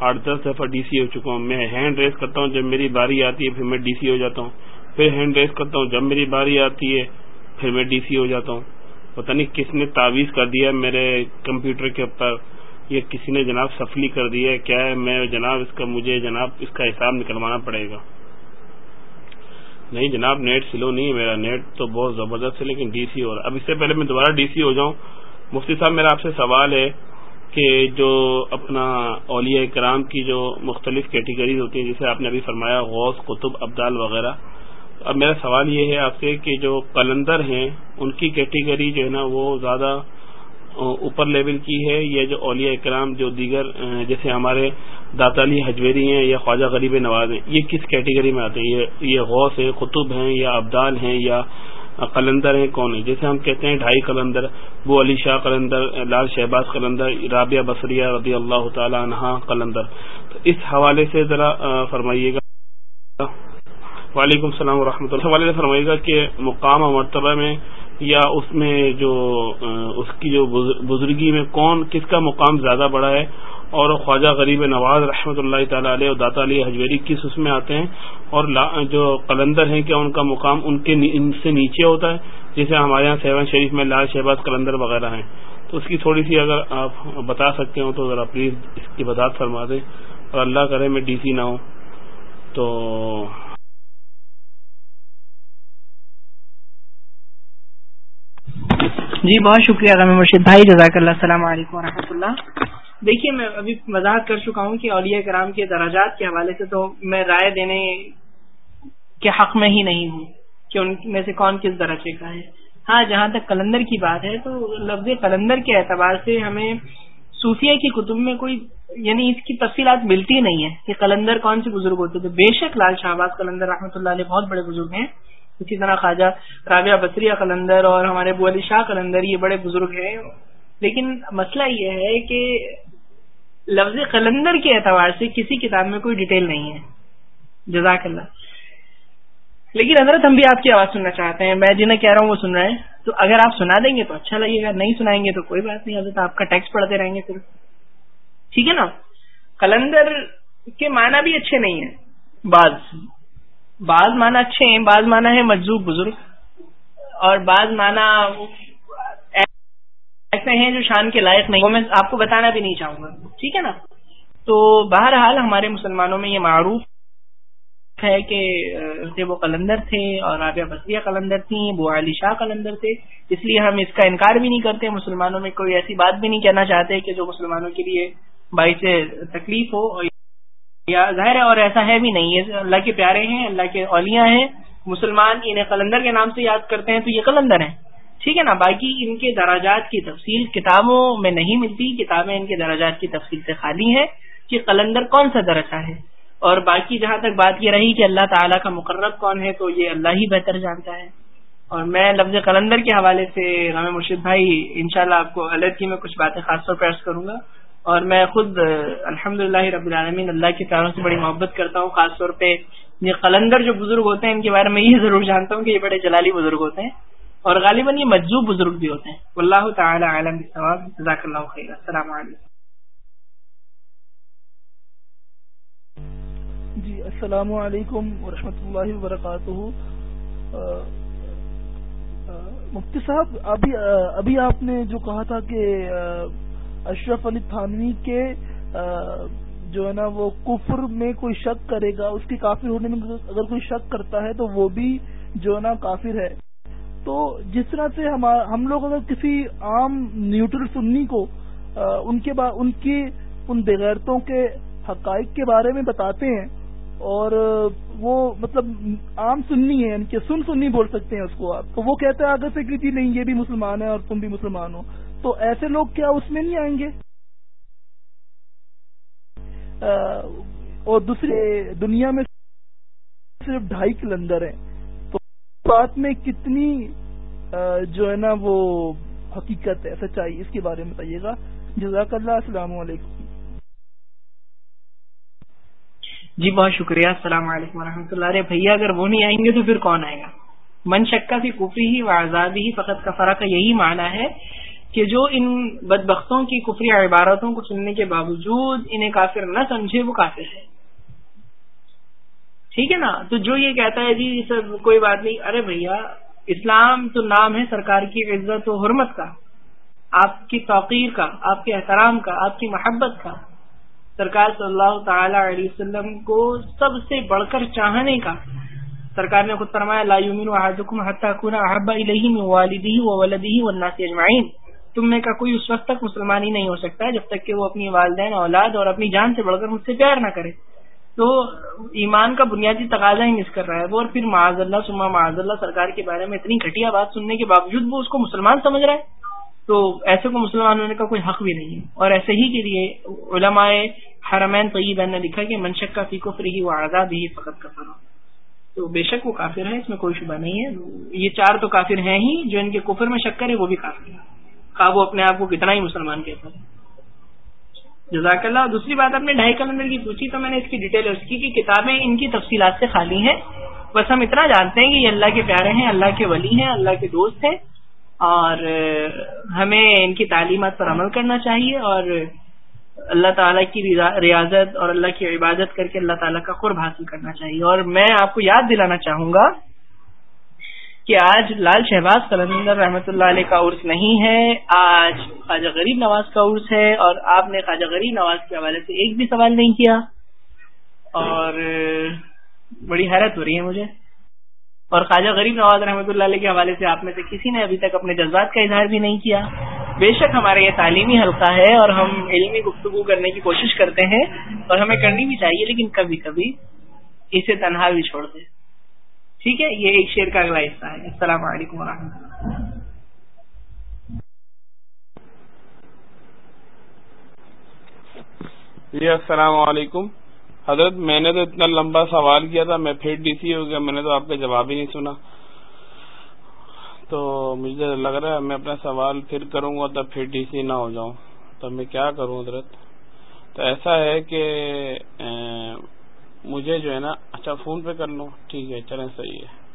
آٹھ دس دفعہ ڈی سی ہو چکا ہوں۔ میں ہینڈ ریس کرتا ہوں جب میری باری آتی ہے، پھر میں ڈی سی ہو جاتا ہوں۔ پھر ہینڈ ریس کرتا ہوں جب میری باری آتی ہے، پھر میں ڈی سی ہو جاتا ہوں۔ پتہ نہیں کس نے تعویذ کر دیا میرے کمپیوٹر کے اوپر یہ کسی نے جناب سفلی کر دیا ہے۔ کیا ہے میں جناب اس کا، مجھے جناب اس کا حساب نکلوانا پڑے گا۔ نہیں جناب، نیٹ سلو نہیں ہے میرا، نیٹ تو بہت زبردست ہے، لیکن ڈی سی ہو رہا اب اس سے پہلے میں دوبارہ ڈی سی ہو جاؤں۔ مفتی صاحب، میرا آپ سے سوال ہے کہ جو اپنا اولیاء کرام کی جو مختلف کیٹیگریز ہوتی ہیں جسے آپ نے ابھی فرمایا، غوث، قطب، ابدال وغیرہ۔ اب میرا سوال یہ ہے آپ سے کہ جو قلندر ہیں، ان کی کیٹیگری جو ہے نا، وہ زیادہ اوپر لیول کی ہے یا جو اولیاء اکرام جو دیگر جیسے ہمارے داتا علی حجویری ہیں یا خواجہ غریب نواز ہیں، یہ کس کیٹیگری میں آتے ہیں؟ یہ غوث ہیں، قطب ہیں یا ابدال ہیں یا قلندر ہیں، کون ہیں؟ جیسے ہم کہتے ہیں ڈھائی قلندر بو علی شاہ قلندر، لال شہباز قلندر، رابعہ بصریہ رضی اللہ تعالی عنہ قلندر۔ تو اس حوالے سے ذرا فرمائیے گا۔ وعلیکم السلام ورحمۃ اللہ۔ حوالے سے فرمائیے گا کہ مقام و مرتبہ میں یا اس میں جو اس کی جو بزرگی میں کون کس کا مقام زیادہ بڑا ہے؟ اور خواجہ غریب نواز رحمۃ اللہ تعالی علیہ اور داتا علی حجویری کس اس میں آتے ہیں؟ اور جو قلندر ہیں، کیا ان کا مقام ان کے ان سے نیچے ہوتا ہے؟ جیسے ہمارے یہاں سیون شریف میں لال شہباز قلندر وغیرہ ہیں۔ تو اس کی تھوڑی سی اگر آپ بتا سکتے ہوں تو ذرا پلیز اس کی وضاحت فرما دیں۔ اور اللہ کرے میں ڈی سی نہ ہوں۔ تو جی بہت شکریہ غمی مرشد بھائی، جزاک اللہ، السلام علیکم و اللہ۔ دیکھیے، میں ابھی وضاحت کر چکا ہوں کہ اولیاء کرام کے دراجات کے حوالے سے تو میں رائے دینے کے حق میں ہی نہیں ہوں کہ ان میں سے کون کس درجے کا ہے۔ ہاں جہاں تک کلندر کی بات ہے تو لفظ کلندر کے اعتبار سے ہمیں صوفیہ کی کتب میں کوئی یعنی اس کی تفصیلات ملتی نہیں ہے کہ قلندر کون سے بزرگ ہوتے تھے بے شک لال شہباز قلندر رحمۃ اللہ علیہ بہت بڑے بزرگ ہیں۔ اسی طرح خواجہ رابعہ بصریہ قلندر اور ہمارے ابو علی شاہ قلندر یہ بڑے بزرگ ہیں۔ لیکن مسئلہ یہ ہے کہ لفظ قلندر کے اعتبار سے کسی کتاب میں کوئی ڈیٹیل نہیں ہے۔ جزاک اللہ۔ لیکن حضرت ہم بھی آپ کی آواز سننا چاہتے ہیں، میں جنہیں کہہ رہا ہوں وہ سن رہے ہیں۔ تو اگر آپ سنا دیں گے تو اچھا لگے گا، نہیں سنائیں گے تو کوئی بات نہیں، حضرت آپ کا ٹیکس پڑھتے رہیں گے پھر ٹھیک ہے نا؟ کلندر کے معنی بھی اچھے نہیں ہیں۔ بعض۔ بعض معنی اچھے ہیں، بعض معنی ہے مجزوب بزرگ۔ اور بعض معنی ایسے ہیں جو شان کے لائق نہیں۔ وہ میں آپ کو بتانا بھی نہیں چاہوں گا۔ ٹھیک ہے نا؟ تو بہرحال ہمارے مسلمانوں میں یہ معروف ہے کہ وہ قلندر تھے اور رابعہ بصریہ قلندر تھیں، وہ علی شاہ قلندر تھے۔ اس لیے ہم اس کا انکار بھی نہیں کرتے، مسلمانوں میں کوئی ایسی بات بھی نہیں کہنا چاہتے کہ جو مسلمانوں کے لیے باعث تکلیف ہو۔ یا ظاہر ہے اور ایسا ہے بھی نہیں ہے۔ اللہ کے پیارے ہیں، اللہ کے اولیاء ہیں۔ مسلمان انہیں قلندر کے نام سے یاد کرتے ہیں تو یہ قلندر ہیں۔ ٹھیک ہے نا؟ باقی ان کے دراجات کی تفصیل کتابوں میں نہیں ملتی۔ کتابیں ان کے دراجات کی تفصیل سے خالی ہے کہ قلندر کون سا درجہ ہے۔ اور باقی جہاں تک بات یہ رہی کہ اللہ تعالیٰ کا مقرب کون ہے تو یہ اللہ ہی بہتر جانتا ہے۔ اور میں لفظ قلندر کے حوالے سے رام مرشد بھائی، انشاءاللہ شاء آپ کو علیحدگی میں کچھ باتیں خاص طور پر عرض کروں گا۔ اور میں خود الحمد رب العالمین، اللہ کی تعالیٰ سے بڑی محبت کرتا ہوں، خاص طور پہ یہ قلندر جو بزرگ ہوتے ہیں، ان کے بارے میں یہ ضرور جانتا ہوں کہ یہ بڑے جلالی بزرگ ہوتے ہیں اور غالباً یہ مجزوب بزرگ بھی ہوتے ہیں۔ اللہ تعالیٰ عالم جزاک اللہ خیر۔ السلام علیکم۔ جی السلام علیکم ورحمۃ اللہ وبرکاتہ۔ مفتی صاحب، ابھی ابھی آپ نے جو کہا تھا کہ اشرف علی تھانوی کے جو ہے نا، وہ کفر میں کوئی شک کرے گا، اس کے کافر ہونے میں اگر کوئی شک کرتا ہے تو وہ بھی جو ہے نا کافر ہے۔ تو جس طرح سے ہم لوگ اگر کسی عام نیوٹرل سنی کو ان کے ان کی ان بغیرتوں کے حقائق کے بارے میں بتاتے ہیں اور وہ مطلب عام سننی ہے یعنی کہ سن سننی بول سکتے ہیں اس کو آپ۔ تو وہ کہتے ہیں، آگے سے کہ جی نہیں، یہ بھی مسلمان ہے اور تم بھی مسلمان ہو۔ تو ایسے لوگ کیا اس میں نہیں آئیں گے؟ اور دوسرے دنیا میں صرف ڈھائی کلندر ہیں۔ تو بات میں کتنی جو ہے نا وہ حقیقت ہے، سچائی، اس کے بارے میں بتائیے گا۔ جزاک اللہ، السلام علیکم۔ جی بہت شکریہ، السلام علیکم و اللہ۔ ارے بھیا، اگر وہ نہیں آئیں گے تو پھر کون آئے گا؟ من شکا سی کفری ہی و آزادی ہی، فقط کا فرق یہی معنی ہے کہ جو ان بدبختوں کی کفری عبارتوں کو سننے کے باوجود انہیں کافر نہ سمجھے، وہ کافر ہے ٹھیک ہے نا؟ تو جو یہ کہتا ہے جی سب کوئی بات نہیں۔ ارے بھیا، اسلام تو نام ہے سرکار کی عزت و حرمت کا، آپ کی توقیر کا، آپ کے احترام کا، آپ کی محبت کا۔ سرکار صلی اللہ تعالی علیہ وسلم کو سب سے بڑھ کر چاہنے کا۔ سرکار نے خود فرمایا، لا یومن احدکم حتى اكون احب الیہ من والدہ وولدہ والناس اجمعین۔ تم میں کا کوئی اس وقت تک مسلمان ہی نہیں ہو سکتا جب تک کہ وہ اپنی والدین، اولاد اور اپنی جان سے بڑھ کر مجھ سے پیار نہ کرے۔ تو ایمان کا بنیادی تقاضا ہی مس کر رہا ہے۔ وہ اور پھر معاذ اللہ سما معاذ اللہ سرکار کے بارے میں اتنی گھٹیا بات سننے کے باوجود وہ اس کو مسلمان سمجھ رہا ہے۔ تو ایسے کو مسلمان ہونے کا کوئی حق بھی نہیں ہے۔ اور ایسے ہی کے لیے علماء حرمین طیب نے لکھا کہ منشک کا فی کفر ہی وہ آزاد ہی فقط کا تو بے شک وہ کافر ہے، اس میں کوئی شبہ نہیں ہے۔ یہ چار تو کافر ہیں ہی، جو ان کے کفر میں شکر ہے وہ بھی کافر ہے خواب وہ اپنے آپ کو کتنا ہی مسلمان کہتا ہے۔ جزاک اللہ۔ دوسری بات آپ نے ڈھائی کلندر کی پوچھی تو میں نے اس کی ڈیٹیل اس کی کہ کتابیں ان کی تفصیلات سے خالی ہیں۔ بس ہم اتنا جانتے ہیں کہ یہ اللہ کے پیارے ہیں، اللہ کے ولی ہیں، اللہ کے دوست ہیں۔ اور ہمیں ان کی تعلیمات پر عمل کرنا چاہیے۔ اور اللہ تعالیٰ کی ریاضت اور اللہ کی عبادت کر کے اللہ تعالیٰ کا قرب حاصل کرنا چاہیے۔ اور میں آپ کو یاد دلانا چاہوں گا کہ آج لال شہباز قلندر رحمۃ اللہ علیہ کا عرس نہیں ہے، آج خواجہ غریب نواز کا عرس ہے اور آپ نے خواجہ غریب نواز کے حوالے سے ایک بھی سوال نہیں کیا۔ اور بڑی حیرت ہو رہی ہے مجھے۔ اور خواجہ غریب نواز رحمۃ اللہ علیہ کے حوالے سے آپ میں سے کسی نے ابھی تک اپنے جذبات کا اظہار بھی نہیں کیا۔ بے شک ہمارا یہ تعلیمی حلقہ ہے اور ہم علمی گفتگو کرنے کی کوشش کرتے ہیں اور ہمیں کرنی بھی چاہیے، لیکن کبھی کبھی اسے تنہا بھی چھوڑ دیں ٹھیک ہے، یہ ایک شیر کا اگلا حصہ ہے۔ السلام علیکم و اللہ۔ جی السلام علیکم۔ حضرت، میں نے تو اتنا لمبا سوال کیا تھا، میں پھر ڈی سی ہو گیا، میں نے تو آپ کا جواب ہی نہیں سنا۔ تو مجھے لگ رہا ہے، میں اپنا سوال پھر کروں گا تب پھر ڈی سی نہ ہو جاؤں۔ تو میں کیا کروں حضرت؟ تو ایسا ہے کہ مجھے جو ہے نا اچھا فون پہ کر لوں ٹھیک ہے، چلیں صحیح ہے۔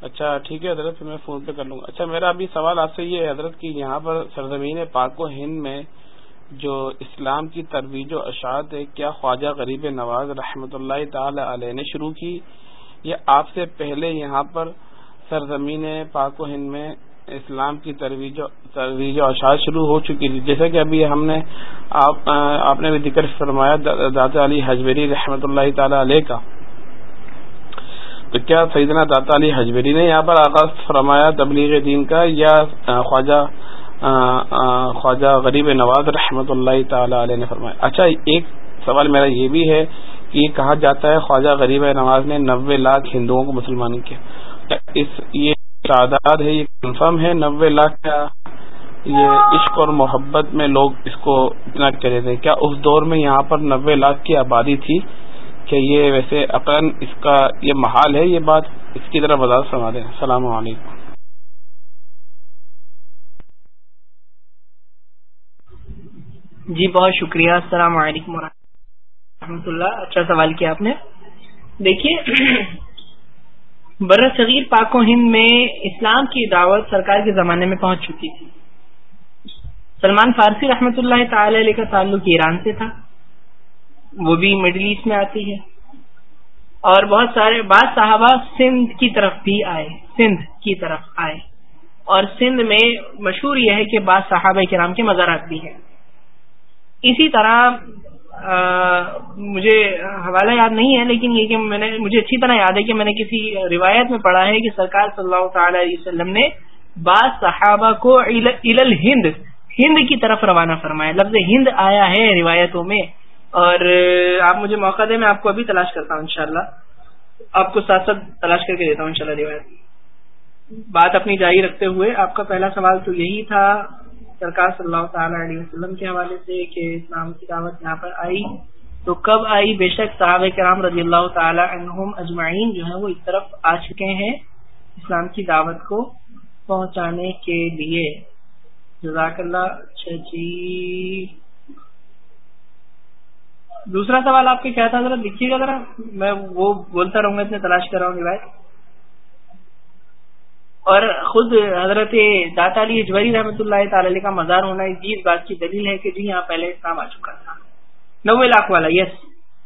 اچھا ٹھیک ہے حضرت پھر میں فون پہ کر لوں گا۔ اچھا میرا ابھی سوال آپ سے یہ ہے حضرت، کہ یہاں پر سرزمین پاک و ہند میں جو اسلام کی ترویج و اشاعت ہے، کیا خواجہ غریب نواز رحمۃ اللہ تعالی علیہ نے شروع کی؟ یا آپ سے پہلے یہاں پر سرزمین پاک و ہند میں اسلام کی ترویج ترویج و اشاعت شروع ہو چکی تھی۔ جیسے کہ ابھی ہم نے آپ آپ نے بھی ذکر فرمایا داتا علی حجبری رحمۃ اللہ تعالی علیہ کا۔ تو کیا سیدنا داتا علی حجبری نے یہاں پر آغاز فرمایا تبلیغ دین کا یا خواجہ خواجہ غریب نواز رحمۃ اللہ تعالی علیہ نے فرمایا؟ اچھا ایک سوال میرا یہ بھی ہے کہ یہ کہا جاتا ہے خواجہ غریب نواز نے نوے لاکھ ہندوؤں کو مسلمان کیا۔ اس یہ تعداد ہے، یہ کنفرم ہے، نوے لاکھ کا یہ عشق اور محبت میں لوگ اس کو اتنا کہہ تھے۔ کیا اس دور میں یہاں پر نوے لاکھ کی آبادی تھی کہ یہ ویسے اقن اس کا یہ محال ہے؟ یہ بات اس کی طرف وضاحت فرما دیں۔ السلام علیکم۔ جی بہت شکریہ۔ السلام علیکم ورحمۃ اللہ۔ اچھا سوال کیا آپ نے؟ دیکھیے بر صغیر پاک و ہند میں اسلام کی دعوت سرکار کے زمانے میں پہنچ چکی تھی۔ سلمان فارسی رحمۃ اللہ تعالی علیہ کا تعلق ایران سے تھا۔ وہ بھی مڈل ایسٹ میں آتی ہے۔ اور بہت سارے بعض صحابہ سندھ کی طرف بھی آئے۔ سندھ کی طرف آئے۔ اور سندھ میں مشہور یہ ہے کہ بعض صحابہ کرام کے مزارات بھی ہیں۔ اسی طرح مجھے حوالہ یاد نہیں ہے، لیکن یہ کہ میں نے، مجھے اچھی طرح یاد ہے کہ میں نے کسی روایت میں پڑھا ہے کہ سرکار صلی اللہ تعالی علیہ وسلم نے بعض صحابہ کو ہند ہند کی طرف روانہ فرمایا۔ لفظ ہند آیا ہے روایتوں میں۔ اور آپ مجھے موقع دیں، میں آپ کو ابھی تلاش کرتا ہوں انشاءاللہ۔ آپ کو ساتھ ساتھ تلاش کر کے دیتا ہوں انشاءاللہ روایت۔ بات اپنی جاری رکھتے ہوئے، آپ کا پہلا سوال تو یہی تھا سرکار صلی اللہ تعالی علیہ وسلم کے حوالے سے کہ اسلام کی دعوت یہاں پر آئی۔ تو کب آئی؟ بے شک صحابہ کرام رضی اللہ تعالی عنہم اجمعین جو ہیں وہ اس طرف آ چکے ہیں اسلام کی دعوت کو پہنچانے کے لیے۔ جزاک اللہ اچھا جی۔ دوسرا سوال آپ کے کیا تھا؟ ذرا لکھیے گا ذرا۔ میں وہ بولتا رہوں گا، اتنے تلاش کر رہا ہوں روایت اور خود حضرت داتا علی اجوری رحمۃ اللہ تعالی کا مزار ہونا اس بات کی دلیل ہے کہ جی یہاں پہلے اسلام آ چکا تھا۔ نوے لاکھ والا یس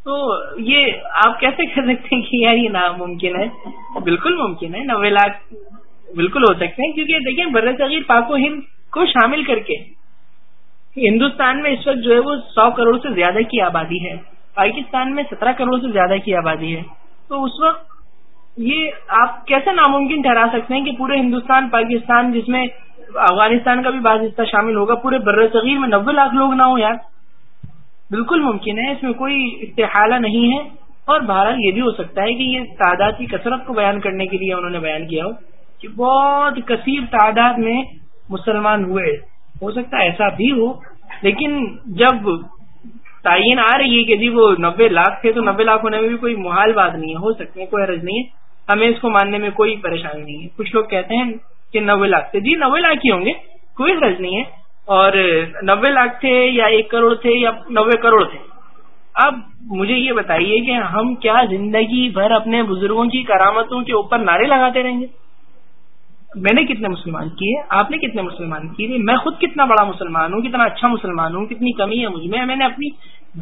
تو یہ آپ کیسے کہہ سکتے ہیں کہ یار یہ ناممکن ہے؟ بالکل ممکن ہے، نوے لاکھ بالکل ہو سکتے ہیں۔ کیونکہ دیکھیں بر صغیر پاک و ہند کو شامل کر کے ہندوستان میں اس وقت جو ہے وہ سو کروڑ سے زیادہ کی آبادی ہے۔ پاکستان میں سترہ کروڑ سے زیادہ کی آبادی ہے۔ تو اس وقت یہ آپ کیسے ناممکن ٹھہرا سکتے ہیں کہ پورے ہندوستان، پاکستان، جس میں افغانستان کا بھی بعض حصہ شامل ہوگا، پورے بر صغیر میں نبے لاکھ لوگ نہ ہوں یار؟ بالکل ممکن ہے، اس میں کوئی استحالہ نہیں ہے۔ اور بہرحال یہ بھی ہو سکتا ہے کہ یہ تعداد کی کثرت کو بیان کرنے کے لیے انہوں نے بیان کیا ہو کہ بہت کثیر تعداد میں مسلمان ہوئے۔ ہو سکتا ہے ایسا بھی ہو، لیکن جب تعین آ رہی ہے کہ جی وہ نبے لاکھ تھے تو نبے لاکھ ہونے میں بھی کوئی محال بات نہیں ہے، ہو سکتے ہیں، کوئی حرض نہیں ہے۔ ہمیں اس کو ماننے میں کوئی پریشانی نہیں ہے۔ کچھ لوگ کہتے ہیں کہ نوے لاکھ تھے جی نوے لاکھ ہی ہوں گے، کوئی حرض نہیں ہے۔ اور نوے لاکھ تھے یا ایک کروڑ تھے یا نوے کروڑ تھے۔ اب مجھے یہ بتائیے کہ ہم کیا زندگی بھر اپنے بزرگوں کی کرامتوں کے اوپر نعرے لگاتے رہیں گے؟ میں نے کتنے مسلمان کیے، آپ نے کتنے مسلمان کیے؟ میں خود کتنا بڑا مسلمان ہوں، کتنا اچھا مسلمان ہوں، کتنی کمی ہے مجھ میں میں نے اپنی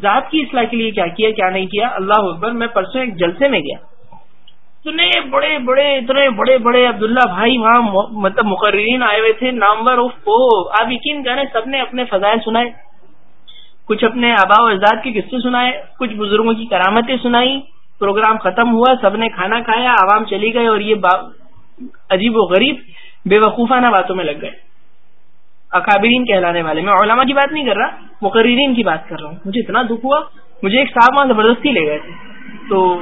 ذات کی اصلاح کے لیے کیا کیا کیا نہیں کیا؟ اللہ اکبر، میں پرسوں ایک جلسے میں گیا۔ اتنے بڑے بڑے اتنے بڑے بڑے عبداللہ بھائی وہاں مطلب مقررین آئے ہوئے تھے، نامور آپ یقین کریں، سب نے اپنے فضائل سنائے۔ کچھ اپنے آبا و اجداد کے قصے سنائے، کچھ بزرگوں کی کرامتیں سنائی۔ پروگرام ختم ہوا، سب نے کھانا کھایا، عوام چلی گئے اور یہ عجیب و غریب، بے وقوفانہ باتوں میں لگ گئے۔ اکابرین کہلانے والے۔ میں علماء کی بات نہیں کر رہا، مقررین کی بات کر رہا ہوں۔ مجھے اتنا دکھ ہوا، مجھے ایک صاحب وہاں زبردستی لے گئے تھے۔ تو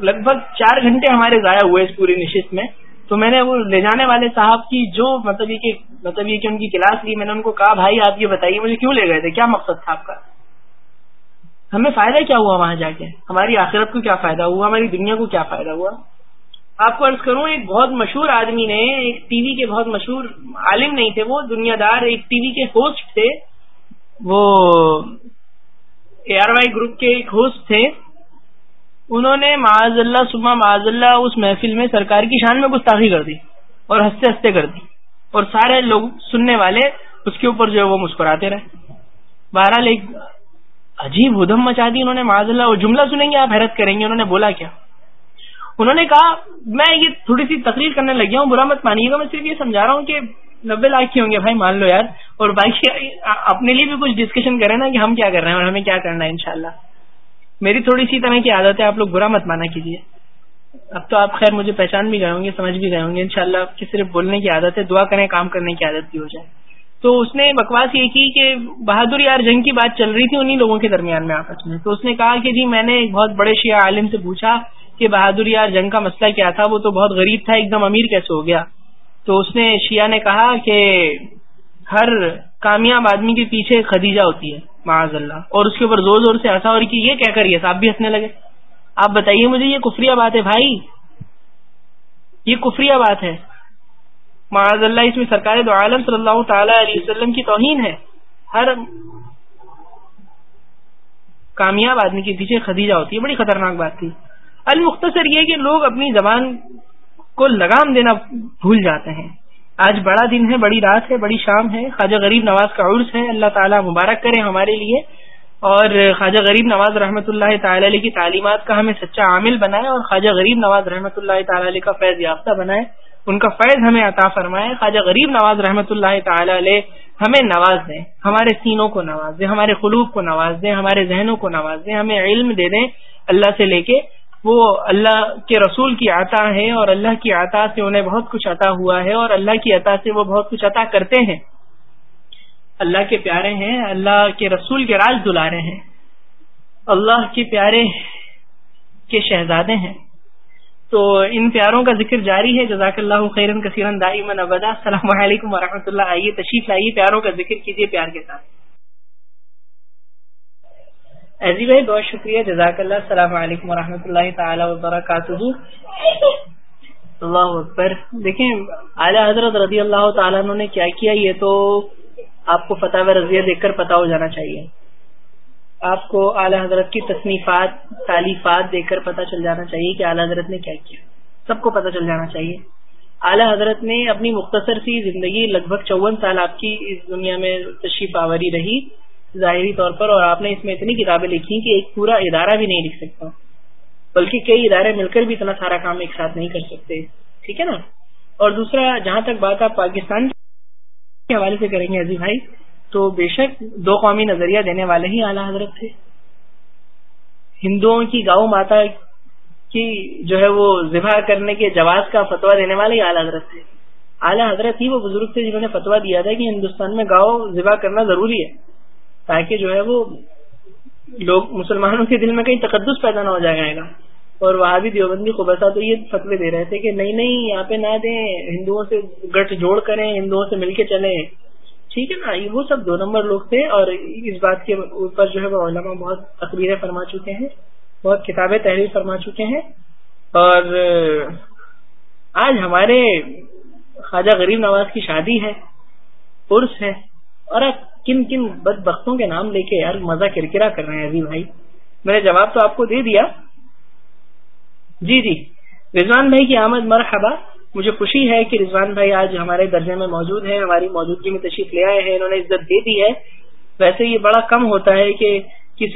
لگ بھگ چار گھنٹے ہمارے ضائع ہوئے اس پوری نشست میں۔ تو میں نے وہ لے جانے والے صاحب کی جو مطلب یہ کہ مطلب یہ کہ ان کی کلاس لی، میں نے ان کو کہا، بھائی، آپ یہ بتائیے، مجھے کیوں لے گئے تھے؟ کیا مقصد تھا آپ کا؟ ہمیں فائدہ کیا ہوا وہاں جا کے؟ ہماری آخرت کو کیا فائدہ ہوا؟ ہماری دنیا کو کیا فائدہ ہوا؟ آپ کو عرض کروں، ایک بہت مشہور آدمی نے، ایک ٹی وی کے بہت مشہور عالم نہیں تھے، وہ دنیا دار ایک ٹی وی کے ہوسٹ تھے۔ وہ اے آر وائی گروپ کے ایک ہوسٹ تھے۔ انہوں نے معاذ اللہ صبح معاذ اللہ، اس محفل میں سرکار کی شان میں گستاخی کر دی اور ہنستے ہنستے کر دی۔ اور سارے لوگ سننے والے اس کے اوپر جو ہے وہ مسکراتے رہے۔ بہرحال ایک عجیب ادم مچا دی انہوں نے معاذ اللہ، اور جملہ سنیں گے آپ، حیرت کریں گے انہوں نے بولا کیا۔ انہوں نے کہا، میں یہ تھوڑی سی تقریر کرنے لگ گیا ہوں، برا مت مانیے گا، میں صرف یہ سمجھا رہا ہوں کہ نبے لاکھ کی ہوں گے۔ بھائی مان لو یار۔ اور باقی، اپنے لیے بھی کچھ ڈسکشن کریں نا کہ ہم کیا کر رہے ہیں اور ہمیں کیا کرنا ہے، انشاءاللہ۔ میری تھوڑی سی طرح کی عادت ہے، آپ لوگ برا مت مانا کیجیے اب تو آپ خیر مجھے پہچان بھی گئے ہوں گے، سمجھ بھی گئے ہوں گے۔ انشاءاللہ شاء کی صرف بولنے کی عادت ہے، دعا کریں کام کرنے کی عادت بھی ہو جائے۔ تو اس نے بکواس یہ کی کہ بہادر یار جنگ کی بات چل رہی تھی انہیں لوگوں کے درمیان میں آپس میں۔ تو اس نے کہا کہ جی میں نے ایک بہت بڑے شیعہ عالم سے پوچھا کہ بہادر یار جنگ کا مسئلہ کیا تھا، وہ تو بہت غریب تھا، ایک دم امیر کیسے ہو گیا؟ تو اس نے شیعہ نے کہا کہ ہر کامیاب آدمی کے پیچھے خدیجہ ہوتی ہے۔ معاذ اللہ۔ اور اس کے اوپر زور زور سے ہنسا اور یہ کیا کریے؟ صاحب بھی ہنسنے لگے۔ آپ بتائیے مجھے، یہ کفری بات ہے بھائی۔ یہ کفری بات ہے۔ معاذ اللہ، اس میں سرکار دو عالم صلی اللہ تعالی علیہ وسلم کی توہین ہے۔ ہر کامیاب آدمی کے پیچھے خدیجہ ہوتی ہے، بڑی خطرناک بات تھی۔ المختصر یہ کہ لوگ اپنی زبان کو لگام دینا بھول جاتے ہیں۔ آج بڑا دن ہے، بڑی رات ہے، بڑی شام ہے۔ خواجہ غریب نواز کا عرص ہے۔ اللہ تعالیٰ مبارک کرے ہمارے لیے۔ اور خواجہ غریب نواز رحمۃ اللہ تعالی علیہ کی تعلیمات کا ہمیں سچا عامل بنائے اور خواجہ غریب نواز رحمۃ اللہ تعالی علیہ کا فیض یافتہ بنائے۔ ان کا فیض ہمیں عطا فرمائے۔ خواجہ غریب نواز رحمۃ اللہ تعالی علیہ ہمیں نواز دیں۔ ہمارے سینوں کو نواز دیں، ہمارے قلوب کو نواز دیں، ہمارے ذہنوں کو نواز دیں، ہمیں علم دے دیں۔ اللہ سے لے کے وہ اللہ کے رسول کی عطا ہے اور اللہ کی عطا سے انہیں بہت کچھ عطا ہوا ہے اور اللہ کی عطا سے وہ بہت کچھ عطا کرتے ہیں۔ اللہ کے پیارے ہیں، اللہ کے رسول کے راج دلارے ہیں۔ اللہ کے پیارے کے شہزادے ہیں۔ تو ان پیاروں کا ذکر جاری ہے۔ جزاک اللہ خیرن کثیرن دائمن ابدا۔ السلام علیکم و اللہ۔ آئیے تشریف لائیے، پیاروں کا ذکر کیجیے، پیار کے ساتھ۔ ایزی بھائی، بہت شکریہ، جزاک اللہ، السلام علیکم و اللہ تعالی وبرکاتہ۔ اللہ اکبر۔ دیکھیں، اعلیٰ حضرت رضی اللہ تعالیٰ نے کیا کیا؟ یہ تو آپ کو فتح رضیہ دیکھ کر پتا ہو جانا چاہیے۔ آپ کو اعلیٰ حضرت کی تصنیفات تعلیفات دیکھ کر پتہ چل جانا چاہیے کہ اعلیٰ حضرت نے کیا کیا۔ سب کو پتہ چل جانا چاہیے۔ اعلیٰ حضرت نے اپنی مختصر سی زندگی، لگ بھگ چون سال آپ کی اس دنیا میں تشریف آوری رہی۔ ظاہری طور پر اور آپ نے اس میں اتنی کتابیں لکھی کہ ایک پورا ادارہ بھی نہیں لکھ سکتا۔ بلکہ کئی ادارے مل کر بھی اتنا سارا کام ایک ساتھ نہیں کر سکتے۔ ٹھیک ہے نا؟ اور دوسرا، جہاں تک بات آپ پاکستان کے حوالے سے کریں گے عزیز بھائی، تو بے شک دو قومی نظریہ دینے والے ہی اعلیٰ حضرت تھے۔ ہندوؤں کی گاؤں ماتا کی جو ہے وہ ذبح کرنے کے جواز کا فتوا دینے والے ہی اعلیٰ حضرت تھے۔ اعلیٰ حضرت ہی وہ بزرگ تھے جنہوں نے فتوا دیا تھا کہ ہندوستان میں گاؤں ذبح کرنا ضروری ہے۔ تاکہ جو ہے وہ لوگ مسلمانوں کے دل میں کہیں تقدس پیدا نہ ہو جائے گا اور وہاں بھی دیوبندی کو تو یہ فتوے دے رہے تھے کہ نہیں نہیں، یہاں پہ نہ دیں، ہندوؤں سے گٹھ جوڑ کریں، ہندوؤں سے مل کے چلیں۔ ٹھیک ہے نا وہ سب دو نمبر لوگ تھے اور اس بات کے اوپر جو ہے وہ علماء بہت تقریریں فرما چکے ہیں، بہت کتابیں تحریر فرما چکے ہیں۔ اور آج ہمارے خواجہ غریب نواز کی شادی ہے، عرس ہے۔ اور اب کن کن بد بختوں کے نام لے کے یار مزہ کرکرا کر رہے ہیں ابھی بھائی۔ میں نے جواب تو آپ کو دے دیا۔ جی جی۔ رضوان بھائی کی آمد مرحبا۔ مجھے خوشی ہے کہ رضوان بھائی آج ہمارے درجے میں موجود ہیں، ہماری موجودگی میں تشریف لے آئے ہیں، انہوں نے عزت دے دی ہے۔ ویسے یہ بڑا کم ہوتا ہے کہ